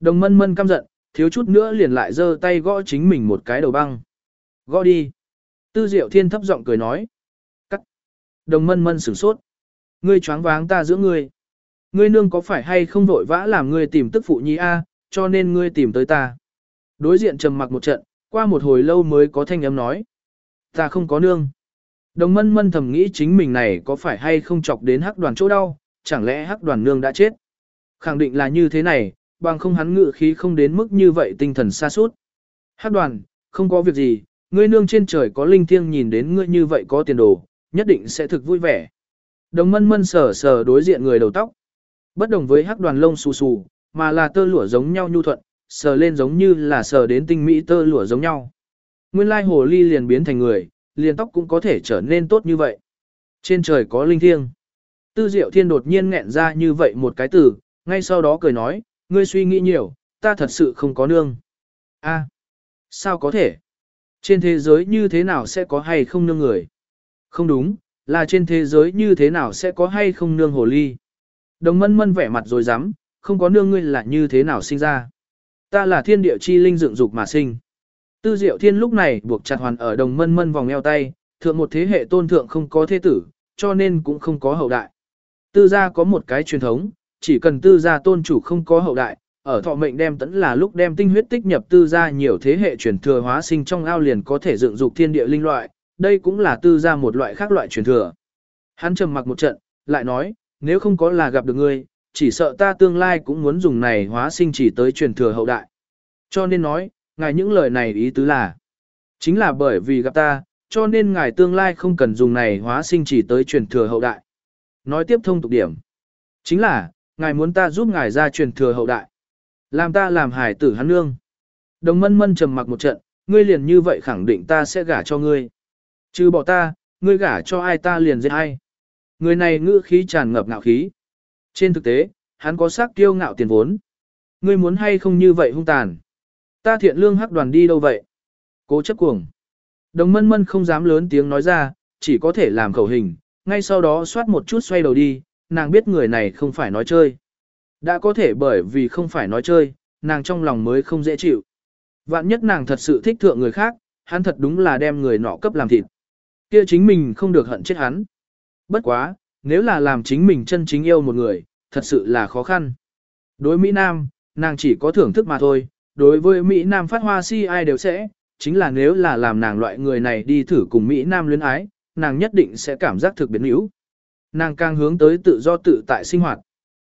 Đồng mân mân căm giận, thiếu chút nữa liền lại giơ tay gõ chính mình một cái đầu băng. Gõ đi. Tư diệu thiên thấp giọng cười nói. Cắt. Đồng mân mân sửng sốt. Ngươi choáng váng ta giữa ngươi. Ngươi nương có phải hay không vội vã làm ngươi tìm tức phụ nhi a, cho nên ngươi tìm tới ta. Đối diện trầm mặc một trận, qua một hồi lâu mới có thanh âm nói. Ta không có nương. Đồng mân mân thầm nghĩ chính mình này có phải hay không chọc đến hắc đoàn chỗ đau, chẳng lẽ hắc đoàn nương đã chết. Khẳng định là như thế này, bằng không hắn ngự khí không đến mức như vậy tinh thần xa suốt. Hắc đoàn, không có việc gì, ngươi nương trên trời có linh thiêng nhìn đến ngươi như vậy có tiền đồ, nhất định sẽ thực vui vẻ. Đồng mân mân sờ sờ đối diện người đầu tóc. Bất đồng với hắc đoàn lông xù xù, mà là tơ lụa giống nhau nhu thuận, sờ lên giống như là sờ đến tinh mỹ tơ lụa giống nhau. Nguyên lai hồ ly liền biến thành người, liền tóc cũng có thể trở nên tốt như vậy. Trên trời có linh thiêng. Tư Diệu Thiên đột nhiên nghẹn ra như vậy một cái từ, ngay sau đó cười nói, ngươi suy nghĩ nhiều, ta thật sự không có nương. A, sao có thể? Trên thế giới như thế nào sẽ có hay không nương người? Không đúng, là trên thế giới như thế nào sẽ có hay không nương hồ ly? Đồng mân mân vẻ mặt rồi dám, không có nương ngươi là như thế nào sinh ra? Ta là thiên địa chi linh dựng dục mà sinh. Tư Diệu Thiên lúc này buộc chặt hoàn ở đồng mân mân vòng eo tay, thượng một thế hệ tôn thượng không có thế tử, cho nên cũng không có hậu đại. Tư gia có một cái truyền thống, chỉ cần tư gia tôn chủ không có hậu đại, ở thọ mệnh đem tẫn là lúc đem tinh huyết tích nhập tư gia nhiều thế hệ truyền thừa hóa sinh trong ao liền có thể dựng dục thiên địa linh loại, đây cũng là tư gia một loại khác loại truyền thừa. Hắn trầm mặc một trận, lại nói, nếu không có là gặp được ngươi, chỉ sợ ta tương lai cũng muốn dùng này hóa sinh chỉ tới truyền thừa hậu đại. Cho nên nói, ngài những lời này ý tứ là, chính là bởi vì gặp ta, cho nên ngài tương lai không cần dùng này hóa sinh chỉ tới truyền thừa hậu đại. Nói tiếp thông tục điểm, chính là, ngài muốn ta giúp ngài ra truyền thừa hậu đại. Làm ta làm hải tử hắn nương. Đồng mân mân trầm mặc một trận, ngươi liền như vậy khẳng định ta sẽ gả cho ngươi. Chứ bỏ ta, ngươi gả cho ai ta liền giết ai. Người này ngữ khí tràn ngập ngạo khí. Trên thực tế, hắn có sắc kiêu ngạo tiền vốn. Ngươi muốn hay không như vậy hung tàn. Ta thiện lương hắc đoàn đi đâu vậy? Cố chấp cuồng. Đồng mân mân không dám lớn tiếng nói ra, chỉ có thể làm khẩu hình, ngay sau đó xoát một chút xoay đầu đi, nàng biết người này không phải nói chơi. Đã có thể bởi vì không phải nói chơi, nàng trong lòng mới không dễ chịu. Vạn nhất nàng thật sự thích thượng người khác, hắn thật đúng là đem người nọ cấp làm thịt. Kia chính mình không được hận chết hắn. Bất quá, nếu là làm chính mình chân chính yêu một người, thật sự là khó khăn. Đối Mỹ Nam, nàng chỉ có thưởng thức mà thôi, đối với Mỹ Nam phát hoa si ai đều sẽ, chính là nếu là làm nàng loại người này đi thử cùng Mỹ Nam luyến ái, nàng nhất định sẽ cảm giác thực biến yếu. Nàng càng hướng tới tự do tự tại sinh hoạt.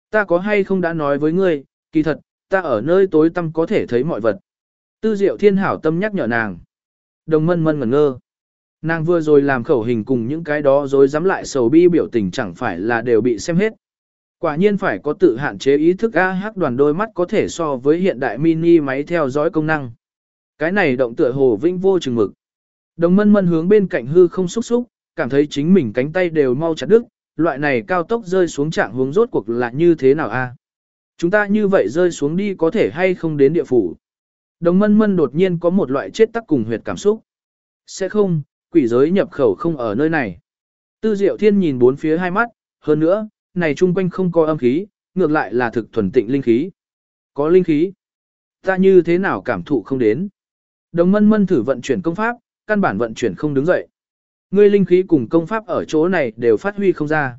Ta có hay không đã nói với ngươi, kỳ thật, ta ở nơi tối tăm có thể thấy mọi vật. Tư diệu thiên hảo tâm nhắc nhở nàng. Đồng mân mân ngẩn ngơ. Nàng vừa rồi làm khẩu hình cùng những cái đó rồi dám lại sầu bi biểu tình chẳng phải là đều bị xem hết. Quả nhiên phải có tự hạn chế ý thức AH đoàn đôi mắt có thể so với hiện đại mini máy theo dõi công năng. Cái này động tựa hồ vinh vô chừng mực. Đồng mân mân hướng bên cạnh hư không xúc xúc, cảm thấy chính mình cánh tay đều mau chặt đứt, loại này cao tốc rơi xuống trạng hướng rốt cuộc là như thế nào a? Chúng ta như vậy rơi xuống đi có thể hay không đến địa phủ. Đồng mân mân đột nhiên có một loại chết tắc cùng huyệt cảm xúc. Sẽ không, quỷ giới nhập khẩu không ở nơi này. Tư diệu thiên nhìn bốn phía hai mắt, hơn nữa, này chung quanh không có âm khí, ngược lại là thực thuần tịnh linh khí. Có linh khí. Ta như thế nào cảm thụ không đến. Đồng mân mân thử vận chuyển công pháp, căn bản vận chuyển không đứng dậy. Ngươi linh khí cùng công pháp ở chỗ này đều phát huy không ra.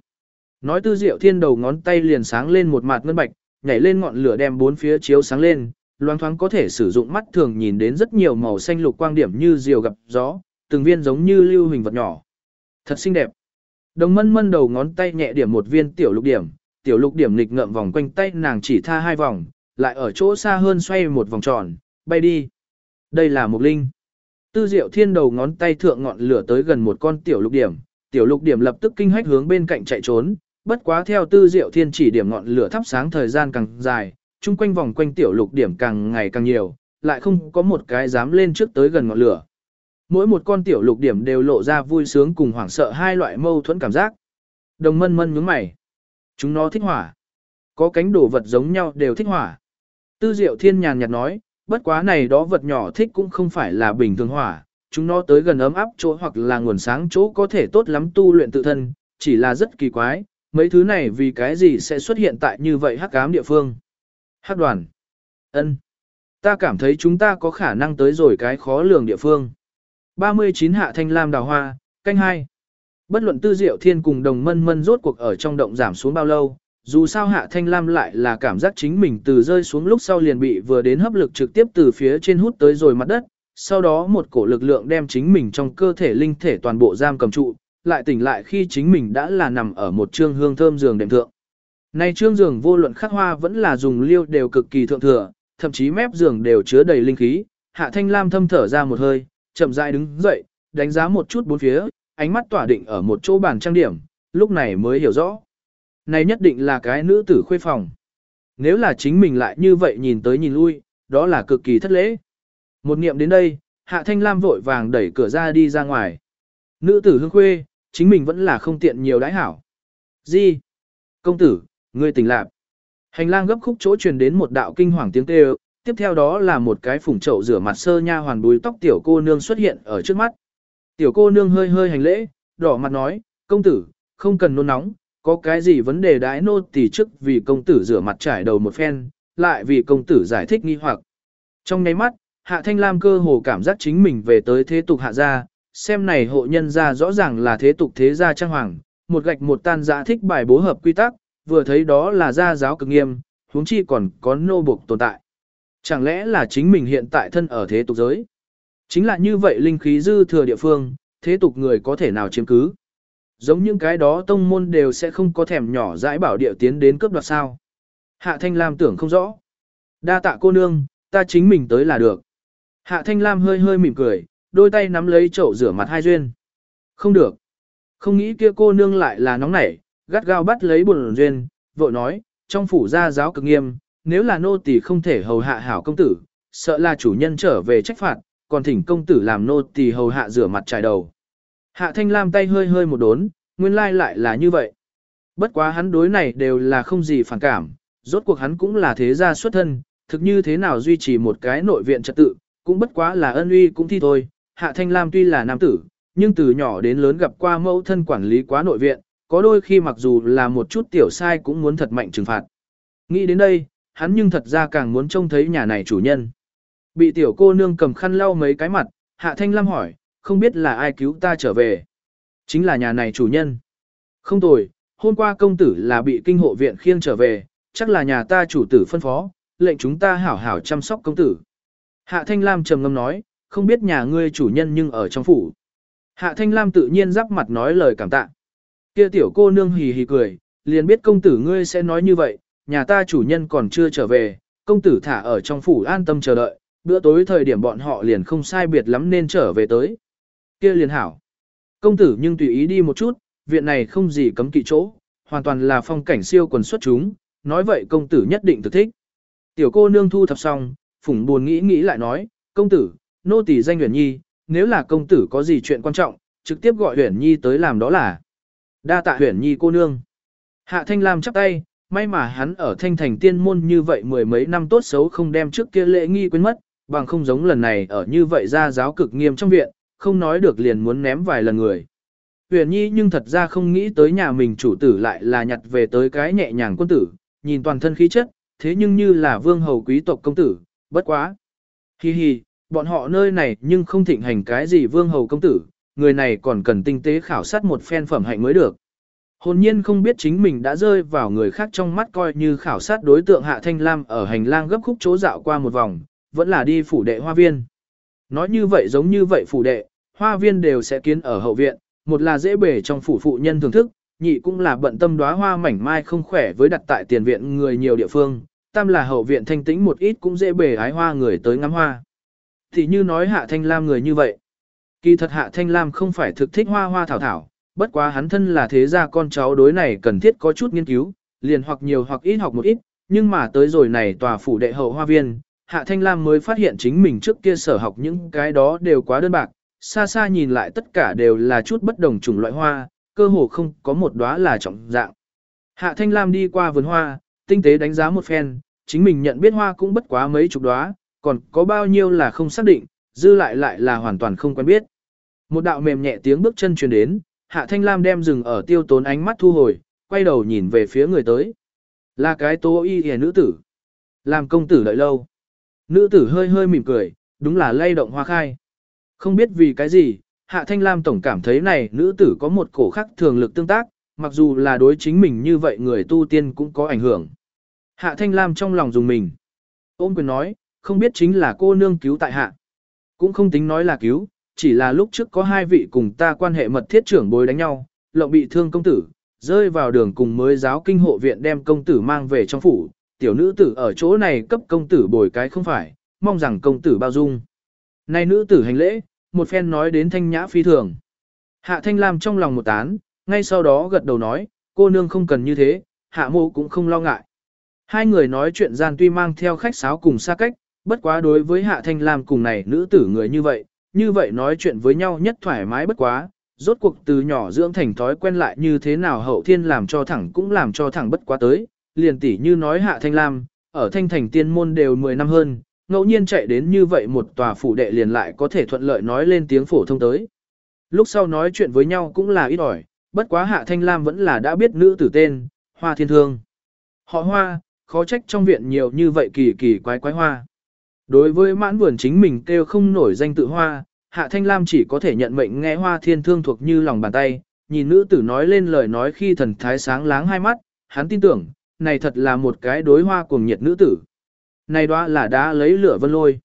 Nói tư diệu thiên đầu ngón tay liền sáng lên một mặt ngân bạch, nhảy lên ngọn lửa đem bốn phía chiếu sáng lên, loang thoáng có thể sử dụng mắt thường nhìn đến rất nhiều màu xanh lục quang điểm như diều gặp gió, từng viên giống như lưu hình vật nhỏ. Thật xinh đẹp. Đồng mân mân đầu ngón tay nhẹ điểm một viên tiểu lục điểm, tiểu lục điểm nghịch ngậm vòng quanh tay nàng chỉ tha hai vòng, lại ở chỗ xa hơn xoay một vòng tròn, bay đi. Đây là một linh. Tư diệu thiên đầu ngón tay thượng ngọn lửa tới gần một con tiểu lục điểm, tiểu lục điểm lập tức kinh hách hướng bên cạnh chạy trốn, bất quá theo tư diệu thiên chỉ điểm ngọn lửa thắp sáng thời gian càng dài, chung quanh vòng quanh tiểu lục điểm càng ngày càng nhiều, lại không có một cái dám lên trước tới gần ngọn lửa. Mỗi một con tiểu lục điểm đều lộ ra vui sướng cùng hoảng sợ hai loại mâu thuẫn cảm giác. Đồng mân mân nhướng mày. Chúng nó thích hỏa. Có cánh đồ vật giống nhau đều thích hỏa. Tư diệu thiên nhàn nhạt nói, bất quá này đó vật nhỏ thích cũng không phải là bình thường hỏa, chúng nó tới gần ấm áp chỗ hoặc là nguồn sáng chỗ có thể tốt lắm tu luyện tự thân, chỉ là rất kỳ quái, mấy thứ này vì cái gì sẽ xuất hiện tại như vậy hắc ám địa phương. Hắc đoàn. ân, Ta cảm thấy chúng ta có khả năng tới rồi cái khó lường địa phương. 39 hạ thanh lam đào hoa, canh hai. Bất luận tư diệu thiên cùng đồng mân mân rốt cuộc ở trong động giảm xuống bao lâu, dù sao hạ thanh lam lại là cảm giác chính mình từ rơi xuống lúc sau liền bị vừa đến hấp lực trực tiếp từ phía trên hút tới rồi mặt đất, sau đó một cổ lực lượng đem chính mình trong cơ thể linh thể toàn bộ giam cầm trụ, lại tỉnh lại khi chính mình đã là nằm ở một trương hương thơm giường đệm thượng. Này trương giường vô luận khắc hoa vẫn là dùng liêu đều cực kỳ thượng thừa, thậm chí mép giường đều chứa đầy linh khí, hạ thanh lam thâm thở ra một hơi, chậm rãi đứng dậy, đánh giá một chút bốn phía, ánh mắt tỏa định ở một chỗ bàn trang điểm, lúc này mới hiểu rõ. Này nhất định là cái nữ tử khuê phòng. Nếu là chính mình lại như vậy nhìn tới nhìn lui, đó là cực kỳ thất lễ. Một niệm đến đây, Hạ Thanh Lam vội vàng đẩy cửa ra đi ra ngoài. Nữ tử hương khuê, chính mình vẫn là không tiện nhiều đãi hảo. Gì? Công tử, ngươi tỉnh lạc. Hành lang gấp khúc chỗ truyền đến một đạo kinh hoàng tiếng kêu, tiếp theo đó là một cái phủng chậu rửa mặt sơ nha hoàn búi tóc tiểu cô nương xuất hiện ở trước mắt. Tiểu cô nương hơi hơi hành lễ, đỏ mặt nói, công tử, không cần nôn nóng, có cái gì vấn đề đái nô tỳ trước vì công tử rửa mặt trải đầu một phen, lại vì công tử giải thích nghi hoặc. Trong nháy mắt, Hạ Thanh Lam cơ hồ cảm giác chính mình về tới thế tục hạ gia, xem này hộ nhân gia rõ ràng là thế tục thế gia trang hoàng, một gạch một tan giã thích bài bố hợp quy tắc, vừa thấy đó là gia giáo cực nghiêm, huống chi còn có nô buộc tồn tại. Chẳng lẽ là chính mình hiện tại thân ở thế tục giới? Chính là như vậy linh khí dư thừa địa phương, thế tục người có thể nào chiếm cứ? Giống những cái đó tông môn đều sẽ không có thèm nhỏ dãi bảo địa tiến đến cướp đoạt sao. Hạ Thanh Lam tưởng không rõ. Đa tạ cô nương, ta chính mình tới là được. Hạ Thanh Lam hơi hơi mỉm cười, đôi tay nắm lấy chậu rửa mặt hai duyên. Không được. Không nghĩ kia cô nương lại là nóng nảy, gắt gao bắt lấy buồn duyên, vội nói, trong phủ gia giáo cực nghiêm, nếu là nô tỳ không thể hầu hạ hảo công tử, sợ là chủ nhân trở về trách phạt, còn thỉnh công tử làm nô tỳ hầu hạ rửa mặt trải đầu. Hạ Thanh Lam tay hơi hơi một đốn, nguyên lai lại là như vậy. Bất quá hắn đối này đều là không gì phản cảm, rốt cuộc hắn cũng là thế gia xuất thân, thực như thế nào duy trì một cái nội viện trật tự, cũng bất quá là ân uy cũng thi thôi. Hạ Thanh Lam tuy là nam tử, nhưng từ nhỏ đến lớn gặp qua mẫu thân quản lý quá nội viện, có đôi khi mặc dù là một chút tiểu sai cũng muốn thật mạnh trừng phạt. Nghĩ đến đây, hắn nhưng thật ra càng muốn trông thấy nhà này chủ nhân. Bị tiểu cô nương cầm khăn lau mấy cái mặt, Hạ Thanh Lam hỏi, không biết là ai cứu ta trở về. Chính là nhà này chủ nhân. Không tồi, hôm qua công tử là bị kinh hộ viện khiêng trở về, chắc là nhà ta chủ tử phân phó, lệnh chúng ta hảo hảo chăm sóc công tử. Hạ Thanh Lam trầm ngâm nói, không biết nhà ngươi chủ nhân nhưng ở trong phủ. Hạ Thanh Lam tự nhiên giáp mặt nói lời cảm tạ. Kia tiểu cô nương hì hì cười, liền biết công tử ngươi sẽ nói như vậy, nhà ta chủ nhân còn chưa trở về, công tử thả ở trong phủ an tâm chờ đợi, bữa tối thời điểm bọn họ liền không sai biệt lắm nên trở về tới. Kia liền hảo. Công tử nhưng tùy ý đi một chút, viện này không gì cấm kỵ chỗ, hoàn toàn là phong cảnh siêu quần xuất chúng, nói vậy công tử nhất định thực thích. Tiểu cô nương thu thập xong, phủng buồn nghĩ nghĩ lại nói, công tử, nô tỳ danh huyền nhi, nếu là công tử có gì chuyện quan trọng, trực tiếp gọi huyền nhi tới làm đó là. Đa tạ huyền nhi cô nương. Hạ thanh lam chắp tay, may mà hắn ở thanh thành tiên môn như vậy mười mấy năm tốt xấu không đem trước kia lễ nghi quên mất, bằng không giống lần này ở như vậy ra giáo cực nghiêm trong viện, không nói được liền muốn ném vài lần người. Huyền Nhi nhưng thật ra không nghĩ tới nhà mình chủ tử lại là nhặt về tới cái nhẹ nhàng quân tử, nhìn toàn thân khí chất, thế nhưng như là vương hầu quý tộc công tử, bất quá. Hi hi, bọn họ nơi này nhưng không thịnh hành cái gì vương hầu công tử, người này còn cần tinh tế khảo sát một phen phẩm hạnh mới được. Hồn nhiên không biết chính mình đã rơi vào người khác trong mắt coi như khảo sát đối tượng Hạ Thanh Lam ở hành lang gấp khúc chỗ dạo qua một vòng, vẫn là đi phủ đệ hoa viên. Nói như vậy giống như vậy phủ đệ, hoa viên đều sẽ kiến ở hậu viện, một là dễ bề trong phủ phụ nhân thưởng thức, nhị cũng là bận tâm đóa hoa mảnh mai không khỏe với đặt tại tiền viện người nhiều địa phương, tam là hậu viện thanh tĩnh một ít cũng dễ bề ái hoa người tới ngắm hoa. Thì như nói hạ thanh lam người như vậy. Kỳ thật hạ thanh lam không phải thực thích hoa hoa thảo thảo, bất quá hắn thân là thế gia con cháu đối này cần thiết có chút nghiên cứu, liền hoặc nhiều hoặc ít học một ít, nhưng mà tới rồi này tòa phủ đệ hậu hoa viên, hạ thanh lam mới phát hiện chính mình trước kia sở học những cái đó đều quá đơn bạc, xa xa nhìn lại tất cả đều là chút bất đồng chủng loại hoa, cơ hồ không có một đóa là trọng dạng. Hạ Thanh Lam đi qua vườn hoa, tinh tế đánh giá một phen, chính mình nhận biết hoa cũng bất quá mấy chục đóa, còn có bao nhiêu là không xác định, dư lại lại là hoàn toàn không quen biết. Một đạo mềm nhẹ tiếng bước chân truyền đến, Hạ Thanh Lam đem dừng ở tiêu tốn ánh mắt thu hồi, quay đầu nhìn về phía người tới. Là cái tố y hề nữ tử. Làm công tử đợi lâu. Nữ tử hơi hơi mỉm cười, đúng là lay động hoa khai. Không biết vì cái gì, Hạ Thanh Lam tổng cảm thấy này nữ tử có một cổ khắc thường lực tương tác, mặc dù là đối chính mình như vậy người tu tiên cũng có ảnh hưởng. Hạ Thanh Lam trong lòng dùng mình. Ôm quyền nói, không biết chính là cô nương cứu tại hạ. Cũng không tính nói là cứu, chỉ là lúc trước có hai vị cùng ta quan hệ mật thiết trưởng bối đánh nhau, lộng bị thương công tử, rơi vào đường cùng mới giáo kinh hộ viện đem công tử mang về trong phủ, tiểu nữ tử ở chỗ này cấp công tử bồi cái không phải, mong rằng công tử bao dung. Này nữ tử hành lễ, một phen nói đến thanh nhã phi thường. Hạ thanh lam trong lòng một tán, ngay sau đó gật đầu nói, cô nương không cần như thế, hạ mô cũng không lo ngại. Hai người nói chuyện gian tuy mang theo khách sáo cùng xa cách, bất quá đối với hạ thanh lam cùng này nữ tử người như vậy, như vậy nói chuyện với nhau nhất thoải mái bất quá, rốt cuộc từ nhỏ dưỡng thành thói quen lại như thế nào hậu thiên làm cho thẳng cũng làm cho thẳng bất quá tới, liền tỉ như nói hạ thanh lam, ở thanh thành tiên môn đều 10 năm hơn, ngẫu nhiên chạy đến như vậy một tòa phủ đệ liền lại có thể thuận lợi nói lên tiếng phổ thông tới. Lúc sau nói chuyện với nhau cũng là ít ỏi, bất quá Hạ Thanh Lam vẫn là đã biết nữ tử tên, Hoa Thiên Thương. Họ Hoa, khó trách trong viện nhiều như vậy kỳ kỳ quái quái hoa. Đối với mãn vườn chính mình kêu không nổi danh tự Hoa, Hạ Thanh Lam chỉ có thể nhận mệnh nghe Hoa Thiên Thương thuộc như lòng bàn tay, nhìn nữ tử nói lên lời nói khi thần thái sáng láng hai mắt, hắn tin tưởng, này thật là một cái đối hoa cuồng nhiệt nữ tử. Này đó là đá lấy lửa vân lôi.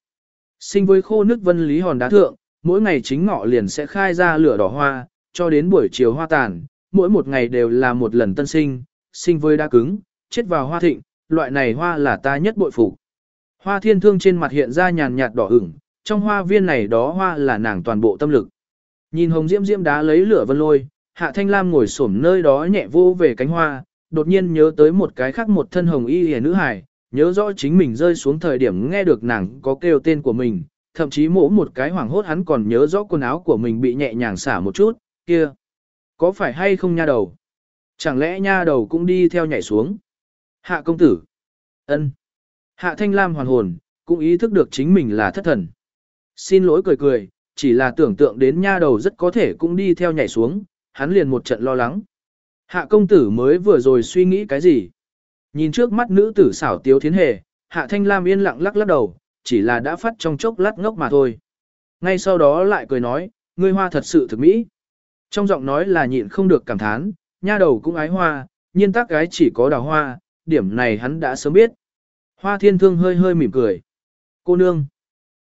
Sinh với khô nước vân lý hòn đá thượng, mỗi ngày chính ngọ liền sẽ khai ra lửa đỏ hoa, cho đến buổi chiều hoa tàn, mỗi một ngày đều là một lần tân sinh, sinh với đá cứng, chết vào hoa thịnh, loại này hoa là ta nhất bội phục. Hoa thiên thương trên mặt hiện ra nhàn nhạt đỏ ửng, trong hoa viên này đó hoa là nàng toàn bộ tâm lực. Nhìn hồng diễm diễm đá lấy lửa vân lôi, hạ thanh lam ngồi xổm nơi đó nhẹ vô về cánh hoa, đột nhiên nhớ tới một cái khác một thân hồng y hề nữ hài, nhớ rõ chính mình rơi xuống thời điểm nghe được nàng có kêu tên của mình, thậm chí mỗ một cái hoảng hốt hắn còn nhớ rõ quần áo của mình bị nhẹ nhàng xả một chút, Kia, có phải hay không nha đầu? Chẳng lẽ nha đầu cũng đi theo nhảy xuống? Hạ công tử. ân. Hạ Thanh Lam hoàn hồn, cũng ý thức được chính mình là thất thần. Xin lỗi cười cười, chỉ là tưởng tượng đến nha đầu rất có thể cũng đi theo nhảy xuống, hắn liền một trận lo lắng. Hạ công tử mới vừa rồi suy nghĩ cái gì? Nhìn trước mắt nữ tử xảo tiếu thiến hề, hạ thanh lam yên lặng lắc lắc đầu, chỉ là đã phát trong chốc lát ngốc mà thôi. Ngay sau đó lại cười nói, ngươi hoa thật sự thực mỹ. Trong giọng nói là nhịn không được cảm thán, nha đầu cũng ái hoa, nhiên tác gái chỉ có đào hoa, điểm này hắn đã sớm biết. Hoa thiên thương hơi hơi mỉm cười. Cô nương,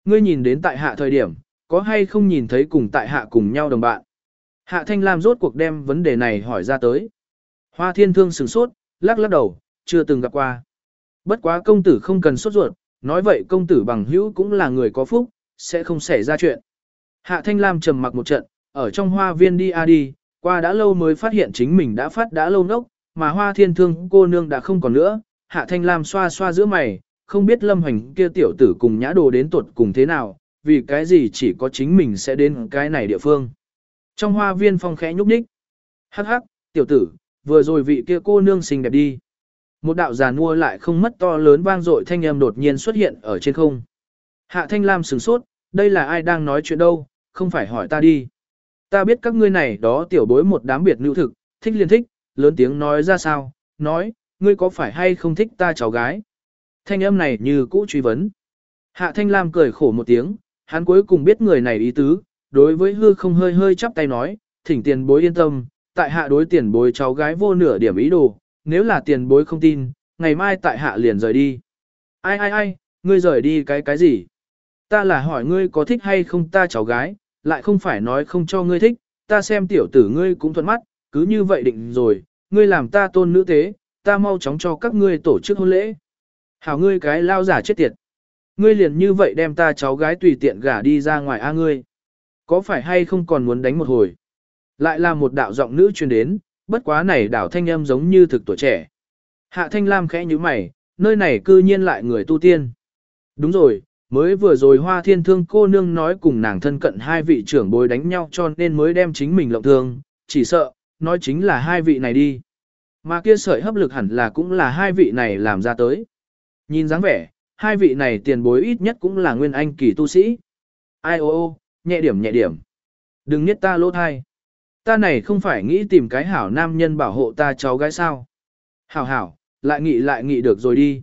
ngươi nhìn đến tại hạ thời điểm, có hay không nhìn thấy cùng tại hạ cùng nhau đồng bạn? Hạ Thanh Lam rốt cuộc đem vấn đề này hỏi ra tới. Hoa thiên thương sửng sốt, lắc lắc đầu, chưa từng gặp qua. Bất quá công tử không cần sốt ruột, nói vậy công tử bằng hữu cũng là người có phúc, sẽ không xảy ra chuyện. Hạ Thanh Lam trầm mặc một trận, ở trong hoa viên đi a đi, qua đã lâu mới phát hiện chính mình đã phát đã lâu nốc, mà hoa thiên thương cô nương đã không còn nữa. Hạ Thanh Lam xoa xoa giữa mày, không biết lâm hành kia tiểu tử cùng nhã đồ đến tuột cùng thế nào, vì cái gì chỉ có chính mình sẽ đến cái này địa phương. Trong hoa viên phong khẽ nhúc nhích. Hắc hắc, tiểu tử, vừa rồi vị kia cô nương xinh đẹp đi. Một đạo giàn mua lại không mất to lớn vang dội thanh âm đột nhiên xuất hiện ở trên không. Hạ Thanh Lam sửng sốt, đây là ai đang nói chuyện đâu, không phải hỏi ta đi. Ta biết các ngươi này đó tiểu bối một đám biệt nữ thực, thích liên thích, lớn tiếng nói ra sao, nói, ngươi có phải hay không thích ta cháu gái. Thanh âm này như cũ truy vấn. Hạ Thanh Lam cười khổ một tiếng, hắn cuối cùng biết người này ý tứ, đối với hư không hơi hơi chắp tay nói, thỉnh tiền bối yên tâm, tại hạ đối tiền bối cháu gái vô nửa điểm ý đồ, nếu là tiền bối không tin, ngày mai tại hạ liền rời đi. Ai ai ai, ngươi rời đi cái cái gì? Ta là hỏi ngươi có thích hay không ta cháu gái, lại không phải nói không cho ngươi thích, ta xem tiểu tử ngươi cũng thuận mắt, cứ như vậy định rồi, ngươi làm ta tôn nữ thế ta mau chóng cho các ngươi tổ chức hôn lễ. Hảo ngươi cái lao giả chết tiệt. Ngươi liền như vậy đem ta cháu gái tùy tiện gả đi ra ngoài a ngươi. Có phải hay không còn muốn đánh một hồi? Lại là một đạo giọng nữ truyền đến, bất quá này đảo thanh âm giống như thực tuổi trẻ. Hạ thanh lam khẽ như mày, nơi này cư nhiên lại người tu tiên. Đúng rồi, mới vừa rồi hoa thiên thương cô nương nói cùng nàng thân cận hai vị trưởng bối đánh nhau cho nên mới đem chính mình lộng thương, chỉ sợ, nói chính là hai vị này đi. Mà kia sợi hấp lực hẳn là cũng là hai vị này làm ra tới. Nhìn dáng vẻ, hai vị này tiền bối ít nhất cũng là nguyên anh kỳ tu sĩ. Ai ô ô, nhẹ điểm nhẹ điểm. Đừng nhất ta lỗ thai. Ta này không phải nghĩ tìm cái hảo nam nhân bảo hộ ta cháu gái sao. Hảo hảo, lại nghĩ lại nghĩ được rồi đi.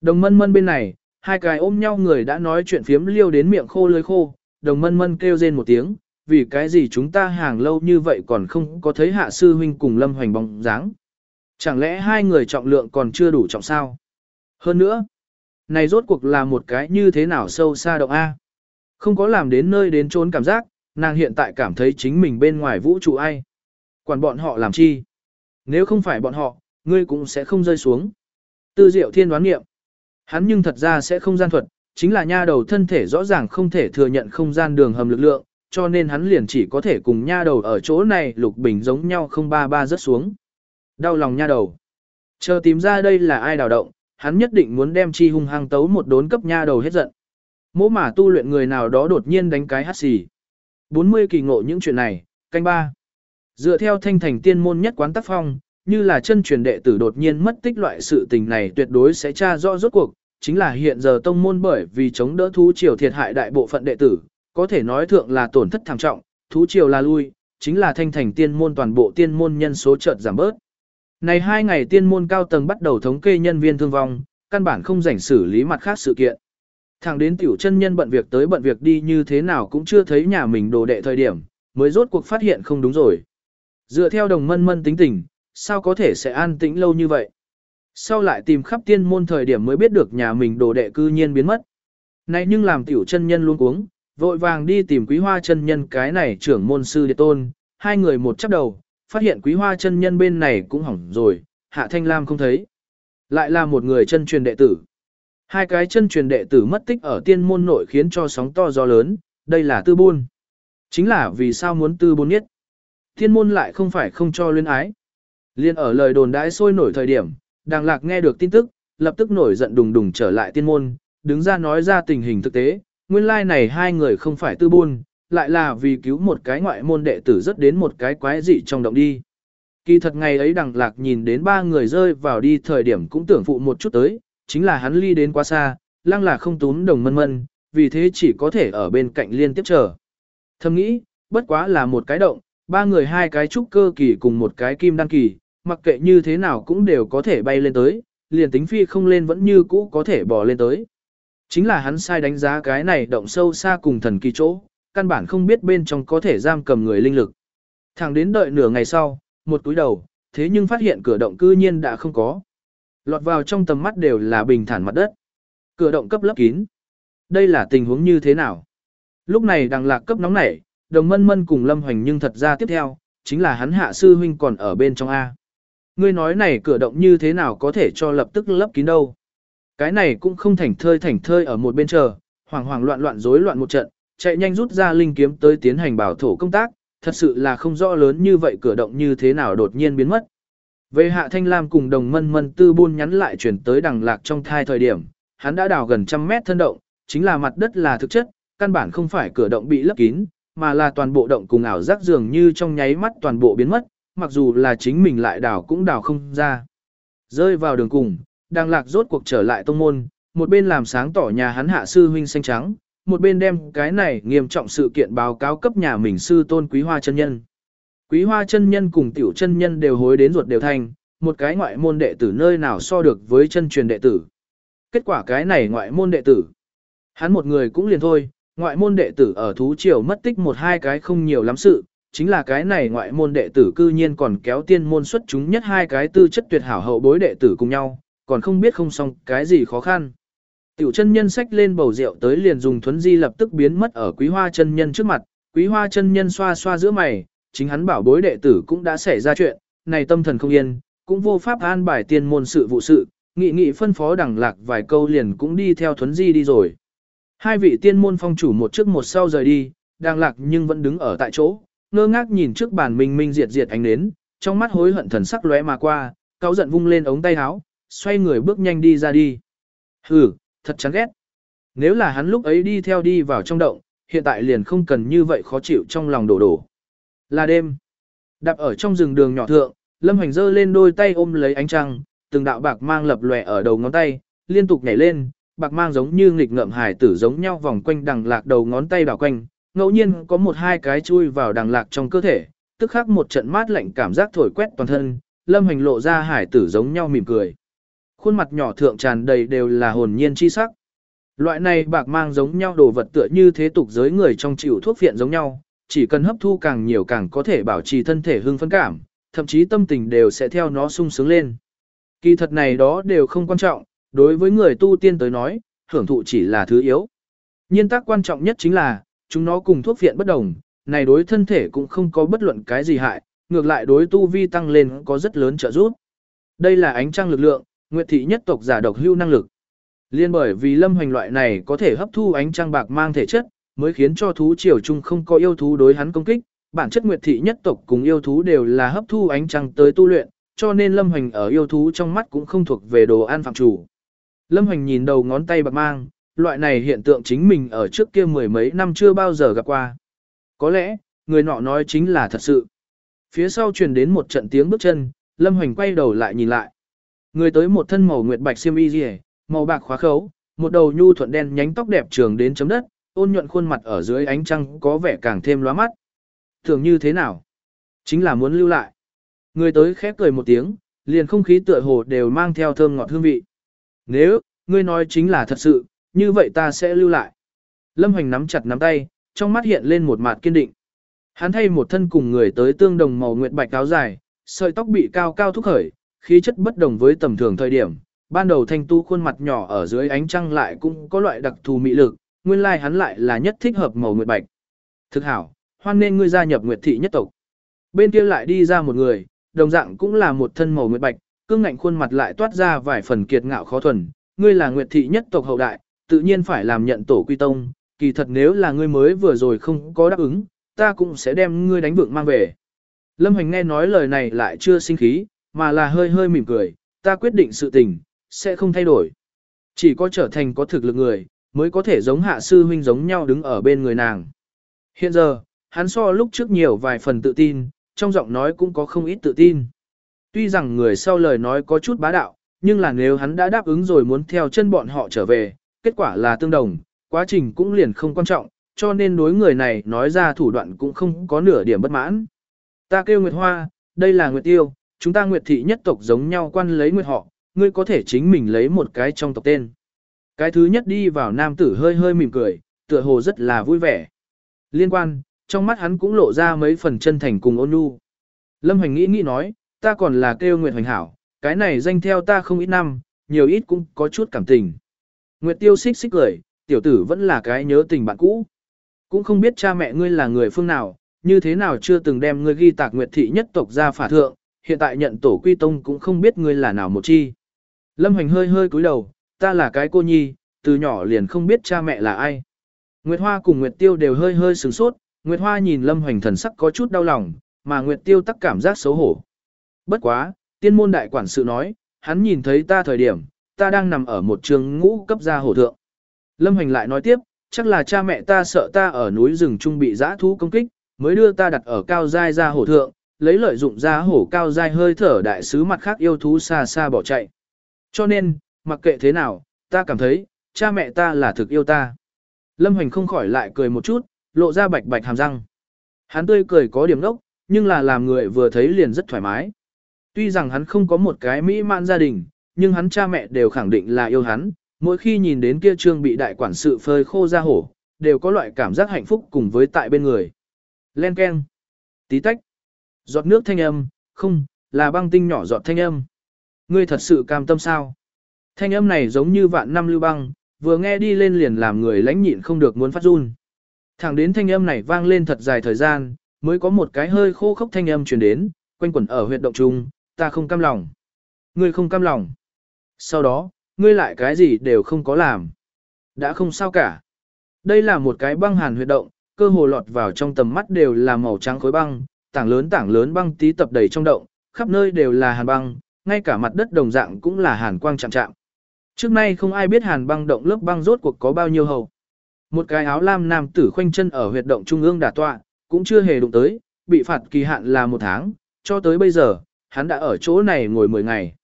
Đồng mân mân bên này, hai cái ôm nhau người đã nói chuyện phiếm liêu đến miệng khô lưới khô, đồng mân mân kêu rên một tiếng, vì cái gì chúng ta hàng lâu như vậy còn không có thấy hạ sư huynh cùng lâm hoành bóng dáng. Chẳng lẽ hai người trọng lượng còn chưa đủ trọng sao? Hơn nữa, này rốt cuộc là một cái như thế nào sâu xa động A. Không có làm đến nơi đến trốn cảm giác, nàng hiện tại cảm thấy chính mình bên ngoài vũ trụ ai. Quản bọn họ làm chi? Nếu không phải bọn họ, ngươi cũng sẽ không rơi xuống. Tư diệu thiên đoán nghiệm. Hắn nhưng thật ra sẽ không gian thuật, chính là nha đầu thân thể rõ ràng không thể thừa nhận không gian đường hầm lực lượng, cho nên hắn liền chỉ có thể cùng nha đầu ở chỗ này lục bình giống nhau không ba ba rớt xuống. Đau lòng nha đầu. Chờ tìm ra đây là ai đào động, hắn nhất định muốn đem chi hung hăng tấu một đốn cấp nha đầu hết giận. Mỗ mà tu luyện người nào đó đột nhiên đánh cái hát xì. 40 kỳ ngộ những chuyện này, canh ba. Dựa theo thanh thành tiên môn nhất quán tác phong, như là chân truyền đệ tử đột nhiên mất tích loại sự tình này tuyệt đối sẽ tra rõ rốt cuộc, chính là hiện giờ tông môn bởi vì chống đỡ thú triều thiệt hại đại bộ phận đệ tử, có thể nói thượng là tổn thất thảm trọng, thú triều là lui, chính là thanh thành tiên môn toàn bộ tiên môn nhân số chợt giảm bớt. Này hai ngày tiên môn cao tầng bắt đầu thống kê nhân viên thương vong, căn bản không rảnh xử lý mặt khác sự kiện. Thẳng đến tiểu chân nhân bận việc tới bận việc đi như thế nào cũng chưa thấy nhà mình đồ đệ thời điểm, mới rốt cuộc phát hiện không đúng rồi. Dựa theo đồng mân mân tính tình, sao có thể sẽ an tĩnh lâu như vậy? Sau lại tìm khắp tiên môn thời điểm mới biết được nhà mình đồ đệ cư nhiên biến mất. Này nhưng làm tiểu chân nhân luôn cuống, vội vàng đi tìm quý hoa chân nhân cái này trưởng môn sư địa tôn, hai người một chấp đầu, phát hiện quý hoa chân nhân bên này cũng hỏng rồi, hạ thanh lam không thấy. Lại là một người chân truyền đệ tử. Hai cái chân truyền đệ tử mất tích ở tiên môn nội khiến cho sóng to gió lớn, đây là tư buôn. Chính là vì sao muốn tư buôn nhất. Tiên môn lại không phải không cho luyến ái. Liên ở lời đồn đãi sôi nổi thời điểm, đàng lạc nghe được tin tức, lập tức nổi giận đùng đùng trở lại tiên môn, đứng ra nói ra tình hình thực tế, nguyên lai like này hai người không phải tư buôn, lại là vì cứu một cái ngoại môn đệ tử rất đến một cái quái dị trong động đi. Kỳ thật ngày ấy đằng lạc nhìn đến ba người rơi vào đi thời điểm cũng tưởng phụ một chút tới, chính là hắn ly đến quá xa, lăng là không túm đồng mân mân, vì thế chỉ có thể ở bên cạnh liên tiếp chờ. Thầm nghĩ, bất quá là một cái động, ba người hai cái trúc cơ kỳ cùng một cái kim đăng kỳ, mặc kệ như thế nào cũng đều có thể bay lên tới, liền tính phi không lên vẫn như cũ có thể bò lên tới. Chính là hắn sai đánh giá cái này động sâu xa cùng thần kỳ chỗ, căn bản không biết bên trong có thể giam cầm người linh lực. Thẳng đến đợi nửa ngày sau, một túi đầu, thế nhưng phát hiện cửa động cư nhiên đã không có. Lọt vào trong tầm mắt đều là bình thản mặt đất. Cửa động cấp lấp kín. Đây là tình huống như thế nào? Lúc này đằng lạc cấp nóng nảy, đồng mân mân cùng lâm hoành nhưng thật ra tiếp theo, chính là hắn hạ sư huynh còn ở bên trong A. Ngươi nói này cửa động như thế nào có thể cho lập tức lấp kín đâu. Cái này cũng không thảnh thơi thảnh thơi ở một bên chờ, hoảng hoảng loạn loạn rối loạn một trận, chạy nhanh rút ra linh kiếm tới tiến hành bảo thổ công tác, thật sự là không rõ lớn như vậy cửa động như thế nào đột nhiên biến mất. Về hạ thanh lam cùng đồng mân mân tư buôn nhắn lại chuyển tới đằng lạc trong thai thời điểm, hắn đã đào gần trăm mét thân động, chính là mặt đất là thực chất, căn bản không phải cửa động bị lấp kín, mà là toàn bộ động cùng ảo giác dường như trong nháy mắt toàn bộ biến mất, mặc dù là chính mình lại đào cũng đào không ra. Rơi vào đường cùng, đằng lạc rốt cuộc trở lại tông môn, một bên làm sáng tỏ nhà hắn hạ sư huynh xanh trắng, một bên đem cái này nghiêm trọng sự kiện báo cáo cấp nhà mình sư tôn quý hoa chân nhân. Quý hoa chân nhân cùng tiểu chân nhân đều hối đến ruột đều thành, một cái ngoại môn đệ tử nơi nào so được với chân truyền đệ tử. Kết quả cái này ngoại môn đệ tử. Hắn một người cũng liền thôi, ngoại môn đệ tử ở thú triều mất tích một hai cái không nhiều lắm sự, chính là cái này ngoại môn đệ tử cư nhiên còn kéo tiên môn xuất chúng nhất hai cái tư chất tuyệt hảo hậu bối đệ tử cùng nhau, còn không biết không xong cái gì khó khăn. Tiểu chân nhân sách lên bầu rượu tới liền dùng thuấn di lập tức biến mất ở quý hoa chân nhân trước mặt, quý hoa chân nhân xoa xoa giữa mày, chính hắn bảo bối đệ tử cũng đã xảy ra chuyện, này tâm thần không yên, cũng vô pháp an bài tiên môn sự vụ sự, nghị nghị phân phó đẳng lạc vài câu liền cũng đi theo thuấn di đi rồi. Hai vị tiên môn phong chủ một trước một sau rời đi, đang lạc nhưng vẫn đứng ở tại chỗ, ngơ ngác nhìn trước bàn minh minh diệt diệt ánh nến, trong mắt hối hận thần sắc lóe mà qua, cáo giận vung lên ống tay áo, xoay người bước nhanh đi ra đi. Hừ, thật chán ghét. Nếu là hắn lúc ấy đi theo đi vào trong động, hiện tại liền không cần như vậy khó chịu trong lòng đổ đổ. Là đêm. Đạp ở trong rừng đường nhỏ thượng, Lâm Hoành giơ lên đôi tay ôm lấy ánh trăng, từng đạo bạc mang lập lòe ở đầu ngón tay, liên tục nhảy lên, bạc mang giống như nghịch ngợm hải tử giống nhau vòng quanh đằng lạc đầu ngón tay đảo quanh, ngẫu nhiên có một hai cái chui vào đằng lạc trong cơ thể, tức khắc một trận mát lạnh cảm giác thổi quét toàn thân, lâm Hoành lộ ra hải tử giống nhau mỉm cười. Khuôn mặt nhỏ thượng tràn đầy đều là hồn nhiên chi sắc. Loại này bạc mang giống nhau đồ vật tựa như thế tục giới người trong chịu thuốc viện giống nhau, chỉ cần hấp thu càng nhiều càng có thể bảo trì thân thể hưng phấn cảm, thậm chí tâm tình đều sẽ theo nó sung sướng lên. Kỳ thật này đó đều không quan trọng, đối với người tu tiên tới nói, hưởng thụ chỉ là thứ yếu. Nhiên tác quan trọng nhất chính là, chúng nó cùng thuốc viện bất đồng, này đối thân thể cũng không có bất luận cái gì hại, ngược lại đối tu vi tăng lên có rất lớn trợ giúp. Đây là ánh trăng lực lượng, nguyệt thị nhất tộc giả độc hưu năng lực. Liên bởi vì lâm hoành loại này có thể hấp thu ánh trăng bạc mang thể chất, mới khiến cho thú triều chung không có yêu thú đối hắn công kích, bản chất nguyệt thị nhất tộc cùng yêu thú đều là hấp thu ánh trăng tới tu luyện, cho nên lâm hoành ở yêu thú trong mắt cũng không thuộc về đồ ăn phạm chủ. Lâm Hoành nhìn đầu ngón tay bạc mang, loại này hiện tượng chính mình ở trước kia mười mấy năm chưa bao giờ gặp qua. Có lẽ, người nọ nói chính là thật sự. Phía sau truyền đến một trận tiếng bước chân, Lâm Hoành quay đầu lại nhìn lại. Người tới một thân màu nguyệt bạch xiêm y rìa, màu bạc khóa khấu, một đầu nhu thuận đen nhánh tóc đẹp trường đến chấm đất, ôn nhuận khuôn mặt ở dưới ánh trăng có vẻ càng thêm lóa mắt. Thường như thế nào? Chính là muốn lưu lại. Người tới khép cười một tiếng, liền không khí tựa hồ đều mang theo thơm ngọt hương vị. Nếu, ngươi nói chính là thật sự, như vậy ta sẽ lưu lại. Lâm Hoành nắm chặt nắm tay, trong mắt hiện lên một mặt kiên định. Hắn thay một thân cùng người tới tương đồng màu nguyệt bạch áo dài, sợi tóc bị cao cao thúc khởi, khí chất bất đồng với tầm thường thời điểm. Ban đầu thanh tu khuôn mặt nhỏ ở dưới ánh trăng lại cũng có loại đặc thù mị lực, nguyên lai like hắn lại là nhất thích hợp màu nguyệt bạch. Thực hảo, hoan nên ngươi gia nhập nguyệt thị nhất tộc. Bên kia lại đi ra một người, đồng dạng cũng là một thân màu nguyệt bạch, cương ngạnh khuôn mặt lại toát ra vài phần kiệt ngạo khó thuần, ngươi là nguyệt thị nhất tộc hậu đại, tự nhiên phải làm nhận tổ quy tông, kỳ thật nếu là ngươi mới vừa rồi không có đáp ứng, ta cũng sẽ đem ngươi đánh vượng mang về. Lâm Hoành nghe nói lời này lại chưa sinh khí, mà là hơi hơi mỉm cười, ta quyết định sự tình, sẽ không thay đổi. Chỉ có trở thành có thực lực người, mới có thể giống hạ sư huynh giống nhau đứng ở bên người nàng. Hiện giờ, hắn so lúc trước nhiều vài phần tự tin, trong giọng nói cũng có không ít tự tin. Tuy rằng người sau lời nói có chút bá đạo, nhưng là nếu hắn đã đáp ứng rồi muốn theo chân bọn họ trở về, kết quả là tương đồng, quá trình cũng liền không quan trọng, cho nên đối người này nói ra thủ đoạn cũng không có nửa điểm bất mãn. Ta kêu Nguyệt Hoa, đây là Nguyệt Tiêu, chúng ta Nguyệt Thị nhất tộc giống nhau quan lấy Nguyệt họ, ngươi có thể chính mình lấy một cái trong tộc tên. Cái thứ nhất đi vào nam tử hơi hơi mỉm cười, tựa hồ rất là vui vẻ. Liên quan, trong mắt hắn cũng lộ ra mấy phần chân thành cùng ôn nhu. Lâm Hoành nghĩ nghĩ nói, ta còn là kêu Nguyệt Hoành Hảo, cái này danh theo ta không ít năm, nhiều ít cũng có chút cảm tình. Nguyệt Tiêu xích xích cười, tiểu tử vẫn là cái nhớ tình bạn cũ. Cũng không biết cha mẹ ngươi là người phương nào, như thế nào chưa từng đem ngươi ghi tạc Nguyệt thị nhất tộc ra phả thượng, hiện tại nhận tổ quy tông cũng không biết ngươi là nào một chi. Lâm Hoành hơi hơi cúi đầu, ta là cái cô nhi, từ nhỏ liền không biết cha mẹ là ai. Nguyệt Hoa cùng Nguyệt Tiêu đều hơi hơi sửng sốt, Nguyệt Hoa nhìn Lâm Hoành thần sắc có chút đau lòng, mà Nguyệt Tiêu tắc cảm giác xấu hổ. Bất quá, tiên môn đại quản sự nói, hắn nhìn thấy ta thời điểm, ta đang nằm ở một trường ngũ cấp gia hổ thượng. Lâm Hoành lại nói tiếp, chắc là cha mẹ ta sợ ta ở núi rừng trung bị giã thú công kích, mới đưa ta đặt ở cao giai gia hổ thượng, lấy lợi dụng ra hổ cao dai hơi thở đại sứ mặt khác yêu thú xa xa bỏ chạy. Cho nên, mặc kệ thế nào, ta cảm thấy, cha mẹ ta là thực yêu ta. Lâm Hoành không khỏi lại cười một chút, lộ ra bạch bạch hàm răng. Hắn tươi cười có điểm đốc, nhưng là làm người vừa thấy liền rất thoải mái. Tuy rằng hắn không có một cái mỹ mãn gia đình, nhưng hắn cha mẹ đều khẳng định là yêu hắn, mỗi khi nhìn đến kia trương bị đại quản sự phơi khô ra hổ, đều có loại cảm giác hạnh phúc cùng với tại bên người. Len keng, tí tách, giọt nước thanh âm, không, là băng tinh nhỏ giọt thanh âm. Ngươi thật sự cam tâm sao? Thanh âm này giống như vạn năm lưu băng, vừa nghe đi lên liền làm người lãnh nhịn không được muốn phát run. Thẳng đến thanh âm này vang lên thật dài thời gian, mới có một cái hơi khô khốc thanh âm truyền đến, quanh quẩn ở huyệt động trung, ta không cam lòng. Ngươi không cam lòng. Sau đó, ngươi lại cái gì đều không có làm. Đã không sao cả. Đây là một cái băng hàn huyệt động, cơ hồ lọt vào trong tầm mắt đều là màu trắng khối băng, tảng lớn tảng lớn băng tí tập đầy trong động, khắp nơi đều là hàn băng, ngay cả mặt đất đồng dạng cũng là hàn quang chạm chạm. Trước nay không ai biết hàn băng động lớp băng rốt cuộc có bao nhiêu hầu. Một cái áo lam nam tử khoanh chân ở huyệt động trung ương đả tọa, cũng chưa hề đụng tới, bị phạt kỳ hạn là một tháng, cho tới bây giờ, hắn đã ở chỗ này ngồi 10 ngày.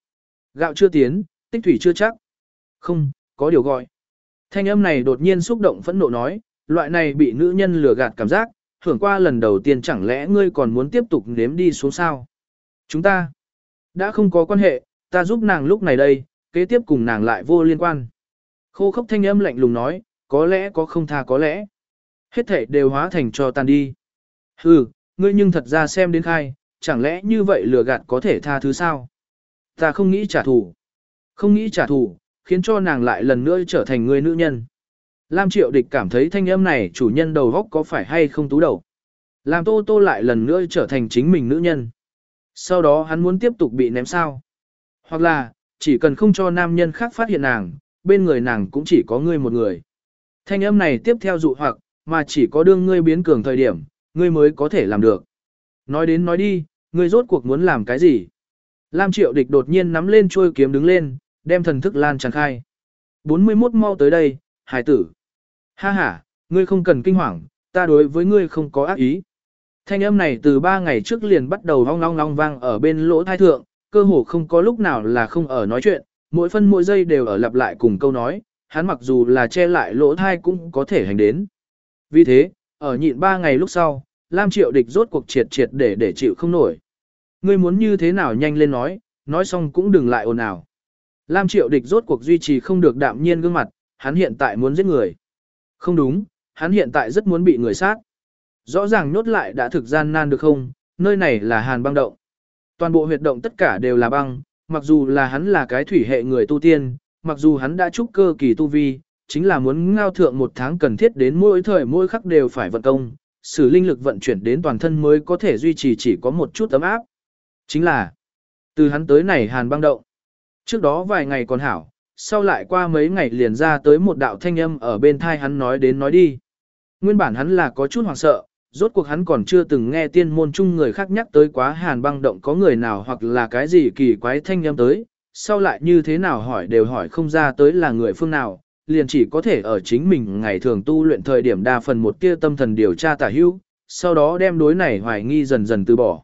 Gạo chưa tiến, tích thủy chưa chắc. Không, có điều gọi. Thanh âm này đột nhiên xúc động phẫn nộ nói, loại này bị nữ nhân lừa gạt cảm giác, hưởng qua lần đầu tiên chẳng lẽ ngươi còn muốn tiếp tục nếm đi xuống sao? Chúng ta đã không có quan hệ, ta giúp nàng lúc này đây, kế tiếp cùng nàng lại vô liên quan. Khô khốc thanh âm lạnh lùng nói, có lẽ có không tha có lẽ. Hết thể đều hóa thành cho tan đi. Hừ, ngươi nhưng thật ra xem đến khai, chẳng lẽ như vậy lừa gạt có thể tha thứ sao? Ta không nghĩ trả thù. Không nghĩ trả thù, khiến cho nàng lại lần nữa trở thành người nữ nhân. Lam Triệu Địch cảm thấy thanh âm này chủ nhân đầu góc có phải hay không tú đầu. Làm Tô Tô lại lần nữa trở thành chính mình nữ nhân. Sau đó hắn muốn tiếp tục bị ném sao. Hoặc là, chỉ cần không cho nam nhân khác phát hiện nàng, bên người nàng cũng chỉ có ngươi một người. Thanh âm này tiếp theo dụ hoặc, mà chỉ có đương ngươi biến cường thời điểm, ngươi mới có thể làm được. Nói đến nói đi, ngươi rốt cuộc muốn làm cái gì? Lam Triệu Địch đột nhiên nắm lên chuôi kiếm đứng lên, đem thần thức lan tràn khai. 41 mau tới đây, hải tử. Ha ha, ngươi không cần kinh hoàng, ta đối với ngươi không có ác ý. Thanh âm này từ ba ngày trước liền bắt đầu hong long long vang ở bên lỗ thai thượng, cơ hồ không có lúc nào là không ở nói chuyện, mỗi phân mỗi giây đều ở lặp lại cùng câu nói, hắn mặc dù là che lại lỗ thai cũng có thể hành đến. Vì thế, ở nhịn ba ngày lúc sau, Lam Triệu Địch rốt cuộc triệt triệt để để chịu không nổi. Ngươi muốn như thế nào nhanh lên nói, nói xong cũng đừng lại ồn ào. Lam Triệu Địch rốt cuộc duy trì không được đạm nhiên gương mặt, hắn hiện tại muốn giết người. Không đúng, hắn hiện tại rất muốn bị người sát. Rõ ràng nhốt lại đã thực gian nan được không, nơi này là hàn băng động. Toàn bộ huyệt động tất cả đều là băng, mặc dù là hắn là cái thủy hệ người tu tiên, mặc dù hắn đã trúc cơ kỳ tu vi, chính là muốn ngao thượng một tháng cần thiết đến mỗi thời mỗi khắc đều phải vận công, sử linh lực vận chuyển đến toàn thân mới có thể duy trì chỉ có một chút ấm áp. Chính là, từ hắn tới này hàn băng động. Trước đó vài ngày còn hảo, sau lại qua mấy ngày liền ra tới một đạo thanh âm ở bên thai hắn nói đến nói đi. Nguyên bản hắn là có chút hoảng sợ, rốt cuộc hắn còn chưa từng nghe tiên môn chung người khác nhắc tới quá hàn băng động có người nào hoặc là cái gì kỳ quái thanh âm tới, sau lại như thế nào hỏi đều hỏi không ra tới là người phương nào, liền chỉ có thể ở chính mình ngày thường tu luyện thời điểm đa phần một tia tâm thần điều tra tả hữu, sau đó đem đối này hoài nghi dần dần từ bỏ.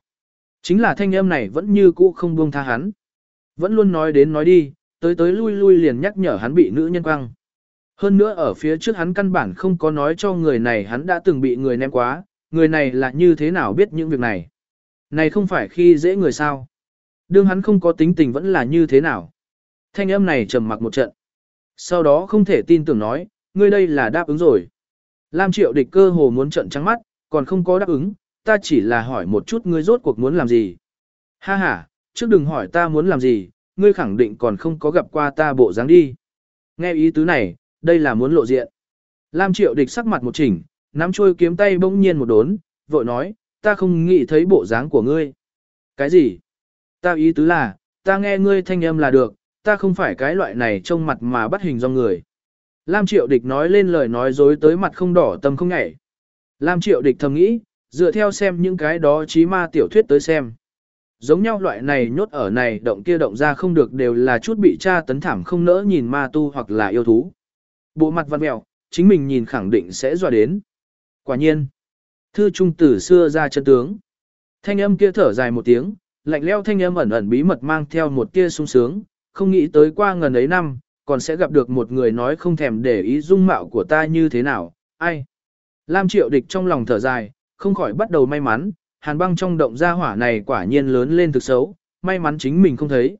Chính là thanh âm này vẫn như cũ không buông tha hắn. Vẫn luôn nói đến nói đi, tới tới lui lui liền nhắc nhở hắn bị nữ nhân quăng. Hơn nữa ở phía trước hắn căn bản không có nói cho người này hắn đã từng bị người ném quá, người này là như thế nào biết những việc này. Này không phải khi dễ người sao. Đương hắn không có tính tình vẫn là như thế nào. Thanh âm này trầm mặc một trận. Sau đó không thể tin tưởng nói, ngươi đây là đáp ứng rồi. Lam triệu địch cơ hồ muốn trận trắng mắt, còn không có đáp ứng, ta chỉ là hỏi một chút ngươi rốt cuộc muốn làm gì. Ha ha, trước đừng hỏi ta muốn làm gì, ngươi khẳng định còn không có gặp qua ta bộ dáng đi. Nghe ý tứ này, đây là muốn lộ diện. Lam triệu địch sắc mặt một chỉnh, nắm trôi kiếm tay bỗng nhiên một đốn, vội nói, ta không nghĩ thấy bộ dáng của ngươi. Cái gì? Ta ý tứ là, ta nghe ngươi thanh âm là được, ta không phải cái loại này trông mặt mà bắt hình do người. Lam triệu địch nói lên lời nói dối tới mặt không đỏ tâm không nhảy. Lam triệu địch thầm nghĩ, dựa theo xem những cái đó trí ma tiểu thuyết tới xem. Giống nhau loại này nhốt ở này động kia động ra không được đều là chút bị tra tấn thảm không nỡ nhìn ma tu hoặc là yêu thú. Bộ mặt văn mèo chính mình nhìn khẳng định sẽ dọa đến. Quả nhiên, thư trung tử xưa ra chân tướng. Thanh âm kia thở dài một tiếng, lạnh leo thanh âm ẩn ẩn bí mật mang theo một tia sung sướng, không nghĩ tới qua ngần ấy năm, còn sẽ gặp được một người nói không thèm để ý dung mạo của ta như thế nào, ai. Lam triệu địch trong lòng thở dài, không khỏi bắt đầu may mắn, hàn băng trong động gia hỏa này quả nhiên lớn lên thực xấu, may mắn chính mình không thấy.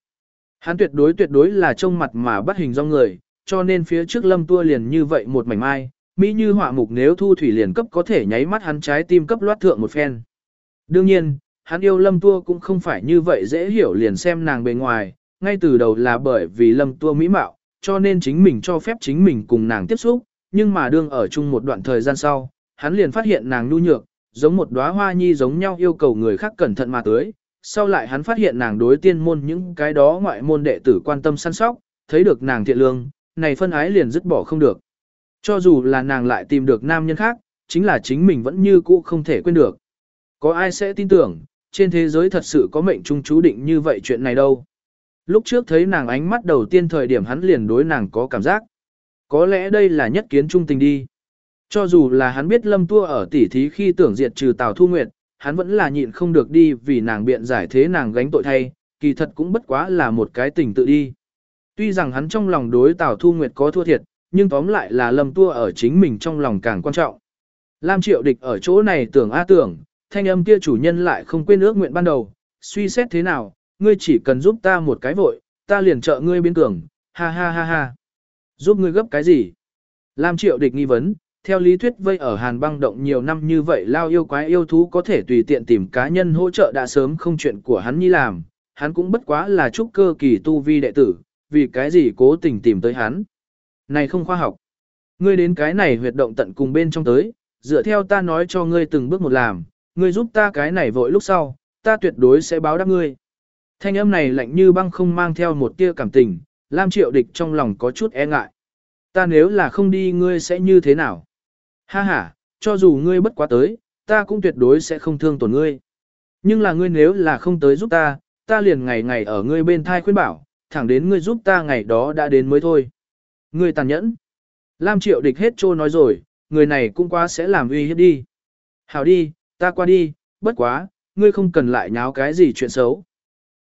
Hắn tuyệt đối tuyệt đối là trông mặt mà bắt hình do người, cho nên phía trước lâm tua liền như vậy một mảnh mai, mỹ như họa mục nếu thu thủy liền cấp có thể nháy mắt hắn trái tim cấp loát thượng một phen. Đương nhiên, hắn yêu lâm tua cũng không phải như vậy dễ hiểu liền xem nàng bề ngoài, ngay từ đầu là bởi vì lâm tua mỹ mạo, cho nên chính mình cho phép chính mình cùng nàng tiếp xúc, nhưng mà đương ở chung một đoạn thời gian sau, hắn liền phát hiện nàng nhu nhược, giống một đóa hoa nhi giống nhau yêu cầu người khác cẩn thận mà tưới. Sau lại hắn phát hiện nàng đối tiên môn những cái đó ngoại môn đệ tử quan tâm săn sóc, thấy được nàng thiện lương, này phân ái liền dứt bỏ không được. Cho dù là nàng lại tìm được nam nhân khác, chính là chính mình vẫn như cũ không thể quên được. Có ai sẽ tin tưởng, trên thế giới thật sự có mệnh trung chú định như vậy chuyện này đâu. Lúc trước thấy nàng ánh mắt đầu tiên thời điểm hắn liền đối nàng có cảm giác. Có lẽ đây là nhất kiến trung tình đi. Cho dù là hắn biết lâm tua ở tỉ thí khi tưởng diệt trừ Tào Thu Nguyệt, hắn vẫn là nhịn không được đi vì nàng biện giải thế nàng gánh tội thay, kỳ thật cũng bất quá là một cái tình tự đi. Tuy rằng hắn trong lòng đối Tào Thu Nguyệt có thua thiệt, nhưng tóm lại là lâm tua ở chính mình trong lòng càng quan trọng. Lam triệu địch ở chỗ này tưởng a tưởng, thanh âm kia chủ nhân lại không quên ước nguyện ban đầu, suy xét thế nào, ngươi chỉ cần giúp ta một cái vội, ta liền trợ ngươi biến cường, ha ha ha ha. Giúp ngươi gấp cái gì? Lam triệu địch nghi vấn, theo lý thuyết vây ở hàn băng động nhiều năm như vậy lao yêu quái yêu thú có thể tùy tiện tìm cá nhân hỗ trợ đã sớm không chuyện của hắn nhi làm, hắn cũng bất quá là trúc cơ kỳ tu vi đệ tử, vì cái gì cố tình tìm tới hắn. Này không khoa học. Ngươi đến cái này huyệt động tận cùng bên trong tới, dựa theo ta nói cho ngươi từng bước một làm, ngươi giúp ta cái này vội lúc sau, ta tuyệt đối sẽ báo đáp ngươi. Thanh âm này lạnh như băng không mang theo một tia cảm tình, Lam Triệu Địch trong lòng có chút e ngại. Ta nếu là không đi ngươi sẽ như thế nào? Ha ha, cho dù ngươi bất quá tới, ta cũng tuyệt đối sẽ không thương tổn ngươi. Nhưng là ngươi nếu là không tới giúp ta, ta liền ngày ngày ở ngươi bên thai khuyên bảo, thẳng đến ngươi giúp ta ngày đó đã đến mới thôi. Ngươi tàn nhẫn. Lam triệu địch hết trô nói rồi, người này cũng quá sẽ làm uy hiếp đi. Hảo đi, ta qua đi, bất quá, ngươi không cần lại nháo cái gì chuyện xấu.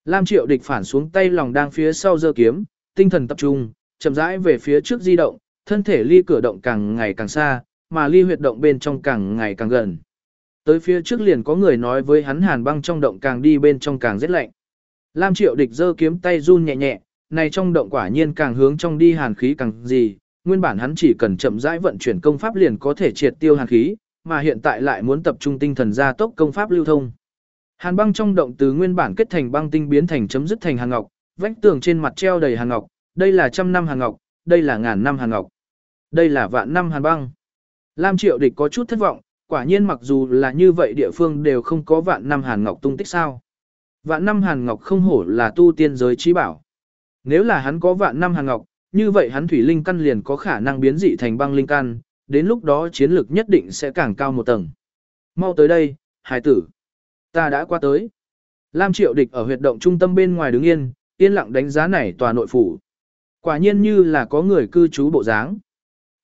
Lam triệu địch phản xuống tay lòng đang phía sau giơ kiếm, tinh thần tập trung, chậm rãi về phía trước di động, thân thể ly cửa động càng ngày càng xa, mà ly huyệt động bên trong càng ngày càng gần. Tới phía trước liền có người nói với hắn hàn băng trong động càng đi bên trong càng rét lạnh. Lam triệu địch giơ kiếm tay run nhẹ nhẹ, này trong động quả nhiên càng hướng trong đi hàn khí càng gì, nguyên bản hắn chỉ cần chậm rãi vận chuyển công pháp liền có thể triệt tiêu hàn khí, mà hiện tại lại muốn tập trung tinh thần ra tốc công pháp lưu thông. Hàn băng trong động từ nguyên bản kết thành băng tinh biến thành chấm dứt thành hàn ngọc, vách tường trên mặt treo đầy hàn ngọc, đây là trăm năm hàn ngọc, đây là ngàn năm hàn ngọc, đây là vạn năm hàn băng. Lam Triệu Địch có chút thất vọng, quả nhiên mặc dù là như vậy địa phương đều không có vạn năm hàn ngọc tung tích sao. Vạn năm hàn ngọc không hổ là tu tiên giới trí bảo. Nếu là hắn có vạn năm hàn ngọc, như vậy hắn thủy linh căn liền có khả năng biến dị thành băng linh căn, đến lúc đó chiến lực nhất định sẽ càng cao một tầng. Mau tới đây, hải tử. Ta đã qua tới. Lam Triệu Địch ở huyệt động trung tâm bên ngoài đứng yên, yên lặng đánh giá này tòa nội phủ. Quả nhiên như là có người cư trú bộ dáng.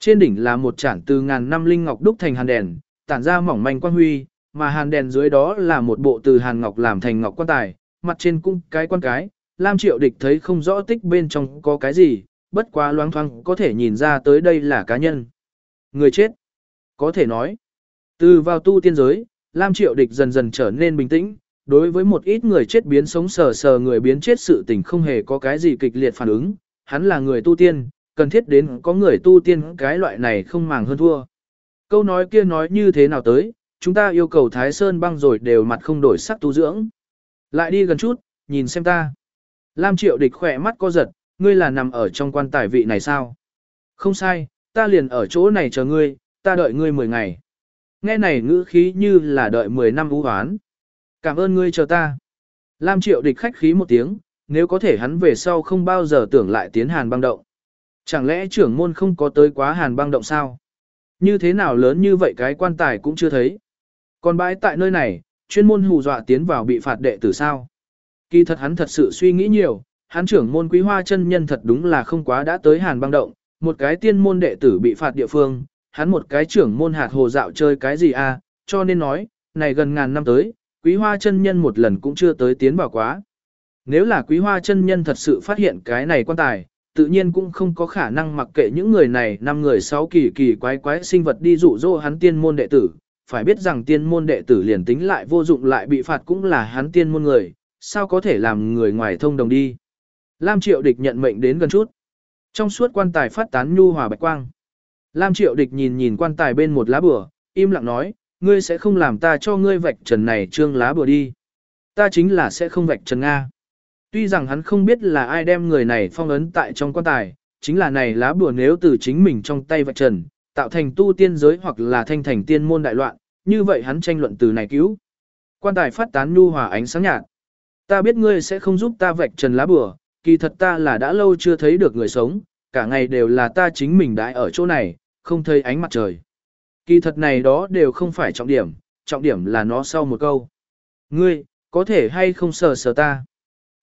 Trên đỉnh là một chản từ ngàn năm linh ngọc đúc thành hàn đèn, tản ra mỏng manh quang huy, mà hàn đèn dưới đó là một bộ từ hàn ngọc làm thành ngọc quan tài, mặt trên cung cái quan cái, Lam Triệu Địch thấy không rõ tích bên trong có cái gì, bất quá loáng thoáng có thể nhìn ra tới đây là cá nhân. Người chết. Có thể nói. Từ vào tu tiên giới, Lam Triệu Địch dần dần trở nên bình tĩnh, đối với một ít người chết biến sống sờ sờ người biến chết sự tình không hề có cái gì kịch liệt phản ứng, hắn là người tu tiên, cần thiết đến có người tu tiên cái loại này không màng hơn thua. Câu nói kia nói như thế nào tới, chúng ta yêu cầu Thái Sơn băng rồi đều mặt không đổi sắc tu dưỡng. Lại đi gần chút, nhìn xem ta. Lam Triệu Địch khỏe mắt co giật, ngươi là nằm ở trong quan tài vị này sao? Không sai, ta liền ở chỗ này chờ ngươi, ta đợi ngươi 10 ngày. Nghe này ngữ khí như là đợi 10 năm ưu hoán. Cảm ơn ngươi chờ ta. Lam Triệu Địch khách khí một tiếng, nếu có thể hắn về sau không bao giờ tưởng lại tiến hàn băng động. Chẳng lẽ trưởng môn không có tới quá hàn băng động sao? Như thế nào lớn như vậy cái quan tài cũng chưa thấy. Còn bãi tại nơi này, chuyên môn hù dọa tiến vào bị phạt đệ tử sao? Kỳ thật hắn thật sự suy nghĩ nhiều, hắn trưởng môn quý hoa chân nhân thật đúng là không quá đã tới hàn băng động, một cái tiên môn đệ tử bị phạt địa phương, hắn một cái trưởng môn hạt hồ dạo chơi cái gì à, cho nên nói, này gần ngàn năm tới, quý hoa chân nhân một lần cũng chưa tới tiến vào quá. Nếu là quý hoa chân nhân thật sự phát hiện cái này quan tài, tự nhiên cũng không có khả năng mặc kệ những người này năm người sáu kỳ kỳ quái quái sinh vật đi dụ dỗ hắn tiên môn đệ tử. Phải biết rằng tiên môn đệ tử liền tính lại vô dụng lại bị phạt cũng là hắn tiên môn người, sao có thể làm người ngoài thông đồng đi. Lam Triệu Địch nhận mệnh đến gần chút. Trong suốt quan tài phát tán nhu hòa bạch quang. Lam Triệu Địch nhìn nhìn quan tài bên một lá bừa, im lặng nói, ngươi sẽ không làm ta cho ngươi vạch trần này trương lá bừa đi. Ta chính là sẽ không vạch trần Nga. Tuy rằng hắn không biết là ai đem người này phong ấn tại trong quan tài, chính là này lá bùa nếu từ chính mình trong tay vạch trần, tạo thành tu tiên giới hoặc là thanh thành tiên môn đại loạn, như vậy hắn tranh luận từ này cứu. Quan tài phát tán nhu hòa ánh sáng nhạt. Ta biết ngươi sẽ không giúp ta vạch trần lá bùa, kỳ thật ta là đã lâu chưa thấy được người sống, cả ngày đều là ta chính mình đãi ở chỗ này, không thấy ánh mặt trời. Kỳ thật này đó đều không phải trọng điểm, trọng điểm là nó sau một câu. Ngươi, có thể hay không sờ sờ ta?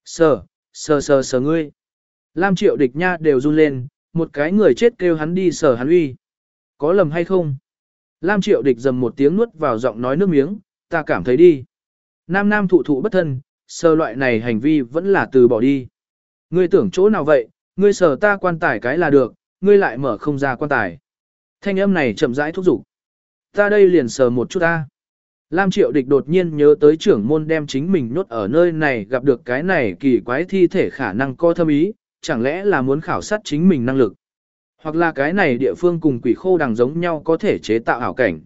Sờ, sờ sờ sờ ngươi. Lam triệu địch nha đều run lên, một cái người chết kêu hắn đi sờ hắn uy. Có lầm hay không? Lam triệu địch dầm một tiếng nuốt vào giọng nói nước miếng, ta cảm thấy đi. Nam nam thụ thụ bất thân, sờ loại này hành vi vẫn là từ bỏ đi. Ngươi tưởng chỗ nào vậy, ngươi sờ ta quan tài cái là được, ngươi lại mở không ra quan tài. Thanh âm này chậm rãi thúc giục. Ta đây liền sờ một chút ta. Lam Triệu Địch đột nhiên nhớ tới trưởng môn đem chính mình nhốt ở nơi này gặp được cái này kỳ quái thi thể khả năng co thâm ý, chẳng lẽ là muốn khảo sát chính mình năng lực. Hoặc là cái này địa phương cùng quỷ khô đằng giống nhau có thể chế tạo ảo cảnh.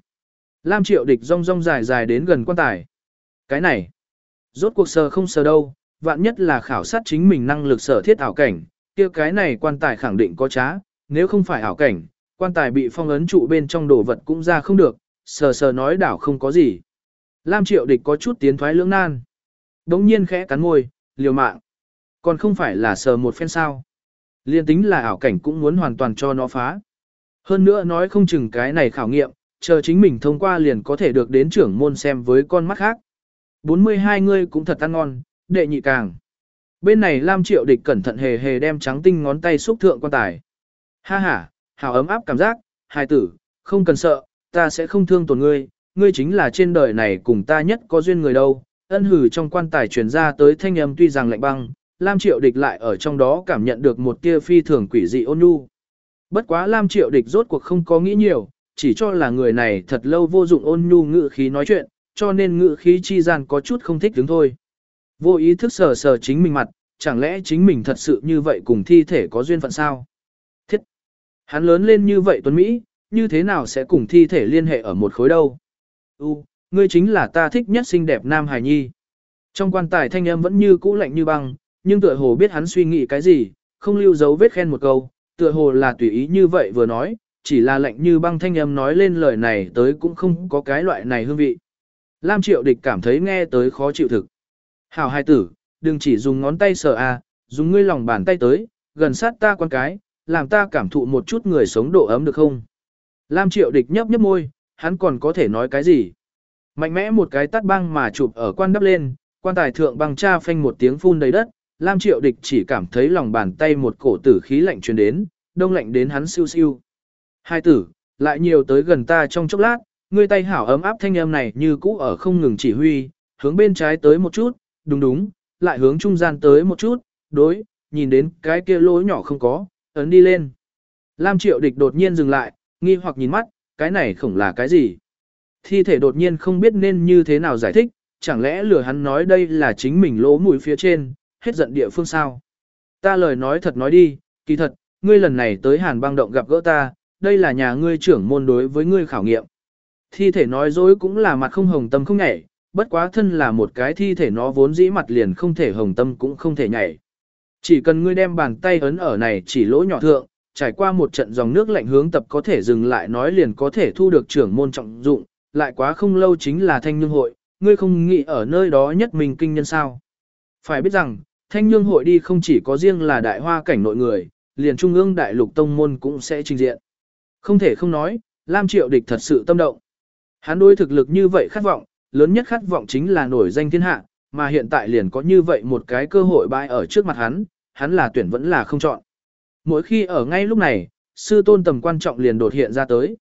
Lam Triệu Địch rong rong dài dài đến gần quan tài. Cái này, rốt cuộc sờ không sờ đâu, vạn nhất là khảo sát chính mình năng lực sở thiết ảo cảnh, kia cái này quan tài khẳng định có trá, nếu không phải ảo cảnh, quan tài bị phong ấn trụ bên trong đồ vật cũng ra không được, sờ sờ nói đảo không có gì. Lam triệu địch có chút tiến thoái lưỡng nan. Đống nhiên khẽ cắn môi, liều mạng. Còn không phải là sờ một phen sao. Liên tính là ảo cảnh cũng muốn hoàn toàn cho nó phá. Hơn nữa nói không chừng cái này khảo nghiệm, chờ chính mình thông qua liền có thể được đến trưởng môn xem với con mắt khác. 42 ngươi cũng thật ăn ngon, đệ nhị càng. Bên này Lam Triệu Địch cẩn thận hề hề đem trắng tinh ngón tay xúc thượng quan tài. Ha ha, hào ấm áp cảm giác, hài tử, không cần sợ, ta sẽ không thương tổn ngươi, ngươi chính là trên đời này cùng ta nhất có duyên người đâu. Ân hử trong quan tài truyền ra tới thanh âm tuy rằng lạnh băng, Lam Triệu Địch lại ở trong đó cảm nhận được một tia phi thường quỷ dị ôn nhu. Bất quá Lam Triệu Địch rốt cuộc không có nghĩ nhiều, chỉ cho là người này thật lâu vô dụng ôn nhu ngữ khí nói chuyện, cho nên ngữ khí chi gian có chút không thích đứng thôi. Vô ý thức sờ sờ chính mình mặt, chẳng lẽ chính mình thật sự như vậy cùng thi thể có duyên phận sao? Thiết! Hắn lớn lên như vậy tuấn Mỹ, như thế nào sẽ cùng thi thể liên hệ ở một khối đâu? U, ngươi chính là ta thích nhất xinh đẹp nam hài nhi. Trong quan tài thanh âm vẫn như cũ lạnh như băng, nhưng tựa hồ biết hắn suy nghĩ cái gì, không lưu dấu vết khen một câu, tựa hồ là tùy ý như vậy vừa nói, chỉ là lạnh như băng thanh âm nói lên lời này tới cũng không có cái loại này hương vị. Lam Triệu Địch cảm thấy nghe tới khó chịu thực. Hảo hai tử, đừng chỉ dùng ngón tay sờ a, à, dùng ngươi lòng bàn tay tới, gần sát ta quan cái, làm ta cảm thụ một chút người sống độ ấm được không? Lam Triệu Địch nhấp nhấp môi, hắn còn có thể nói cái gì? Mạnh mẽ một cái tắt băng mà chụp ở quan đắp lên, quan tài thượng băng cha phanh một tiếng phun đầy đất, Lam Triệu Địch chỉ cảm thấy lòng bàn tay một cổ tử khí lạnh truyền đến, đông lạnh đến hắn siêu siêu. Hai tử, lại nhiều tới gần ta trong chốc lát, ngươi tay hảo ấm áp thanh âm này như cũ ở không ngừng chỉ huy, hướng bên trái tới một chút, đúng đúng, lại hướng trung gian tới một chút, đối, nhìn đến cái kia lỗ nhỏ không có, ấn đi lên. Lam triệu địch đột nhiên dừng lại, nghi hoặc nhìn mắt, cái này không là cái gì. Thi thể đột nhiên không biết nên như thế nào giải thích, chẳng lẽ lừa hắn nói đây là chính mình lỗ mũi phía trên, hết giận địa phương sao. Ta lời nói thật nói đi, kỳ thật, ngươi lần này tới hàn băng động gặp gỡ ta, đây là nhà ngươi trưởng môn đối với ngươi khảo nghiệm. Thi thể nói dối cũng là mặt không hồng tâm không nhảy, bất quá thân là một cái thi thể nó vốn dĩ mặt liền không thể hồng tâm cũng không thể nhảy. Chỉ cần ngươi đem bàn tay ấn ở này chỉ lỗ nhỏ thượng, trải qua một trận dòng nước lạnh hướng tập có thể dừng lại nói liền có thể thu được trưởng môn trọng dụng, lại quá không lâu chính là thanh nhương hội, ngươi không nghĩ ở nơi đó nhất mình kinh nhân sao. Phải biết rằng, thanh nhương hội đi không chỉ có riêng là đại hoa cảnh nội người, liền trung ương đại lục tông môn cũng sẽ trình diện. Không thể không nói, Lam Triệu Địch thật sự tâm động. Hắn đối thực lực như vậy khát vọng, lớn nhất khát vọng chính là nổi danh thiên hạ, mà hiện tại liền có như vậy một cái cơ hội bãi ở trước mặt hắn, hắn là tuyển vẫn là không chọn. Mỗi khi ở ngay lúc này, sư tôn tầm quan trọng liền đột hiện ra tới.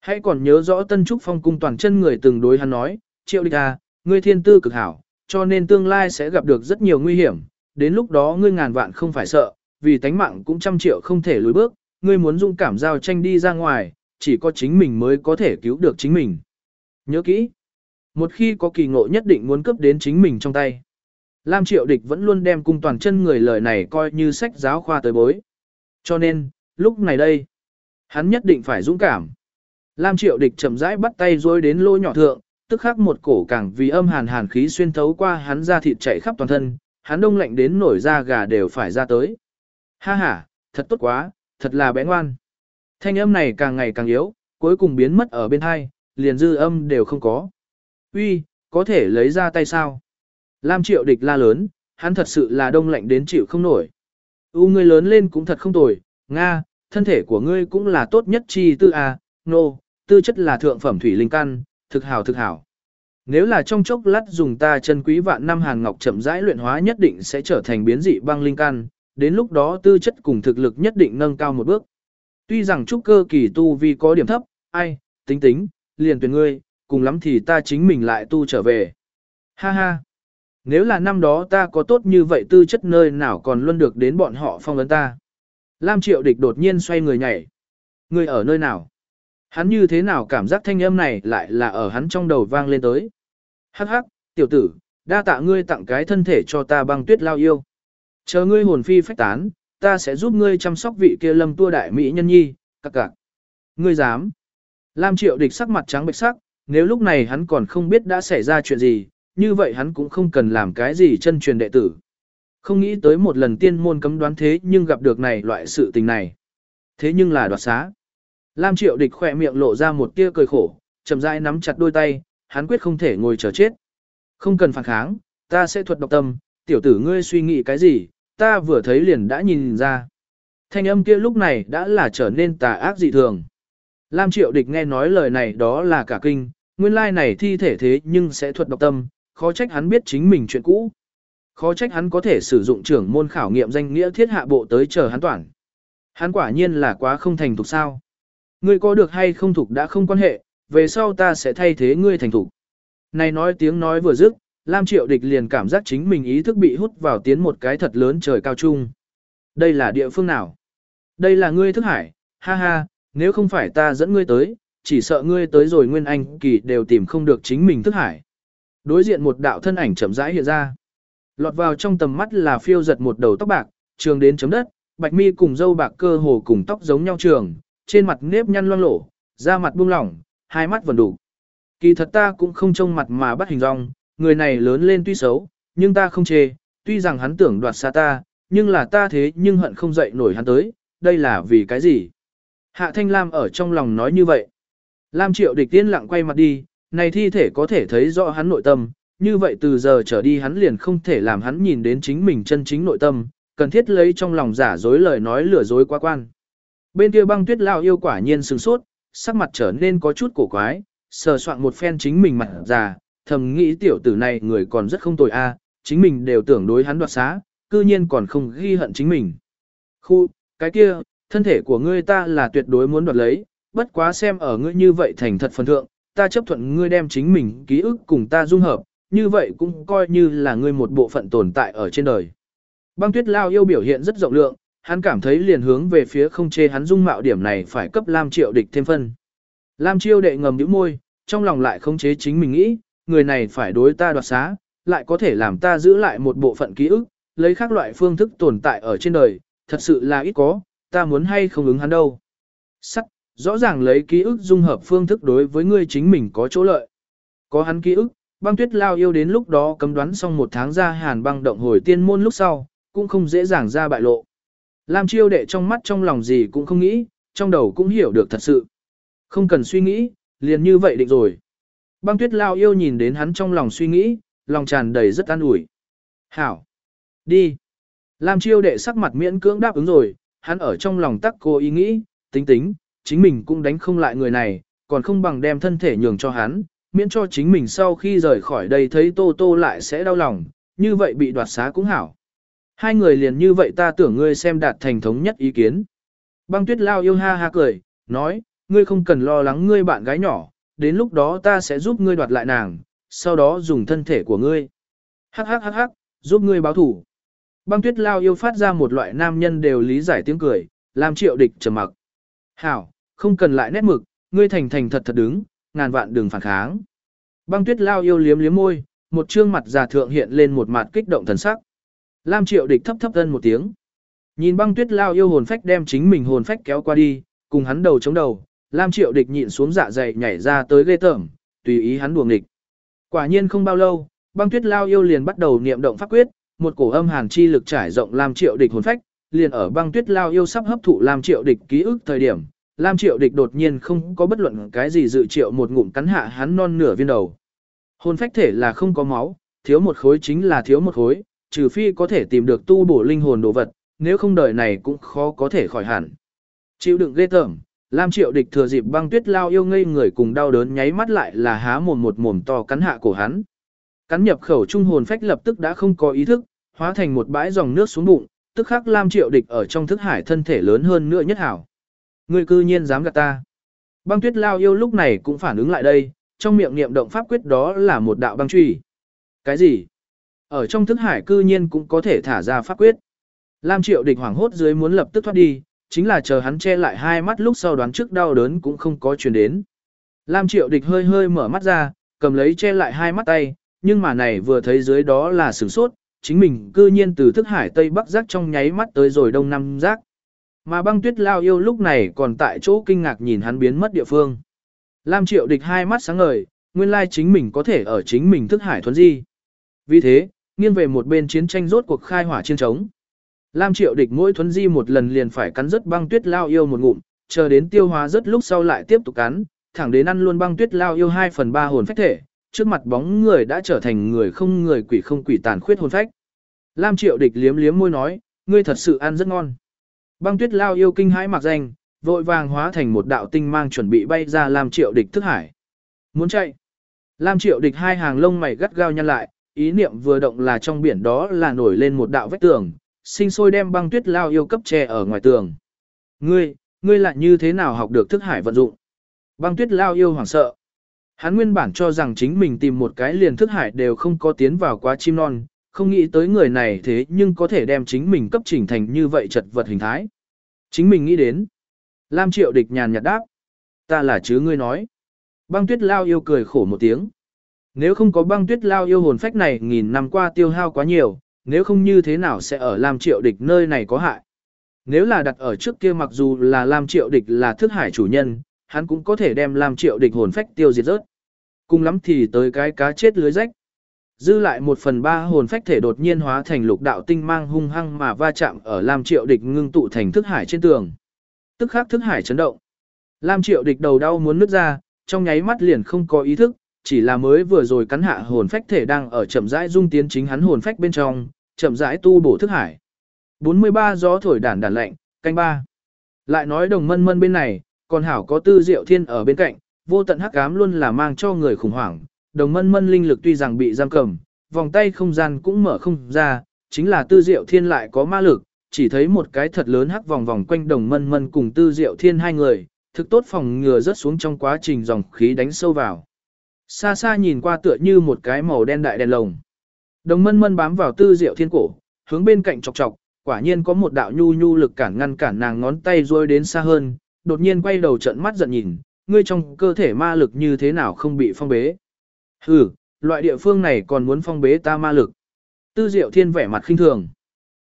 Hãy còn nhớ rõ Tân Trúc Phong cung toàn chân người từng đối hắn nói, Triệu Địch à, ngươi thiên tư cực hảo, cho nên tương lai sẽ gặp được rất nhiều nguy hiểm, đến lúc đó ngươi ngàn vạn không phải sợ, vì tánh mạng cũng trăm triệu không thể lùi bước, ngươi muốn dung cảm giao tranh đi ra ngoài, chỉ có chính mình mới có thể cứu được chính mình. Nhớ kỹ, một khi có kỳ ngộ nhất định muốn cướp đến chính mình trong tay. Lam Triệu Địch vẫn luôn đem cung toàn chân người lời này coi như sách giáo khoa tới bối. Cho nên, lúc này đây, hắn nhất định phải dũng cảm. Lam Triệu Địch chậm rãi bắt tay rối đến lỗ nhỏ thượng, tức khắc một cổ càng vì âm hàn hàn khí xuyên thấu qua hắn ra thịt chạy khắp toàn thân, hắn đông lạnh đến nổi da gà đều phải ra tới. Ha ha, thật tốt quá, thật là bé ngoan. Thanh âm này càng ngày càng yếu, cuối cùng biến mất ở bên hai, liền dư âm đều không có. Uy, có thể lấy ra tay sao? Lam triệu địch la lớn, hắn thật sự là đông lạnh đến chịu không nổi. U ngươi lớn lên cũng thật không tồi, Nga, thân thể của ngươi cũng là tốt nhất chi tư à, nô, no, tư chất là thượng phẩm thủy linh căn, thực hảo thực hảo. Nếu là trong chốc lát dùng ta chân quý vạn năm hàng ngọc chậm rãi luyện hóa nhất định sẽ trở thành biến dị băng linh căn, đến lúc đó tư chất cùng thực lực nhất định nâng cao một bước. Tuy rằng trúc cơ kỳ tu vi có điểm thấp, ai, tính tính, liền tuyển ngươi, cùng lắm thì ta chính mình lại tu trở về. Ha ha. Nếu là năm đó ta có tốt như vậy tư chất nơi nào còn luôn được đến bọn họ phong ấn ta. Lam triệu địch đột nhiên xoay người nhảy. người ở nơi nào? Hắn như thế nào cảm giác thanh âm này lại là ở hắn trong đầu vang lên tới. Hắc hắc, tiểu tử, đa tạ ngươi tặng cái thân thể cho ta băng tuyết lao yêu. Chờ ngươi hồn phi phách tán, ta sẽ giúp ngươi chăm sóc vị kia lâm tua đại mỹ nhân nhi, cặc cặc. Ngươi dám. Lam triệu địch sắc mặt trắng bệch sắc, nếu lúc này hắn còn không biết đã xảy ra chuyện gì, như vậy hắn cũng không cần làm cái gì chân truyền đệ tử. Không nghĩ tới một lần tiên môn cấm đoán thế nhưng gặp được này loại sự tình này. Thế nhưng là đoạt xá. Lam triệu địch khỏe miệng lộ ra một tia cười khổ, chậm rãi nắm chặt đôi tay, hắn quyết không thể ngồi chờ chết. Không cần phản kháng, ta sẽ thuật độc tâm, tiểu tử ngươi suy nghĩ cái gì, ta vừa thấy liền đã nhìn ra. Thanh âm kia lúc này đã là trở nên tà ác dị thường. Lam triệu địch nghe nói lời này đó là cả kinh, nguyên lai này thi thể thế nhưng sẽ thuật độc tâm, khó trách hắn biết chính mình chuyện cũ. Khó trách hắn có thể sử dụng trưởng môn khảo nghiệm danh nghĩa thiết hạ bộ tới chờ hắn toàn. Hắn quả nhiên là quá không thành thục sao. Ngươi có được hay không thục đã không quan hệ, về sau ta sẽ thay thế ngươi thành thục. Này nói tiếng nói vừa dứt, Lam Triệu Địch liền cảm giác chính mình ý thức bị hút vào tiến một cái thật lớn trời cao trung. Đây là địa phương nào? Đây là ngươi thức hải, ha ha, nếu không phải ta dẫn ngươi tới, chỉ sợ ngươi tới rồi Nguyên Anh kỳ đều tìm không được chính mình thức hải. Đối diện một đạo thân ảnh chậm rãi hiện ra. Lọt vào trong tầm mắt là phiêu giật một đầu tóc bạc, trường đến chấm đất, bạch mi cùng dâu bạc cơ hồ cùng tóc giống nhau trường, trên mặt nếp nhăn loang lổ, da mặt buông lỏng, hai mắt vẫn đủ. Kỳ thật ta cũng không trông mặt mà bắt hình dong, người này lớn lên tuy xấu, nhưng ta không chê, tuy rằng hắn tưởng đoạt xa ta, nhưng là ta thế nhưng hận không dậy nổi hắn tới, đây là vì cái gì? Hạ Thanh Lam ở trong lòng nói như vậy. Lam Triệu địch tiên lặng quay mặt đi, này thi thể có thể thấy rõ hắn nội tâm, như vậy từ giờ trở đi hắn liền không thể làm hắn nhìn đến chính mình chân chính nội tâm, cần thiết lấy trong lòng giả dối lời nói lừa dối quá quan. Bên kia băng tuyết lao yêu quả nhiên sừng sốt, sắc mặt trở nên có chút cổ quái, sờ soạn một phen chính mình mặt già, thầm nghĩ tiểu tử này người còn rất không tồi a, chính mình đều tưởng đối hắn đoạt xá, cư nhiên còn không ghi hận chính mình. Khu, cái kia, thân thể của ngươi ta là tuyệt đối muốn đoạt lấy, bất quá xem ở ngươi như vậy thành thật phần thượng, ta chấp thuận ngươi đem chính mình ký ức cùng ta dung hợp, như vậy cũng coi như là ngươi một bộ phận tồn tại ở trên đời. Băng tuyết lao yêu biểu hiện rất rộng lượng, hắn cảm thấy liền hướng về phía không chê hắn dung mạo điểm này phải cấp Lam Triệu địch thêm phân. Lam Chiêu đệ ngầm nhíu môi, trong lòng lại không chế chính mình nghĩ, người này phải đối ta đoạt xá, lại có thể làm ta giữ lại một bộ phận ký ức, lấy khác loại phương thức tồn tại ở trên đời, thật sự là ít có, ta muốn hay không ứng hắn đâu. Sắc, rõ ràng lấy ký ức dung hợp phương thức đối với ngươi chính mình có chỗ lợi. Có hắn ký ức, băng tuyết lao yêu đến lúc đó cấm đoán xong một tháng ra hàn băng động hồi tiên môn lúc sau, cũng không dễ dàng ra bại lộ. Lam chiêu đệ trong mắt trong lòng gì cũng không nghĩ, trong đầu cũng hiểu được thật sự. Không cần suy nghĩ, liền như vậy định rồi. Băng tuyết lao yêu nhìn đến hắn trong lòng suy nghĩ, lòng tràn đầy rất an ủi. Hảo! Đi! Lam chiêu đệ sắc mặt miễn cưỡng đáp ứng rồi, hắn ở trong lòng tắc cô ý nghĩ, tính tính, chính mình cũng đánh không lại người này, còn không bằng đem thân thể nhường cho hắn, miễn cho chính mình sau khi rời khỏi đây thấy tô tô lại sẽ đau lòng, như vậy bị đoạt xá cũng hảo. Hai người liền như vậy ta tưởng ngươi xem đạt thành thống nhất ý kiến. Băng tuyết lao yêu ha ha cười, nói, ngươi không cần lo lắng ngươi bạn gái nhỏ, đến lúc đó ta sẽ giúp ngươi đoạt lại nàng, sau đó dùng thân thể của ngươi. Hắc hắc hắc hắc, giúp ngươi báo thủ. Băng tuyết lao yêu phát ra một loại nam nhân đều lý giải tiếng cười, làm triệu địch trầm mặc. Hảo, không cần lại nét mực, ngươi thành thành thật thật đứng, ngàn vạn đừng phản kháng. Băng tuyết lao yêu liếm liếm môi, một trương mặt già thượng hiện lên một mặt kích động thần sắc. Lam triệu địch thấp thấp thân một tiếng. Nhìn băng tuyết lao yêu hồn phách đem chính mình hồn phách kéo qua đi, cùng hắn đầu chống đầu, Lam triệu địch nhịn xuống dạ dày nhảy ra tới ghê tởm, tùy ý hắn đuồng địch. Quả nhiên không bao lâu, băng tuyết lao yêu liền bắt đầu niệm động pháp quyết, một cổ âm hàn chi lực trải rộng Lam triệu địch hồn phách, liền ở băng tuyết lao yêu sắp hấp thụ Lam triệu địch ký ức thời điểm. Lam triệu địch đột nhiên không có bất luận cái gì dự triệu một ngụm cắn hạ hắn non nửa viên đầu. Hồn phách thể là không có máu, thiếu một khối chính là thiếu một khối, trừ phi có thể tìm được tu bổ linh hồn đồ vật, nếu không đời này cũng khó có thể khỏi hẳn. Chịu đựng ghê tởm, Lam Triệu Địch thừa dịp băng tuyết lao yêu ngây người cùng đau đớn nháy mắt lại là há mồm một mồm to cắn hạ cổ hắn. Cắn nhập khẩu trung hồn phách lập tức đã không có ý thức, hóa thành một bãi dòng nước xuống bụng, tức khắc Lam Triệu Địch ở trong thức hải thân thể lớn hơn nữa nhất hảo. Ngươi cư nhiên dám gạt ta. Băng tuyết lao yêu lúc này cũng phản ứng lại đây, trong miệng niệm động pháp quyết đó là một đạo băng truy. Cái gì? Ở trong thức hải cư nhiên cũng có thể thả ra pháp quyết. Lam triệu địch hoảng hốt dưới muốn lập tức thoát đi, chính là chờ hắn che lại hai mắt lúc sau đoán trước đau đớn cũng không có truyền đến. Lam triệu địch hơi hơi mở mắt ra, cầm lấy che lại hai mắt tay, nhưng mà này vừa thấy dưới đó là sửng sốt, chính mình cư nhiên từ thức hải tây bắc giác trong nháy mắt tới rồi đông nam giác. Mà băng tuyết lao yêu lúc này còn tại chỗ kinh ngạc nhìn hắn biến mất địa phương. Lam triệu địch hai mắt sáng ngời, nguyên lai chính mình có thể ở chính mình thức hải thuấn di. Vì thế, nghiêng về một bên chiến tranh rốt cuộc khai hỏa chiến trống. Lam triệu địch mỗi thuấn di một lần liền phải cắn rớt băng tuyết lao yêu một ngụm, chờ đến tiêu hóa rớt lúc sau lại tiếp tục cắn, thẳng đến ăn luôn băng tuyết lao yêu 2 phần 3 hồn phách thể, trước mặt bóng người đã trở thành người không người quỷ không quỷ tàn khuyết hồn phách. Lam triệu địch liếm liếm môi nói, ngươi thật sự ăn rất ngon. Băng tuyết lao yêu kinh hãi mặc danh, vội vàng hóa thành một đạo tinh mang chuẩn bị bay ra làm triệu địch thức hải. Muốn chạy. Lam triệu địch hai hàng lông mày gắt gao nhăn lại, ý niệm vừa động là trong biển đó là nổi lên một đạo vách tường, sinh sôi đem băng tuyết lao yêu cấp che ở ngoài tường. Ngươi, ngươi lại như thế nào học được thức hải vận dụng? Băng tuyết lao yêu hoảng sợ. Hắn nguyên bản cho rằng chính mình tìm một cái liền thức hải đều không có tiến vào quá chim non, không nghĩ tới người này thế nhưng có thể đem chính mình cấp chỉnh thành như vậy chật vật hình thái. Chính mình nghĩ đến. Lam triệu địch nhàn nhạt đáp. Ta là chứ ngươi nói. Băng tuyết lao yêu cười khổ một tiếng. Nếu không có băng tuyết lao yêu hồn phách này nghìn năm qua tiêu hao quá nhiều, nếu không như thế nào sẽ ở Lam Triệu Địch nơi này có hại. Nếu là đặt ở trước kia mặc dù là Lam Triệu Địch là thức hải chủ nhân, hắn cũng có thể đem Lam Triệu Địch hồn phách tiêu diệt rớt. Cùng lắm thì tới cái cá chết lưới rách. Dư lại một phần ba hồn phách thể đột nhiên hóa thành lục đạo tinh mang hung hăng mà va chạm ở Lam Triệu Địch ngưng tụ thành thức hải trên tường. Tức khắc thức hải chấn động. Lam Triệu Địch đầu đau muốn nứt ra, trong nháy mắt liền không có ý thức, chỉ là mới vừa rồi cắn hạ hồn phách thể đang ở chậm rãi dung tiến chính hắn hồn phách bên trong, chậm rãi tu bổ thức hải. 43 gió thổi đản đản lạnh, canh ba. Lại nói đồng mân mân bên này, còn hảo có tư diệu thiên ở bên cạnh, vô tận hắc ám luôn là mang cho người khủng hoảng. Đồng mân mân linh lực tuy rằng bị giam cầm, vòng tay không gian cũng mở không ra, chính là tư diệu thiên lại có ma lực, chỉ thấy một cái thật lớn hắc vòng vòng quanh đồng mân mân cùng tư diệu thiên hai người, thực tốt phòng ngừa rớt xuống trong quá trình dòng khí đánh sâu vào. Xa xa nhìn qua tựa như một cái màu đen đại đèn lồng. Đồng mân mân bám vào tư diệu thiên cổ, hướng bên cạnh chọc chọc, quả nhiên có một đạo nhu nhu lực cản ngăn cản nàng ngón tay rôi đến xa hơn, đột nhiên quay đầu trận mắt giận nhìn, ngươi trong cơ thể ma lực như thế nào không bị phong bế. Hừ, loại địa phương này còn muốn phong bế ta ma lực. Tư diệu thiên vẻ mặt khinh thường.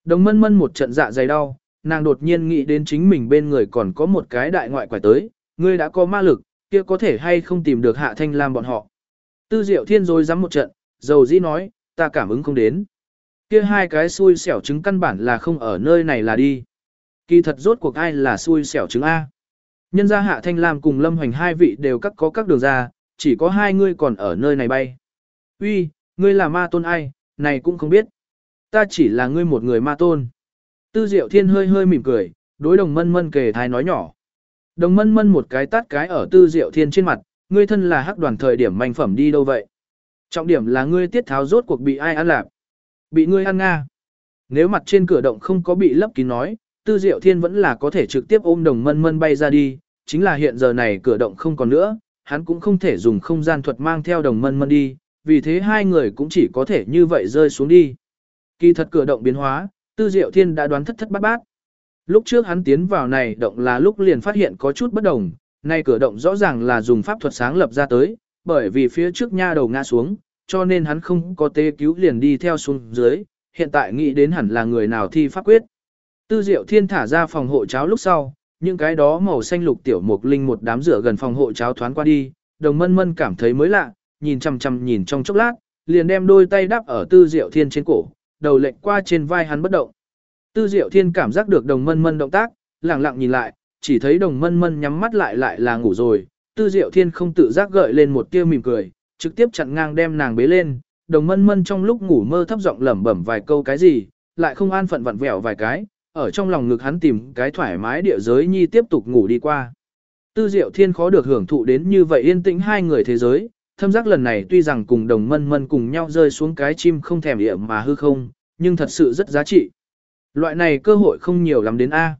Đồng mân mân một trận dạ dày đau, nàng đột nhiên nghĩ đến chính mình bên người còn có một cái đại ngoại quải tới, ngươi đã có ma lực, kia có thể hay không tìm được hạ thanh lam bọn họ. Tư diệu thiên rồi dám một trận, dầu dĩ nói, ta cảm ứng không đến. Kia hai cái xui xẻo trứng căn bản là không ở nơi này là đi. Kỳ thật rốt cuộc ai là xui xẻo trứng A. Nhân gia hạ thanh lam cùng lâm hoành hai vị đều cắt có các đường ra, chỉ có hai ngươi còn ở nơi này bay. Uy, ngươi là ma tôn ai, này cũng không biết. Ta chỉ là ngươi một người ma tôn. Tư diệu thiên hơi hơi mỉm cười, đối đồng mân mân kề thái nói nhỏ. Đồng mân mân một cái tát cái ở tư diệu thiên trên mặt, ngươi thân là hắc đoàn thời điểm manh phẩm đi đâu vậy? Trọng điểm là ngươi tiết tháo rốt cuộc bị ai ăn lạp? Bị ngươi ăn nga. Nếu mặt trên cửa động không có bị lấp kín nói, tư diệu thiên vẫn là có thể trực tiếp ôm đồng mân mân bay ra đi, chính là hiện giờ này cửa động không còn nữa, hắn cũng không thể dùng không gian thuật mang theo đồng mân mân đi, vì thế hai người cũng chỉ có thể như vậy rơi xuống đi. Kỳ thật cửa động biến hóa, tư diệu thiên đã đoán thất thất bát bát. Lúc trước hắn tiến vào này động là lúc liền phát hiện có chút bất đồng, nay cửa động rõ ràng là dùng pháp thuật sáng lập ra tới, bởi vì phía trước nha đầu ngã xuống, cho nên hắn không có tê cứu liền đi theo xuống dưới, hiện tại nghĩ đến hẳn là người nào thi pháp quyết. Tư diệu thiên thả ra phòng hộ cháo lúc sau, những cái đó màu xanh lục tiểu mục linh một đám rửa gần phòng hộ cháo thoáng qua đi, đồng mân mân cảm thấy mới lạ, nhìn chăm chăm nhìn trong chốc lát, liền đem đôi tay đắp ở tư diệu thiên trên cổ, đầu lệnh qua trên vai hắn bất động. Tư diệu thiên cảm giác được đồng mân mân động tác, lặng lặng nhìn lại, chỉ thấy đồng mân mân nhắm mắt lại lại là ngủ rồi, tư diệu thiên không tự giác gợi lên một tia mỉm cười, trực tiếp chặn ngang đem nàng bế lên, đồng mân mân trong lúc ngủ mơ thấp giọng lẩm bẩm vài câu cái gì, lại không an phận vặn vẹo vài cái, ở trong lòng ngực hắn tìm cái thoải mái địa giới nhi tiếp tục ngủ đi qua. Tư diệu thiên khó được hưởng thụ đến như vậy yên tĩnh hai người thế giới, thâm giác lần này tuy rằng cùng đồng mân mân cùng nhau rơi xuống cái chim không thèm địa mà hư không, nhưng thật sự rất giá trị. Loại này cơ hội không nhiều lắm đến A.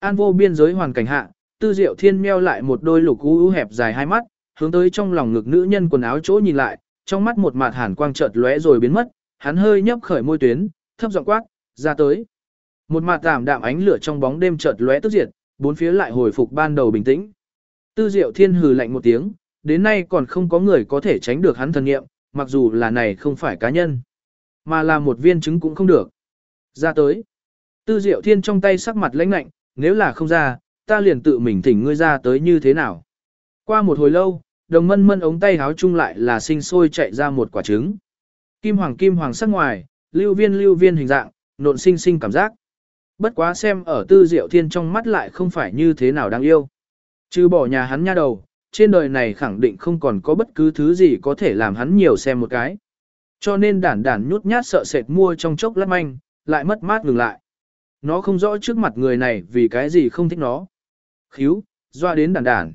An vô biên giới hoàn cảnh hạ, tư diệu thiên meo lại một đôi lục ú hẹp dài hai mắt, hướng tới trong lòng ngực nữ nhân quần áo chỗ nhìn lại, trong mắt một mạt hàn quang chợt lóe rồi biến mất, hắn hơi nhấp khởi môi tuyến, thấp giọng quát, ra tới. Một mặt tạm đạm ánh lửa trong bóng đêm chợt lóe tức diệt, bốn phía lại hồi phục ban đầu bình tĩnh. Tư Diệu Thiên hừ lạnh một tiếng, đến nay còn không có người có thể tránh được hắn thần nghiệm, mặc dù là này không phải cá nhân, mà là một viên trứng cũng không được. Ra tới. Tư Diệu Thiên trong tay sắc mặt lãnh lạnh, nếu là không ra, ta liền tự mình thỉnh ngươi ra tới như thế nào. Qua một hồi lâu, đồng mân mân ống tay háo chung lại là sinh sôi chạy ra một quả trứng. Kim hoàng kim hoàng sắc ngoài, lưu viên lưu viên hình dạng, nộn sinh sinh cảm giác. Bất quá xem ở tư diệu thiên trong mắt lại không phải như thế nào đáng yêu. Trừ bỏ nhà hắn nha đầu, trên đời này khẳng định không còn có bất cứ thứ gì có thể làm hắn nhiều xem một cái. Cho nên đản đản nhút nhát sợ sệt mua trong chốc lát manh, lại mất mát ngừng lại. Nó không rõ trước mặt người này vì cái gì không thích nó. Khíu, doa đến đản đản.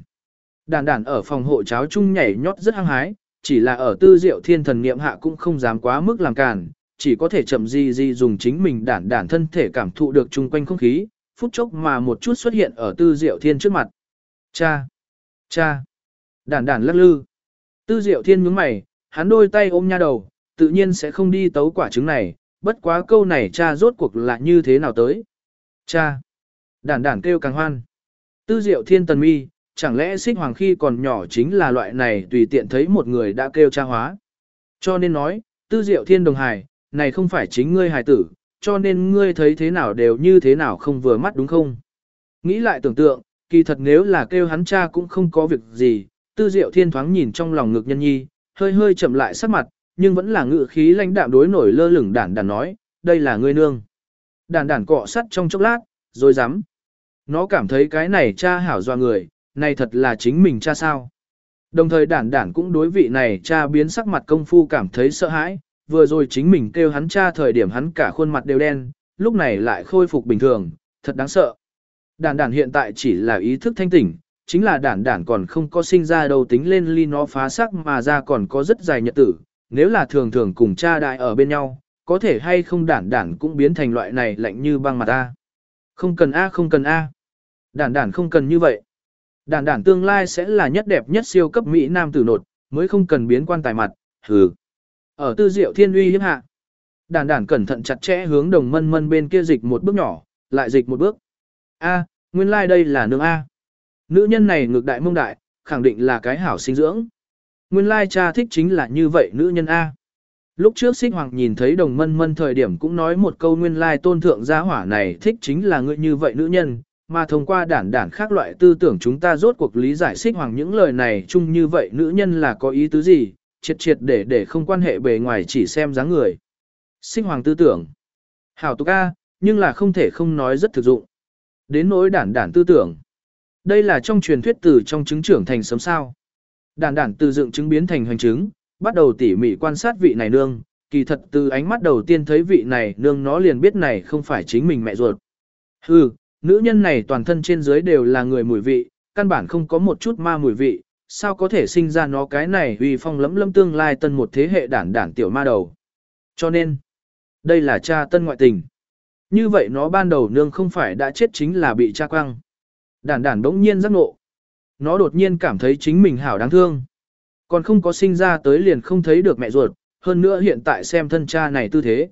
Đản đản ở phòng hộ cháo chung nhảy nhót rất hăng hái, chỉ là ở tư diệu thiên thần niệm hạ cũng không dám quá mức làm cản, chỉ có thể chậm gì gì dùng chính mình đản đản thân thể cảm thụ được chung quanh không khí, phút chốc mà một chút xuất hiện ở tư diệu thiên trước mặt. Cha! Cha! Đản đản lắc lư. Tư diệu thiên nhướng mày, hắn đôi tay ôm nha đầu, tự nhiên sẽ không đi tấu quả trứng này, bất quá câu này cha rốt cuộc là như thế nào tới. Cha! Đản đản kêu càng hoan. Tư diệu thiên tần mi, chẳng lẽ xích hoàng khi còn nhỏ chính là loại này tùy tiện thấy một người đã kêu cha hóa. Cho nên nói, tư diệu thiên đồng Hải này không phải chính ngươi hài tử, cho nên ngươi thấy thế nào đều như thế nào không vừa mắt đúng không? Nghĩ lại tưởng tượng, kỳ thật nếu là kêu hắn cha cũng không có việc gì, tư diệu thiên thoáng nhìn trong lòng ngực nhân nhi, hơi hơi chậm lại sắc mặt, nhưng vẫn là ngự khí lãnh đạm đối nổi lơ lửng đản đản nói, đây là ngươi nương. Đản đản cọ sắt trong chốc lát, rồi dám. Nó cảm thấy cái này cha hảo doa người, này thật là chính mình cha sao. Đồng thời đản đản cũng đối vị này cha biến sắc mặt công phu cảm thấy sợ hãi, vừa rồi chính mình kêu hắn cha thời điểm hắn cả khuôn mặt đều đen, lúc này lại khôi phục bình thường, thật đáng sợ. Đản đản hiện tại chỉ là ý thức thanh tỉnh, chính là đản đản còn không có sinh ra đâu tính lên ly nó phá sắc mà ra còn có rất dài nhật tử, nếu là thường thường cùng cha đại ở bên nhau, có thể hay không đản đản cũng biến thành loại này lạnh như băng mặt ta Không cần A không cần A. Đản đản không cần như vậy. Đản đản tương lai sẽ là nhất đẹp nhất siêu cấp Mỹ Nam tử nột, mới không cần biến quan tài mặt, hừ. Ở tư diệu thiên uy hiếp hạ. Đản đản cẩn thận chặt chẽ hướng đồng mân mân bên kia dịch một bước nhỏ, lại dịch một bước. A, nguyên lai like đây là nương A. Nữ nhân này ngược đại mông đại, khẳng định là cái hảo sinh dưỡng. Nguyên lai cha thích chính là như vậy nữ nhân A. Lúc trước xích hoàng nhìn thấy đồng mân mân thời điểm cũng nói một câu nguyên lai tôn thượng gia hỏa này thích chính là người như vậy nữ nhân, mà thông qua đản đản khác loại tư tưởng chúng ta rốt cuộc lý giải xích hoàng những lời này chung như vậy nữ nhân là có ý tứ gì, triệt triệt để để không quan hệ bề ngoài chỉ xem dáng người. sinh hoàng tư tưởng. Hảo tục A, nhưng là không thể không nói rất thực dụng. Đến nỗi đản đản tư tưởng. Đây là trong truyền thuyết từ trong chứng trưởng thành sớm sao. Đản đản từ dựng chứng biến thành hoành chứng, bắt đầu tỉ mỉ quan sát vị này nương, kỳ thật từ ánh mắt đầu tiên thấy vị này nương nó liền biết này không phải chính mình mẹ ruột. Hừ, nữ nhân này toàn thân trên dưới đều là người mùi vị, căn bản không có một chút ma mùi vị, sao có thể sinh ra nó cái này uy phong lẫm lâm tương lai tân một thế hệ đản đản tiểu ma đầu. Cho nên, đây là cha tân ngoại tình. Như vậy nó ban đầu nương không phải đã chết chính là bị cha quăng. Đản đản đống nhiên giác ngộ. Nó đột nhiên cảm thấy chính mình hảo đáng thương. Còn không có sinh ra tới liền không thấy được mẹ ruột, hơn nữa hiện tại xem thân cha này tư thế.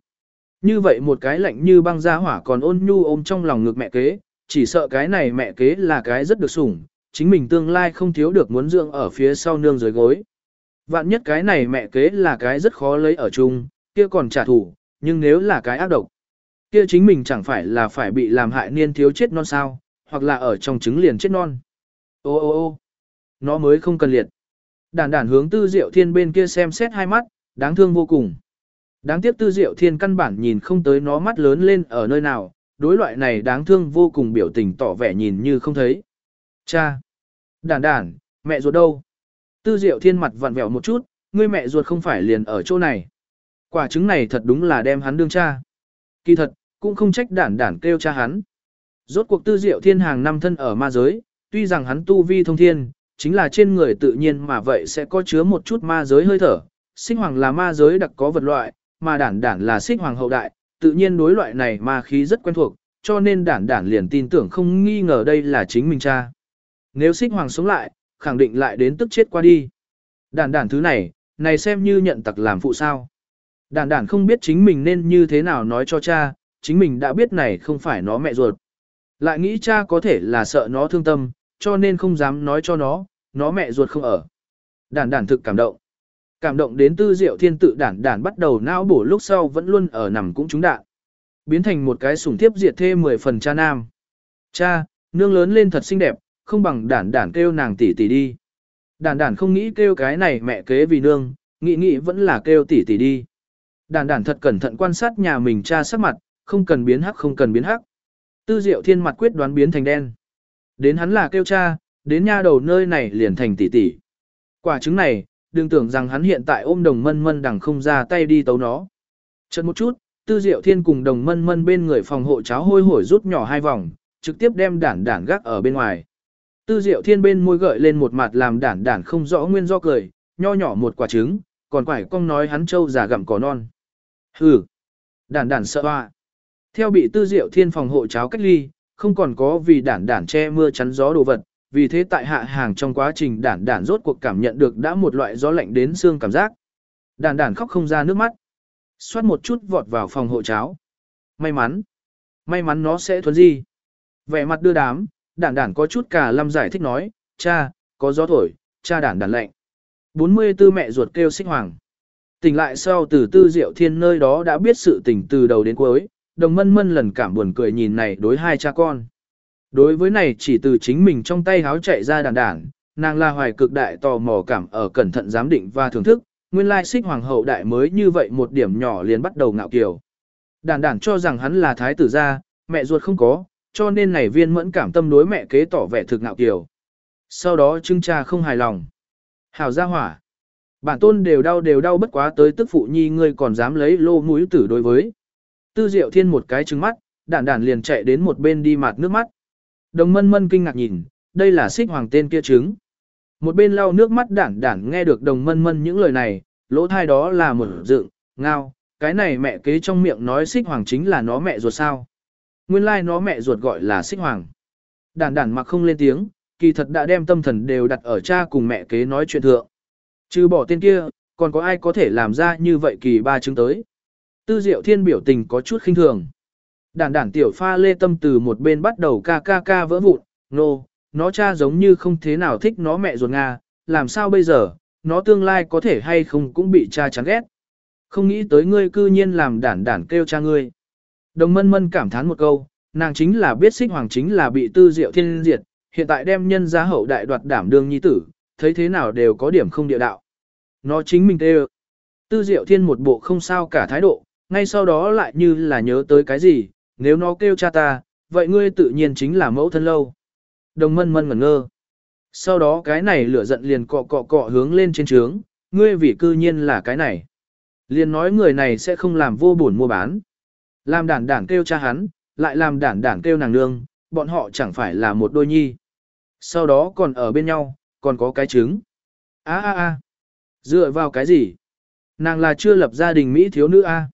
Như vậy một cái lạnh như băng ra hỏa còn ôn nhu ôm trong lòng ngực mẹ kế, chỉ sợ cái này mẹ kế là cái rất được sủng, chính mình tương lai không thiếu được muốn dưỡng ở phía sau nương dưới gối. Vạn nhất cái này mẹ kế là cái rất khó lấy ở chung, kia còn trả thù, nhưng nếu là cái ác độc, kia chính mình chẳng phải là phải bị làm hại niên thiếu chết non sao, hoặc là ở trong trứng liền chết non. Ô ô ô nó mới không cần liệt. Đản đản hướng tư diệu thiên bên kia xem xét hai mắt, đáng thương vô cùng. Đáng tiếc tư diệu thiên căn bản nhìn không tới nó mắt lớn lên ở nơi nào, đối loại này đáng thương vô cùng biểu tình tỏ vẻ nhìn như không thấy. Cha! Đản đản, mẹ ruột đâu? Tư diệu thiên mặt vặn vẹo một chút, ngươi mẹ ruột không phải liền ở chỗ này. Quả trứng này thật đúng là đem hắn đương cha. Kỳ thật, cũng không trách đản đản kêu cha hắn. Rốt cuộc tư diệu thiên hàng năm thân ở ma giới, tuy rằng hắn tu vi thông thiên, chính là trên người tự nhiên mà vậy sẽ có chứa một chút ma giới hơi thở. Sinh hoàng là ma giới đặc có vật loại, mà đản đản là sinh hoàng hậu đại, tự nhiên đối loại này ma khí rất quen thuộc, cho nên đản đản liền tin tưởng không nghi ngờ đây là chính mình cha. Nếu xích hoàng sống lại, khẳng định lại đến tức chết qua đi. Đản đản thứ này, này xem như nhận tặc làm phụ sao. Đản đản không biết chính mình nên như thế nào nói cho cha, chính mình đã biết này không phải nó mẹ ruột. Lại nghĩ cha có thể là sợ nó thương tâm, cho nên không dám nói cho nó, nó mẹ ruột không ở. Đản đản thực cảm động. Cảm động đến tư diệu thiên tự đản đản bắt đầu não bổ lúc sau vẫn luôn ở nằm cũng trúng đạn. Biến thành một cái sủng tiếp diệt thê 10 phần cha nam. Cha, nương lớn lên thật xinh đẹp, không bằng đản đản kêu nàng tỷ tỷ đi. Đản đản không nghĩ kêu cái này mẹ kế vì nương, nghĩ nghĩ vẫn là kêu tỷ tỷ đi. Đản đản thật cẩn thận quan sát nhà mình cha sắc mặt, không cần biến hắc không cần biến hắc. Tư diệu thiên mặt quyết đoán biến thành đen. Đến hắn là kêu cha, đến nha đầu nơi này liền thành tỷ tỷ. Quả trứng này, đừng tưởng rằng hắn hiện tại ôm đồng mân mân đằng không ra tay đi tấu nó. Chợt một chút, tư diệu thiên cùng đồng mân mân bên người phòng hộ cháo hôi hổi rút nhỏ hai vòng, trực tiếp đem đản đản gác ở bên ngoài. Tư diệu thiên bên môi gợi lên một mặt làm đản đản không rõ nguyên do cười, nho nhỏ một quả trứng, còn quải cong nói hắn trâu già gặm cỏ non. Hừ, đản đản sợ hoa. Theo bị tư diệu thiên phòng hộ cháo cách ly, không còn có vì đản đản che mưa chắn gió đồ vật, vì thế tại hạ hàng trong quá trình đản đản rốt cuộc cảm nhận được đã một loại gió lạnh đến xương cảm giác. Đản đản khóc không ra nước mắt. Xoát một chút vọt vào phòng hộ cháo. May mắn. May mắn nó sẽ thuần gì. Vẻ mặt đưa đám, đản đản có chút cả lâm giải thích nói, cha, có gió thổi, cha đản đản lạnh. 44 mẹ ruột kêu xích hoàng. Tỉnh lại sau từ tư diệu thiên nơi đó đã biết sự tình từ đầu đến cuối, đồng mân mân lần cảm buồn cười nhìn này đối hai cha con. Đối với này chỉ từ chính mình trong tay háo chạy ra đàn đản, nàng la hoài cực đại tò mò cảm ở cẩn thận giám định và thưởng thức, nguyên lai xích hoàng hậu đại mới như vậy một điểm nhỏ liền bắt đầu ngạo kiều. Đàn đản cho rằng hắn là thái tử gia, mẹ ruột không có, cho nên này viên mẫn cảm tâm đối mẹ kế tỏ vẻ thực ngạo kiều. Sau đó trưng cha không hài lòng. Hào gia hỏa. Bản tôn đều đau đều đau bất quá tới tức phụ nhi ngươi còn dám lấy lô mũi tử đối với. Tư diệu thiên một cái trứng mắt, đản đản liền chạy đến một bên đi mặt nước mắt. Đồng mân mân kinh ngạc nhìn, đây là xích hoàng tên kia trứng. Một bên lau nước mắt đản đản nghe được đồng mân mân những lời này, lỗ thai đó là một dựng, ngao, cái này mẹ kế trong miệng nói xích hoàng chính là nó mẹ ruột sao. Nguyên lai like nó mẹ ruột gọi là xích hoàng. Đản đản mặc không lên tiếng, kỳ thật đã đem tâm thần đều đặt ở cha cùng mẹ kế nói chuyện thượng. Chứ bỏ tên kia, còn có ai có thể làm ra như vậy kỳ ba chứng tới. Tư diệu thiên biểu tình có chút khinh thường. Đản đản tiểu pha lê tâm từ một bên bắt đầu ca ca ca vỡ vụn, nô, no, nó cha giống như không thế nào thích nó mẹ ruột Nga, làm sao bây giờ, nó tương lai có thể hay không cũng bị cha chán ghét. Không nghĩ tới ngươi cư nhiên làm đản đản kêu cha ngươi. Đồng mân mân cảm thán một câu, nàng chính là biết xích hoàng chính là bị tư diệu thiên diệt, hiện tại đem nhân gia hậu đại đoạt đảm đương nhi tử, thấy thế nào đều có điểm không địa đạo. Nó chính mình tê Tư diệu thiên một bộ không sao cả thái độ, ngay sau đó lại như là nhớ tới cái gì, nếu nó kêu cha ta, vậy ngươi tự nhiên chính là mẫu thân lâu. Đồng mân mân ngẩn ngơ. Sau đó cái này lửa giận liền cọ cọ cọ hướng lên trên trướng, ngươi vì cư nhiên là cái này. Liền nói người này sẽ không làm vô buồn mua bán. Làm đản đản kêu cha hắn, lại làm đản đản kêu nàng nương, bọn họ chẳng phải là một đôi nhi. Sau đó còn ở bên nhau, còn có cái trứng. a a a Dựa vào cái gì? Nàng là chưa lập gia đình Mỹ thiếu nữ A.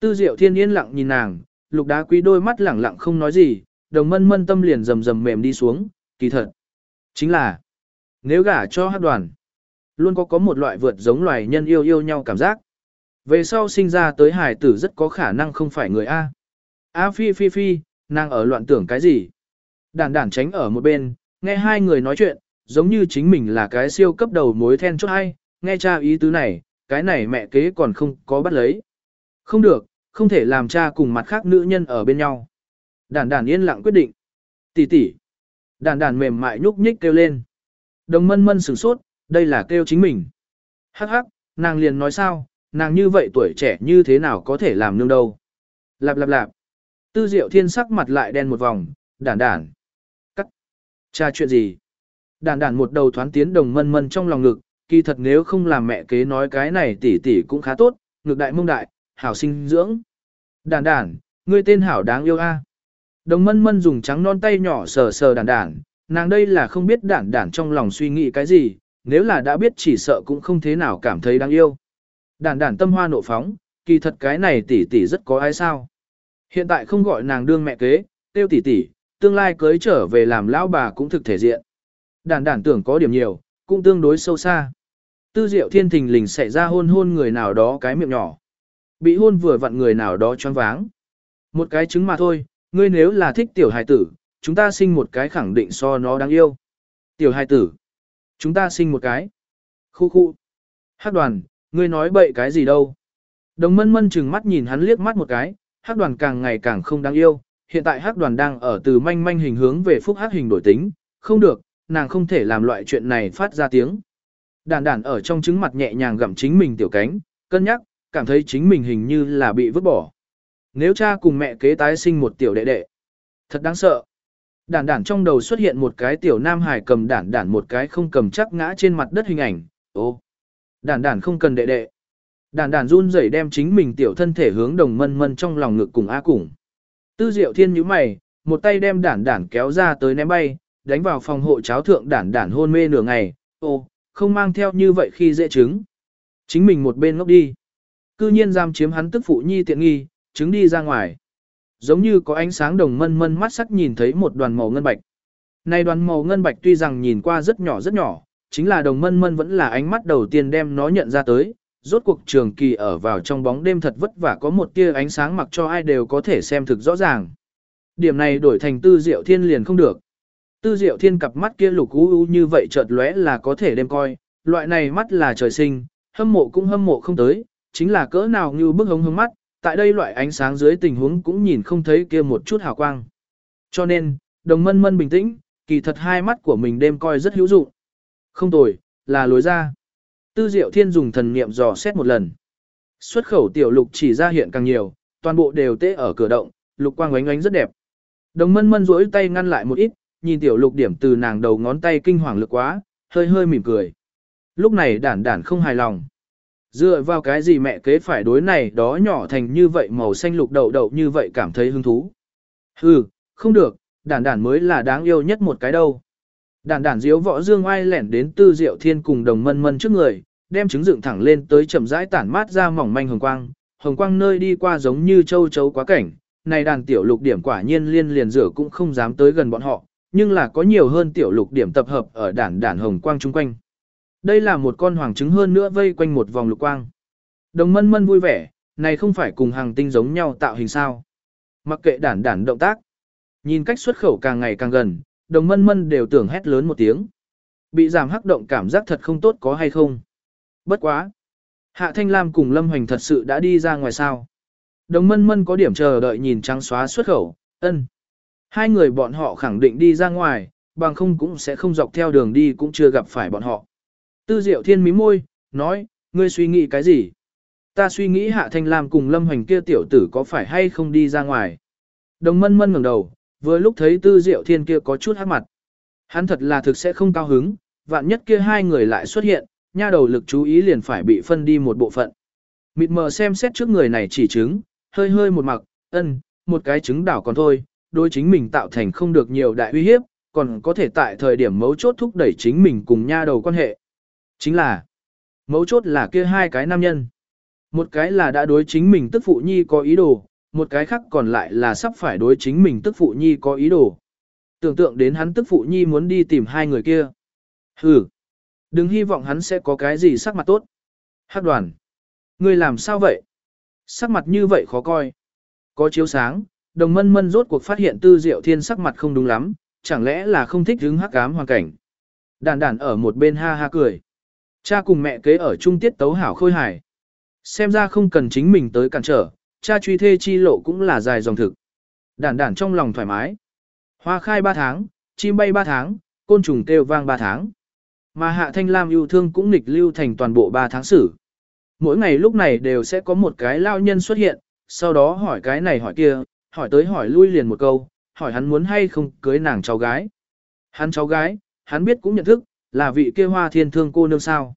Tư diệu thiên yên lặng nhìn nàng, lục đá quý đôi mắt lẳng lặng không nói gì, đồng mân mân tâm liền rầm rầm mềm đi xuống, kỳ thật. Chính là, nếu gả cho hát đoàn, luôn có có một loại vượt giống loài nhân yêu yêu nhau cảm giác. Về sau sinh ra tới hải tử rất có khả năng không phải người A. A phi phi phi, nàng ở loạn tưởng cái gì? Đản đản tránh ở một bên, nghe hai người nói chuyện, giống như chính mình là cái siêu cấp đầu mối then chốt hay, nghe cha ý tứ này, cái này mẹ kế còn không có bắt lấy. Không được, không thể làm cha cùng mặt khác nữ nhân ở bên nhau. Đản đản yên lặng quyết định. Tỷ tỷ. Đản đản mềm mại nhúc nhích kêu lên. Đồng mân mân sửng sốt, đây là kêu chính mình. Hắc hắc, nàng liền nói sao, nàng như vậy tuổi trẻ như thế nào có thể làm nương đâu. Lạp lạp lạp. Tư diệu thiên sắc mặt lại đen một vòng, đản đản. Cắt. Cha chuyện gì? Đản đản một đầu thoáng tiến đồng mân mân trong lòng ngực, kỳ thật nếu không làm mẹ kế nói cái này tỷ tỷ cũng khá tốt, ngược đại mông đại, hảo sinh dưỡng. Đản đản, ngươi tên hảo đáng yêu a. Đồng mân mân dùng trắng non tay nhỏ sờ sờ đản đản, nàng đây là không biết đản đản trong lòng suy nghĩ cái gì, nếu là đã biết chỉ sợ cũng không thế nào cảm thấy đáng yêu. Đản đản tâm hoa nộ phóng, kỳ thật cái này tỷ tỷ rất có ai sao. Hiện tại không gọi nàng đương mẹ kế, tiêu tỷ tỷ, tương lai cưới trở về làm lão bà cũng thực thể diện. Đản đản tưởng có điểm nhiều, cũng tương đối sâu xa. Tư diệu thiên thình lình xảy ra hôn hôn người nào đó cái miệng nhỏ. Bị hôn vừa vặn người nào đó choáng váng. Một cái trứng mà thôi, ngươi nếu là thích tiểu hài tử, chúng ta sinh một cái khẳng định so nó đáng yêu. Tiểu hài tử, chúng ta sinh một cái. Khu khu. Hát đoàn, ngươi nói bậy cái gì đâu. Đồng mân mân chừng mắt nhìn hắn liếc mắt một cái, hắc đoàn càng ngày càng không đáng yêu. Hiện tại hắc đoàn đang ở từ manh manh hình hướng về phúc hắc hình đổi tính, không được, nàng không thể làm loại chuyện này phát ra tiếng. Đàn đàn ở trong trứng mặt nhẹ nhàng gặm chính mình tiểu cánh, cân nhắc, cảm thấy chính mình hình như là bị vứt bỏ. Nếu cha cùng mẹ kế tái sinh một tiểu đệ đệ, thật đáng sợ. Đản đản trong đầu xuất hiện một cái tiểu nam hải cầm đản đản một cái không cầm chắc ngã trên mặt đất hình ảnh, ô. Đản đản không cần đệ đệ. Đản đản run rẩy đem chính mình tiểu thân thể hướng đồng mân mân trong lòng ngực cùng A cùng. Tư diệu thiên nhíu mày, một tay đem đản đản kéo ra tới ném bay, đánh vào phòng hộ cháo thượng đản đản hôn mê nửa ngày, ô, không mang theo như vậy khi dễ chứng. Chính mình một bên ngốc đi. Cư nhiên giam chiếm hắn tức phụ nhi tiện nghi, chứng đi ra ngoài. Giống như có ánh sáng đồng mân mân mắt sắc nhìn thấy một đoàn màu ngân bạch. Này đoàn màu ngân bạch tuy rằng nhìn qua rất nhỏ rất nhỏ, chính là đồng mân mân vẫn là ánh mắt đầu tiên đem nó nhận ra tới. Rốt cuộc trường kỳ ở vào trong bóng đêm thật vất vả có một tia ánh sáng mặc cho ai đều có thể xem thực rõ ràng. Điểm này đổi thành tư diệu thiên liền không được. Tư diệu thiên cặp mắt kia lục u u như vậy chợt lóe là có thể đem coi, loại này mắt là trời sinh, hâm mộ cũng hâm mộ không tới, chính là cỡ nào như bức hống hướng mắt, tại đây loại ánh sáng dưới tình huống cũng nhìn không thấy kia một chút hào quang. Cho nên, đồng mân mân bình tĩnh, kỳ thật hai mắt của mình đêm coi rất hữu dụng. Không tồi, là lối ra. Tư diệu thiên dùng thần niệm dò xét một lần. Xuất khẩu tiểu lục chỉ ra hiện càng nhiều, toàn bộ đều tê ở cửa động, lục quang ánh ánh rất đẹp. Đồng mân mân rỗi tay ngăn lại một ít, nhìn tiểu lục điểm từ nàng đầu ngón tay kinh hoàng lực quá, hơi hơi mỉm cười. Lúc này đản đản không hài lòng. Dựa vào cái gì mẹ kế phải đối này đó nhỏ thành như vậy màu xanh lục đậu đậu như vậy cảm thấy hứng thú. Hừ, không được, đản đản mới là đáng yêu nhất một cái đâu. Đản đản diếu võ dương oai lẻn đến tư diệu thiên cùng đồng mân mân trước người, đem trứng dựng thẳng lên tới chậm rãi tản mát ra mỏng manh hồng quang, hồng quang nơi đi qua giống như châu chấu quá cảnh, này đàn tiểu lục điểm quả nhiên liên liền rửa cũng không dám tới gần bọn họ, nhưng là có nhiều hơn tiểu lục điểm tập hợp ở đản đản hồng quang chung quanh. Đây là một con hoàng trứng hơn nữa vây quanh một vòng lục quang. Đồng mân mân vui vẻ, này không phải cùng hàng tinh giống nhau tạo hình sao. Mặc kệ đản đản động tác. Nhìn cách xuất khẩu càng ngày càng gần, đồng mân mân đều tưởng hét lớn một tiếng. Bị giảm hắc động cảm giác thật không tốt có hay không. Bất quá. Hạ Thanh Lam cùng Lâm Hoành thật sự đã đi ra ngoài sao. Đồng mân mân có điểm chờ đợi nhìn trắng xóa xuất khẩu, ân. Hai người bọn họ khẳng định đi ra ngoài, bằng không cũng sẽ không dọc theo đường đi cũng chưa gặp phải bọn họ. Tư Diệu Thiên mí môi, nói, ngươi suy nghĩ cái gì? Ta suy nghĩ Hạ Thanh Lam cùng Lâm Hoành kia tiểu tử có phải hay không đi ra ngoài. Đồng mân mân ngẩng đầu, vừa lúc thấy Tư Diệu Thiên kia có chút hát mặt. Hắn thật là thực sẽ không cao hứng, vạn nhất kia hai người lại xuất hiện, nha đầu lực chú ý liền phải bị phân đi một bộ phận. Mịt mờ xem xét trước người này chỉ trứng, hơi hơi một mặc, ân, một cái trứng đảo còn thôi, đối chính mình tạo thành không được nhiều đại uy hiếp, còn có thể tại thời điểm mấu chốt thúc đẩy chính mình cùng nha đầu quan hệ. Chính là, mấu chốt là kia hai cái nam nhân. Một cái là đã đối chính mình tức phụ nhi có ý đồ, một cái khác còn lại là sắp phải đối chính mình tức phụ nhi có ý đồ. Tưởng tượng đến hắn tức phụ nhi muốn đi tìm hai người kia. Hừ, đừng hy vọng hắn sẽ có cái gì sắc mặt tốt. Hát đoàn, ngươi làm sao vậy? Sắc mặt như vậy khó coi. Có chiếu sáng, đồng mân mân rốt cuộc phát hiện tư diệu thiên sắc mặt không đúng lắm, chẳng lẽ là không thích hứng hắc ám hoàn cảnh. Đàn đàn ở một bên ha ha cười. Cha cùng mẹ kế ở trung tiết tấu hảo khôi hài. Xem ra không cần chính mình tới cản trở, cha truy thê chi lộ cũng là dài dòng thực. Đản đản trong lòng thoải mái. Hoa khai 3 tháng, chim bay 3 tháng, côn trùng kêu vang 3 tháng. Mà hạ thanh lam yêu thương cũng nghịch lưu thành toàn bộ 3 tháng sử. Mỗi ngày lúc này đều sẽ có một cái lao nhân xuất hiện, sau đó hỏi cái này hỏi kia, hỏi tới hỏi lui liền một câu, hỏi hắn muốn hay không cưới nàng cháu gái. Hắn cháu gái, hắn biết cũng nhận thức, là vị kia hoa thiên thương cô nương sao.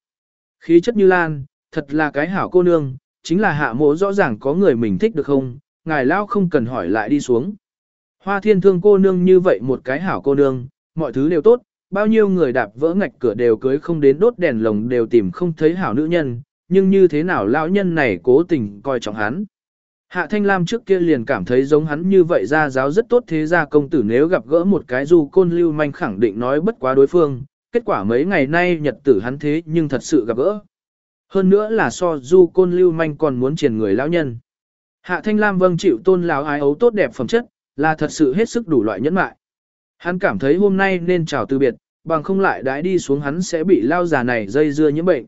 Khí chất như lan, thật là cái hảo cô nương, chính là hạ mộ rõ ràng có người mình thích được không, ngài lao không cần hỏi lại đi xuống. Hoa thiên thương cô nương như vậy một cái hảo cô nương, mọi thứ đều tốt, bao nhiêu người đạp vỡ ngạch cửa đều cưới không đến đốt đèn lồng đều tìm không thấy hảo nữ nhân, nhưng như thế nào lão nhân này cố tình coi trọng hắn. Hạ Thanh Lam trước kia liền cảm thấy giống hắn như vậy ra giáo rất tốt thế ra công tử nếu gặp gỡ một cái du côn lưu manh khẳng định nói bất quá đối phương, kết quả mấy ngày nay nhật tử hắn thế nhưng thật sự gặp gỡ. Hơn nữa là so du côn lưu manh còn muốn triển người lão nhân. Hạ Thanh Lam vâng chịu tôn lão ái ấu tốt đẹp phẩm chất, là thật sự hết sức đủ loại nhẫn mại. Hắn cảm thấy hôm nay nên chào từ biệt, bằng không lại đãi đi xuống hắn sẽ bị lao già này dây dưa nhiễm bệnh.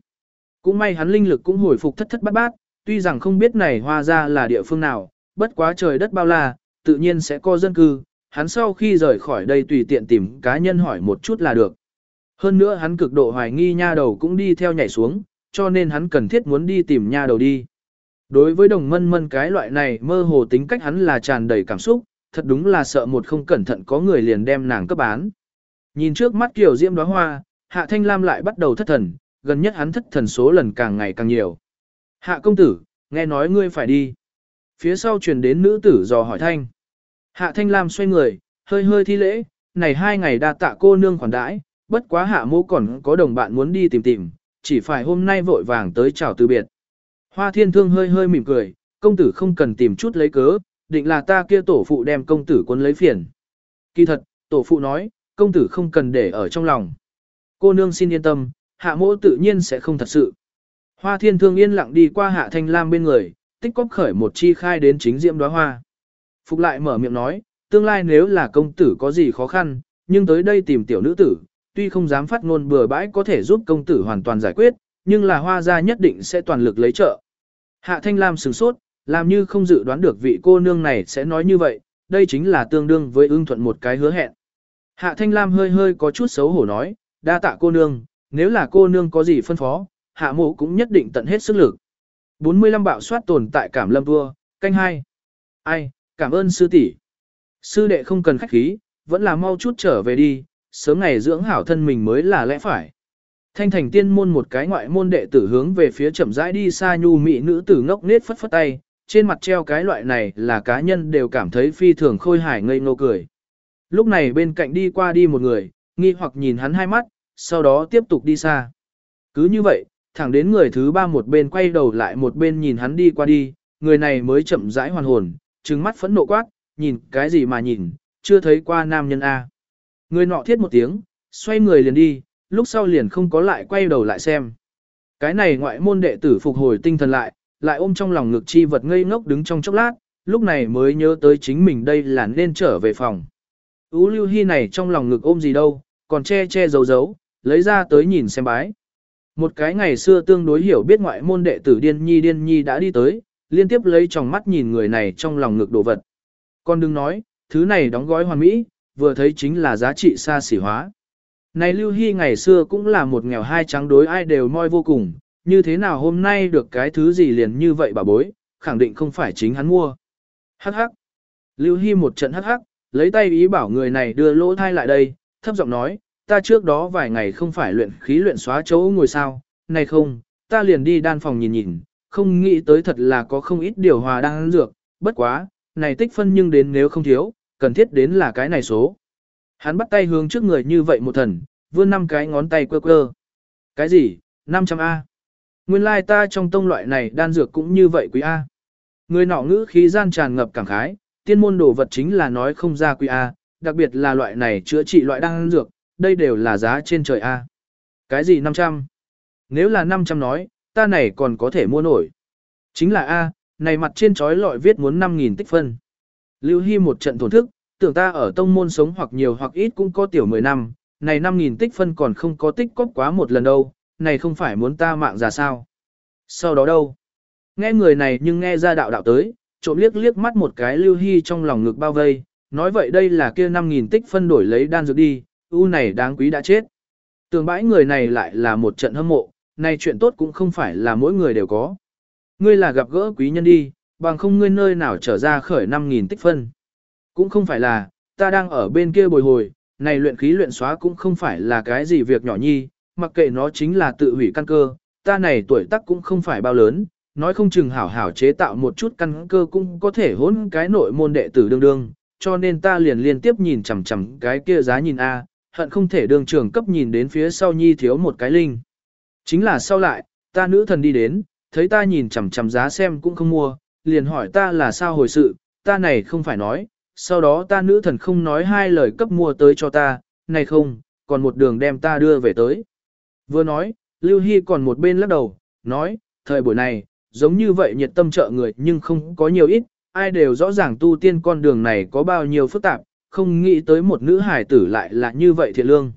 Cũng may hắn linh lực cũng hồi phục thất thất bát bát, tuy rằng không biết này hoa ra là địa phương nào, bất quá trời đất bao la, tự nhiên sẽ có dân cư, hắn sau khi rời khỏi đây tùy tiện tìm cá nhân hỏi một chút là được. Hơn nữa hắn cực độ hoài nghi nha đầu cũng đi theo nhảy xuống, cho nên hắn cần thiết muốn đi tìm nha đầu đi. Đối với đồng mân mân cái loại này mơ hồ tính cách hắn là tràn đầy cảm xúc, thật đúng là sợ một không cẩn thận có người liền đem nàng cấp bán. Nhìn trước mắt kiểu diễm đóa hoa, hạ thanh lam lại bắt đầu thất thần, gần nhất hắn thất thần số lần càng ngày càng nhiều. Hạ công tử, nghe nói ngươi phải đi. Phía sau truyền đến nữ tử dò hỏi thanh. Hạ thanh lam xoay người, hơi hơi thi lễ, này hai ngày đa tạ cô nương khoản đãi, bất quá hạ mô còn có đồng bạn muốn đi tìm tìm, chỉ phải hôm nay vội vàng tới chào từ biệt. Hoa thiên thương hơi hơi mỉm cười, công tử không cần tìm chút lấy cớ, định là ta kia tổ phụ đem công tử quân lấy phiền. Kỳ thật, tổ phụ nói, công tử không cần để ở trong lòng. Cô nương xin yên tâm, hạ mỗ tự nhiên sẽ không thật sự. Hoa thiên thương yên lặng đi qua hạ thanh lam bên người, tích cóp khởi một chi khai đến chính diễm đóa hoa. Phục lại mở miệng nói, tương lai nếu là công tử có gì khó khăn, nhưng tới đây tìm tiểu nữ tử, tuy không dám phát ngôn bừa bãi có thể giúp công tử hoàn toàn giải quyết, nhưng là hoa gia nhất định sẽ toàn lực lấy trợ. Hạ Thanh Lam sửng sốt, làm như không dự đoán được vị cô nương này sẽ nói như vậy, đây chính là tương đương với ưng thuận một cái hứa hẹn. Hạ Thanh Lam hơi hơi có chút xấu hổ nói, đa tạ cô nương, nếu là cô nương có gì phân phó, hạ mộ cũng nhất định tận hết sức lực. 45 bạo soát tồn tại cảm lâm vua, canh hai. Ai, cảm ơn sư tỷ. Sư đệ không cần khách khí, vẫn là mau chút trở về đi, sớm ngày dưỡng hảo thân mình mới là lẽ phải. Thanh thành tiên môn một cái ngoại môn đệ tử hướng về phía chậm rãi đi xa nhu mị nữ tử ngốc nết phất phất tay, trên mặt treo cái loại này là cá nhân đều cảm thấy phi thường khôi hài ngây ngô cười. Lúc này bên cạnh đi qua đi một người, nghi hoặc nhìn hắn hai mắt, sau đó tiếp tục đi xa. Cứ như vậy, thẳng đến người thứ ba một bên quay đầu lại một bên nhìn hắn đi qua đi, người này mới chậm rãi hoàn hồn, trừng mắt phẫn nộ quát, nhìn cái gì mà nhìn, chưa thấy qua nam nhân A. Người nọ thiết một tiếng, xoay người liền đi, lúc sau liền không có lại quay đầu lại xem. Cái này ngoại môn đệ tử phục hồi tinh thần lại, lại ôm trong lòng ngực chi vật ngây ngốc đứng trong chốc lát, lúc này mới nhớ tới chính mình đây là nên trở về phòng. Ú lưu hy này trong lòng ngực ôm gì đâu, còn che che giấu giấu, lấy ra tới nhìn xem bái. Một cái ngày xưa tương đối hiểu biết ngoại môn đệ tử điên nhi điên nhi đã đi tới, liên tiếp lấy trong mắt nhìn người này trong lòng ngực đồ vật. Con đừng nói, thứ này đóng gói hoàn mỹ, vừa thấy chính là giá trị xa xỉ hóa. Này Lưu Hy ngày xưa cũng là một nghèo hai trắng đối ai đều moi vô cùng, như thế nào hôm nay được cái thứ gì liền như vậy bà bối, khẳng định không phải chính hắn mua. Hắc hắc. Lưu Hy một trận hắc hắc, lấy tay ý bảo người này đưa lỗ thai lại đây, thấp giọng nói, ta trước đó vài ngày không phải luyện khí luyện xóa chỗ ngồi sao, này không, ta liền đi đan phòng nhìn nhìn, không nghĩ tới thật là có không ít điều hòa đang dược, bất quá, này tích phân nhưng đến nếu không thiếu, cần thiết đến là cái này số. Hắn bắt tay hướng trước người như vậy một thần, vươn năm cái ngón tay quơ quơ. Cái gì, 500A. Nguyên lai like ta trong tông loại này đan dược cũng như vậy quý A. Người nọ ngữ khí gian tràn ngập cảm khái, tiên môn đồ vật chính là nói không ra quý A, đặc biệt là loại này chữa trị loại đan dược, đây đều là giá trên trời A. Cái gì 500? Nếu là 500 nói, ta này còn có thể mua nổi. Chính là A, này mặt trên chói lọi viết muốn 5.000 tích phân. Lưu Hy một trận thổn thức, tưởng ta ở tông môn sống hoặc nhiều hoặc ít cũng có tiểu 10 năm, này 5.000 tích phân còn không có tích cóp quá một lần đâu, này không phải muốn ta mạng ra sao. Sau đó đâu? Nghe người này nhưng nghe ra đạo đạo tới, trộm liếc liếc mắt một cái Lưu Hy trong lòng ngực bao vây, nói vậy đây là kia 5.000 tích phân đổi lấy đan dược đi, u này đáng quý đã chết. Tường bãi người này lại là một trận hâm mộ, này chuyện tốt cũng không phải là mỗi người đều có. Ngươi là gặp gỡ quý nhân đi, bằng không ngươi nơi nào trở ra khởi 5.000 tích phân. Cũng không phải là, ta đang ở bên kia bồi hồi, này luyện khí luyện xóa cũng không phải là cái gì việc nhỏ nhi, mặc kệ nó chính là tự hủy căn cơ, ta này tuổi tác cũng không phải bao lớn, nói không chừng hảo hảo chế tạo một chút căn cơ cũng có thể hỗn cái nội môn đệ tử đương đương, cho nên ta liền liên tiếp nhìn chằm chằm cái kia giá nhìn A, hận không thể đường trưởng cấp nhìn đến phía sau nhi thiếu một cái linh. Chính là sau lại, ta nữ thần đi đến, thấy ta nhìn chằm chằm giá xem cũng không mua, liền hỏi ta là sao hồi sự, ta này không phải nói, sau đó ta nữ thần không nói hai lời cấp mua tới cho ta, này không, còn một đường đem ta đưa về tới. Vừa nói, Lưu Hy còn một bên lắc đầu, nói, thời buổi này, giống như vậy nhiệt tâm trợ người nhưng không có nhiều ít, ai đều rõ ràng tu tiên con đường này có bao nhiêu phức tạp, không nghĩ tới một nữ hải tử lại là như vậy thiệt lương.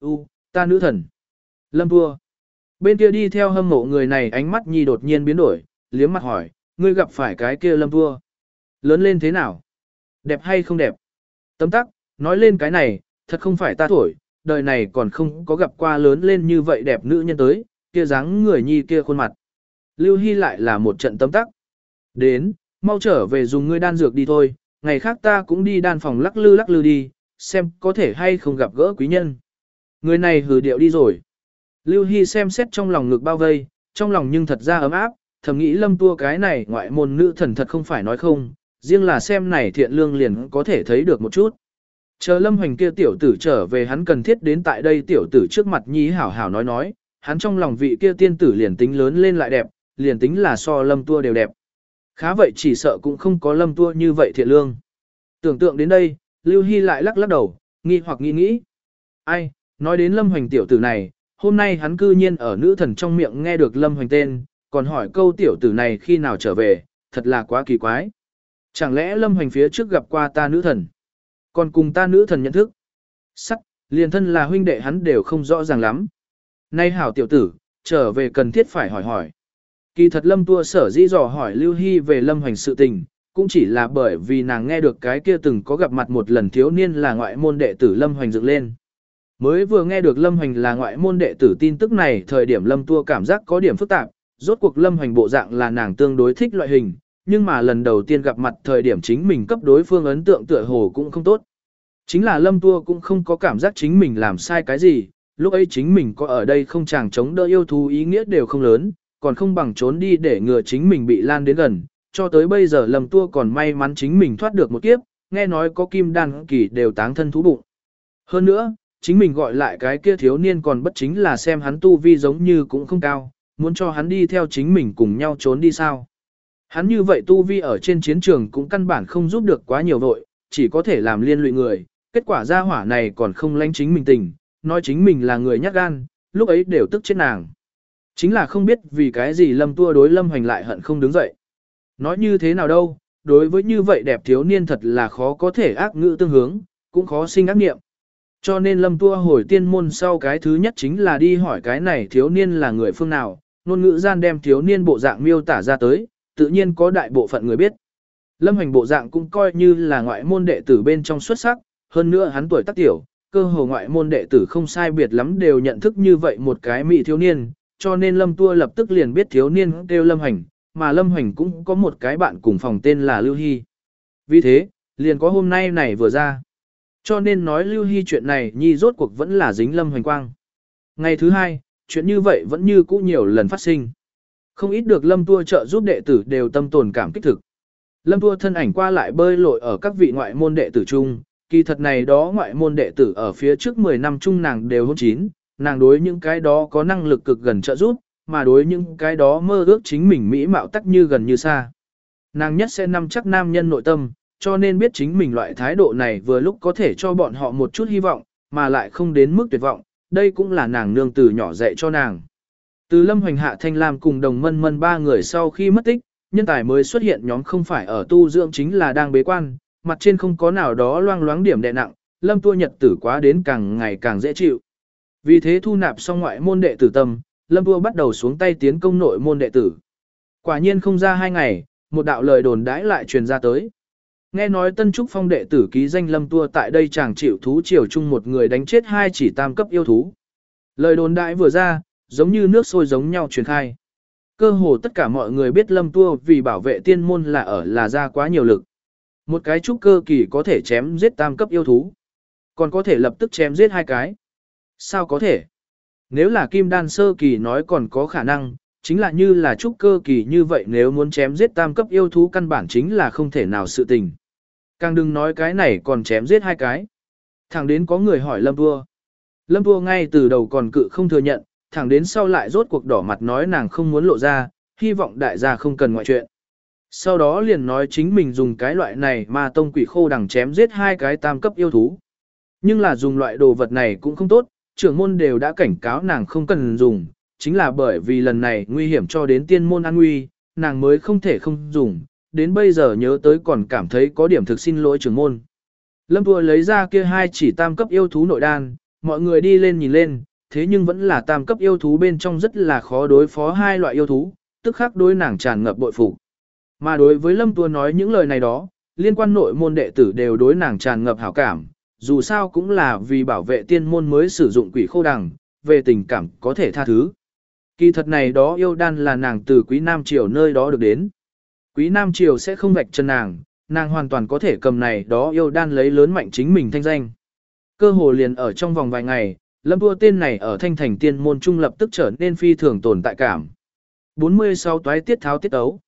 U, ta nữ thần. Lâm vua. Bên kia đi theo hâm mộ người này ánh mắt nhi đột nhiên biến đổi, liếm mặt hỏi, ngươi gặp phải cái kia lâm vua. Lớn lên thế nào? Đẹp hay không đẹp? Tấm tắc, nói lên cái này, thật không phải ta thổi, đời này còn không có gặp qua lớn lên như vậy đẹp nữ nhân tới, kia dáng người nhi kia khuôn mặt. Lưu Hy lại là một trận tấm tắc. Đến, mau trở về dùng ngươi đan dược đi thôi, ngày khác ta cũng đi đan phòng lắc lư lắc lư đi, xem có thể hay không gặp gỡ quý nhân. Người này hử điệu đi rồi. Lưu Hy xem xét trong lòng ngực bao vây, trong lòng nhưng thật ra ấm áp, thầm nghĩ lâm tua cái này ngoại môn nữ thần thật không phải nói không, riêng là xem này thiện lương liền có thể thấy được một chút. Chờ lâm hoành kia tiểu tử trở về hắn cần thiết đến tại đây tiểu tử trước mặt nhi hảo hảo nói nói, hắn trong lòng vị kia tiên tử liền tính lớn lên lại đẹp, liền tính là so lâm tua đều đẹp. Khá vậy chỉ sợ cũng không có lâm tua như vậy thiện lương. Tưởng tượng đến đây, Lưu Hy lại lắc lắc đầu, nghi hoặc nghĩ nghĩ. Ai, nói đến lâm hoành tiểu tử này, hôm nay hắn cư nhiên ở nữ thần trong miệng nghe được lâm hoành tên, còn hỏi câu tiểu tử này khi nào trở về, thật là quá kỳ quái. Chẳng lẽ lâm hoành phía trước gặp qua ta nữ thần, còn cùng ta nữ thần nhận thức. Sắc, liền thân là huynh đệ hắn đều không rõ ràng lắm. Nay hảo tiểu tử, trở về cần thiết phải hỏi hỏi. Kỳ thật lâm tua sở dĩ dò hỏi Lưu Hy về lâm hoành sự tình, cũng chỉ là bởi vì nàng nghe được cái kia từng có gặp mặt một lần thiếu niên là ngoại môn đệ tử lâm hoành dựng lên. Mới vừa nghe được lâm hoành là ngoại môn đệ tử tin tức này thời điểm lâm tua cảm giác có điểm phức tạp, rốt cuộc lâm hoành bộ dạng là nàng tương đối thích loại hình, nhưng mà lần đầu tiên gặp mặt thời điểm chính mình cấp đối phương ấn tượng tựa hồ cũng không tốt. Chính là lâm tua cũng không có cảm giác chính mình làm sai cái gì, lúc ấy chính mình có ở đây không chàng chống đỡ yêu thú ý nghĩa đều không lớn, còn không bằng trốn đi để ngừa chính mình bị lan đến gần, cho tới bây giờ lâm tua còn may mắn chính mình thoát được một kiếp, nghe nói có kim đan kỳ đều táng thân thú bụng. Hơn nữa, chính mình gọi lại cái kia thiếu niên còn bất chính là xem hắn tu vi giống như cũng không cao, muốn cho hắn đi theo chính mình cùng nhau trốn đi sao. Hắn như vậy tu vi ở trên chiến trường cũng căn bản không giúp được quá nhiều vội, chỉ có thể làm liên lụy người, kết quả ra hỏa này còn không lánh chính mình tình, nói chính mình là người nhát gan, lúc ấy đều tức chết nàng. Chính là không biết vì cái gì lâm tua đối lâm hoành lại hận không đứng dậy. Nói như thế nào đâu, đối với như vậy đẹp thiếu niên thật là khó có thể ác ngữ tương hướng, cũng khó sinh ác nghiệm. Cho nên lâm tua hồi tiên môn sau cái thứ nhất chính là đi hỏi cái này thiếu niên là người phương nào, ngôn ngữ gian đem thiếu niên bộ dạng miêu tả ra tới, tự nhiên có đại bộ phận người biết. Lâm hành bộ dạng cũng coi như là ngoại môn đệ tử bên trong xuất sắc, hơn nữa hắn tuổi tác tiểu, cơ hồ ngoại môn đệ tử không sai biệt lắm đều nhận thức như vậy một cái mỹ thiếu niên, cho nên Lâm Tua lập tức liền biết thiếu niên kêu Lâm Hành, mà Lâm Hành cũng có một cái bạn cùng phòng tên là Lưu Hy. Vì thế, liền có hôm nay này vừa ra. Cho nên nói Lưu Hy chuyện này nhi rốt cuộc vẫn là dính Lâm Hoành Quang. Ngày thứ hai, chuyện như vậy vẫn như cũ nhiều lần phát sinh. Không ít được Lâm Tua trợ giúp đệ tử đều tâm tồn cảm kích thực. Lâm Tua thân ảnh qua lại bơi lội ở các vị ngoại môn đệ tử chung, kỳ thật này đó ngoại môn đệ tử ở phía trước 10 năm chung nàng đều hôn chín, nàng đối những cái đó có năng lực cực gần trợ giúp, mà đối những cái đó mơ ước chính mình mỹ mạo tắc như gần như xa. Nàng nhất sẽ nắm chắc nam nhân nội tâm, cho nên biết chính mình loại thái độ này vừa lúc có thể cho bọn họ một chút hy vọng, mà lại không đến mức tuyệt vọng, đây cũng là nàng nương từ nhỏ dạy cho nàng. Từ Lâm Hoành Hạ Thanh Lam cùng đồng mân mân ba người sau khi mất tích, nhân tài mới xuất hiện nhóm không phải ở tu dưỡng chính là đang bế quan, mặt trên không có nào đó loang loáng điểm đè nặng, Lâm tua nhật tử quá đến càng ngày càng dễ chịu. Vì thế thu nạp xong ngoại môn đệ tử tâm, Lâm tua bắt đầu xuống tay tiến công nội môn đệ tử. Quả nhiên không ra hai ngày, một đạo lời đồn đãi lại truyền ra tới. Nghe nói Tân Trúc Phong đệ tử ký danh Lâm Tua tại đây chàng chịu thú chiều chung một người đánh chết hai chỉ tam cấp yêu thú. Lời đồn đại vừa ra, giống như nước sôi giống nhau truyền khai. Cơ hồ tất cả mọi người biết Lâm Tua vì bảo vệ tiên môn là ở là ra quá nhiều lực. Một cái trúc cơ kỳ có thể chém giết tam cấp yêu thú. Còn có thể lập tức chém giết hai cái. Sao có thể? Nếu là kim đan sơ kỳ nói còn có khả năng, chính là như là trúc cơ kỳ như vậy nếu muốn chém giết tam cấp yêu thú căn bản chính là không thể nào sự tình. Càng đừng nói cái này còn chém giết hai cái. Thẳng đến có người hỏi Lâm Vua. Lâm Vua ngay từ đầu còn cự không thừa nhận, thẳng đến sau lại rốt cuộc đỏ mặt nói nàng không muốn lộ ra, hy vọng đại gia không cần ngoại chuyện. Sau đó liền nói chính mình dùng cái loại này mà tông quỷ khô đằng chém giết hai cái tam cấp yêu thú. Nhưng là dùng loại đồ vật này cũng không tốt, trưởng môn đều đã cảnh cáo nàng không cần dùng, chính là bởi vì lần này nguy hiểm cho đến tiên môn an nguy, nàng mới không thể không dùng, đến bây giờ nhớ tới còn cảm thấy có điểm thực xin lỗi trưởng môn. Lâm Thua lấy ra kia hai chỉ tam cấp yêu thú nội đan, mọi người đi lên nhìn lên, thế nhưng vẫn là tam cấp yêu thú bên trong rất là khó đối phó hai loại yêu thú, tức khắc đối nàng tràn ngập bội phục. Mà đối với Lâm Tua nói những lời này đó, liên quan nội môn đệ tử đều đối nàng tràn ngập hảo cảm, dù sao cũng là vì bảo vệ tiên môn mới sử dụng quỷ khô đằng, về tình cảm có thể tha thứ. Kỳ thật này đó yêu đan là nàng từ quý Nam Triều nơi đó được đến. Quý Nam Triều sẽ không vạch chân nàng, nàng hoàn toàn có thể cầm này đó yêu đan lấy lớn mạnh chính mình thanh danh. Cơ hồ liền ở trong vòng vài ngày, lâm vua tên này ở thanh thành tiên môn trung lập tức trở nên phi thường tồn tại cảm. 46 toái tiết tháo tiết ấu.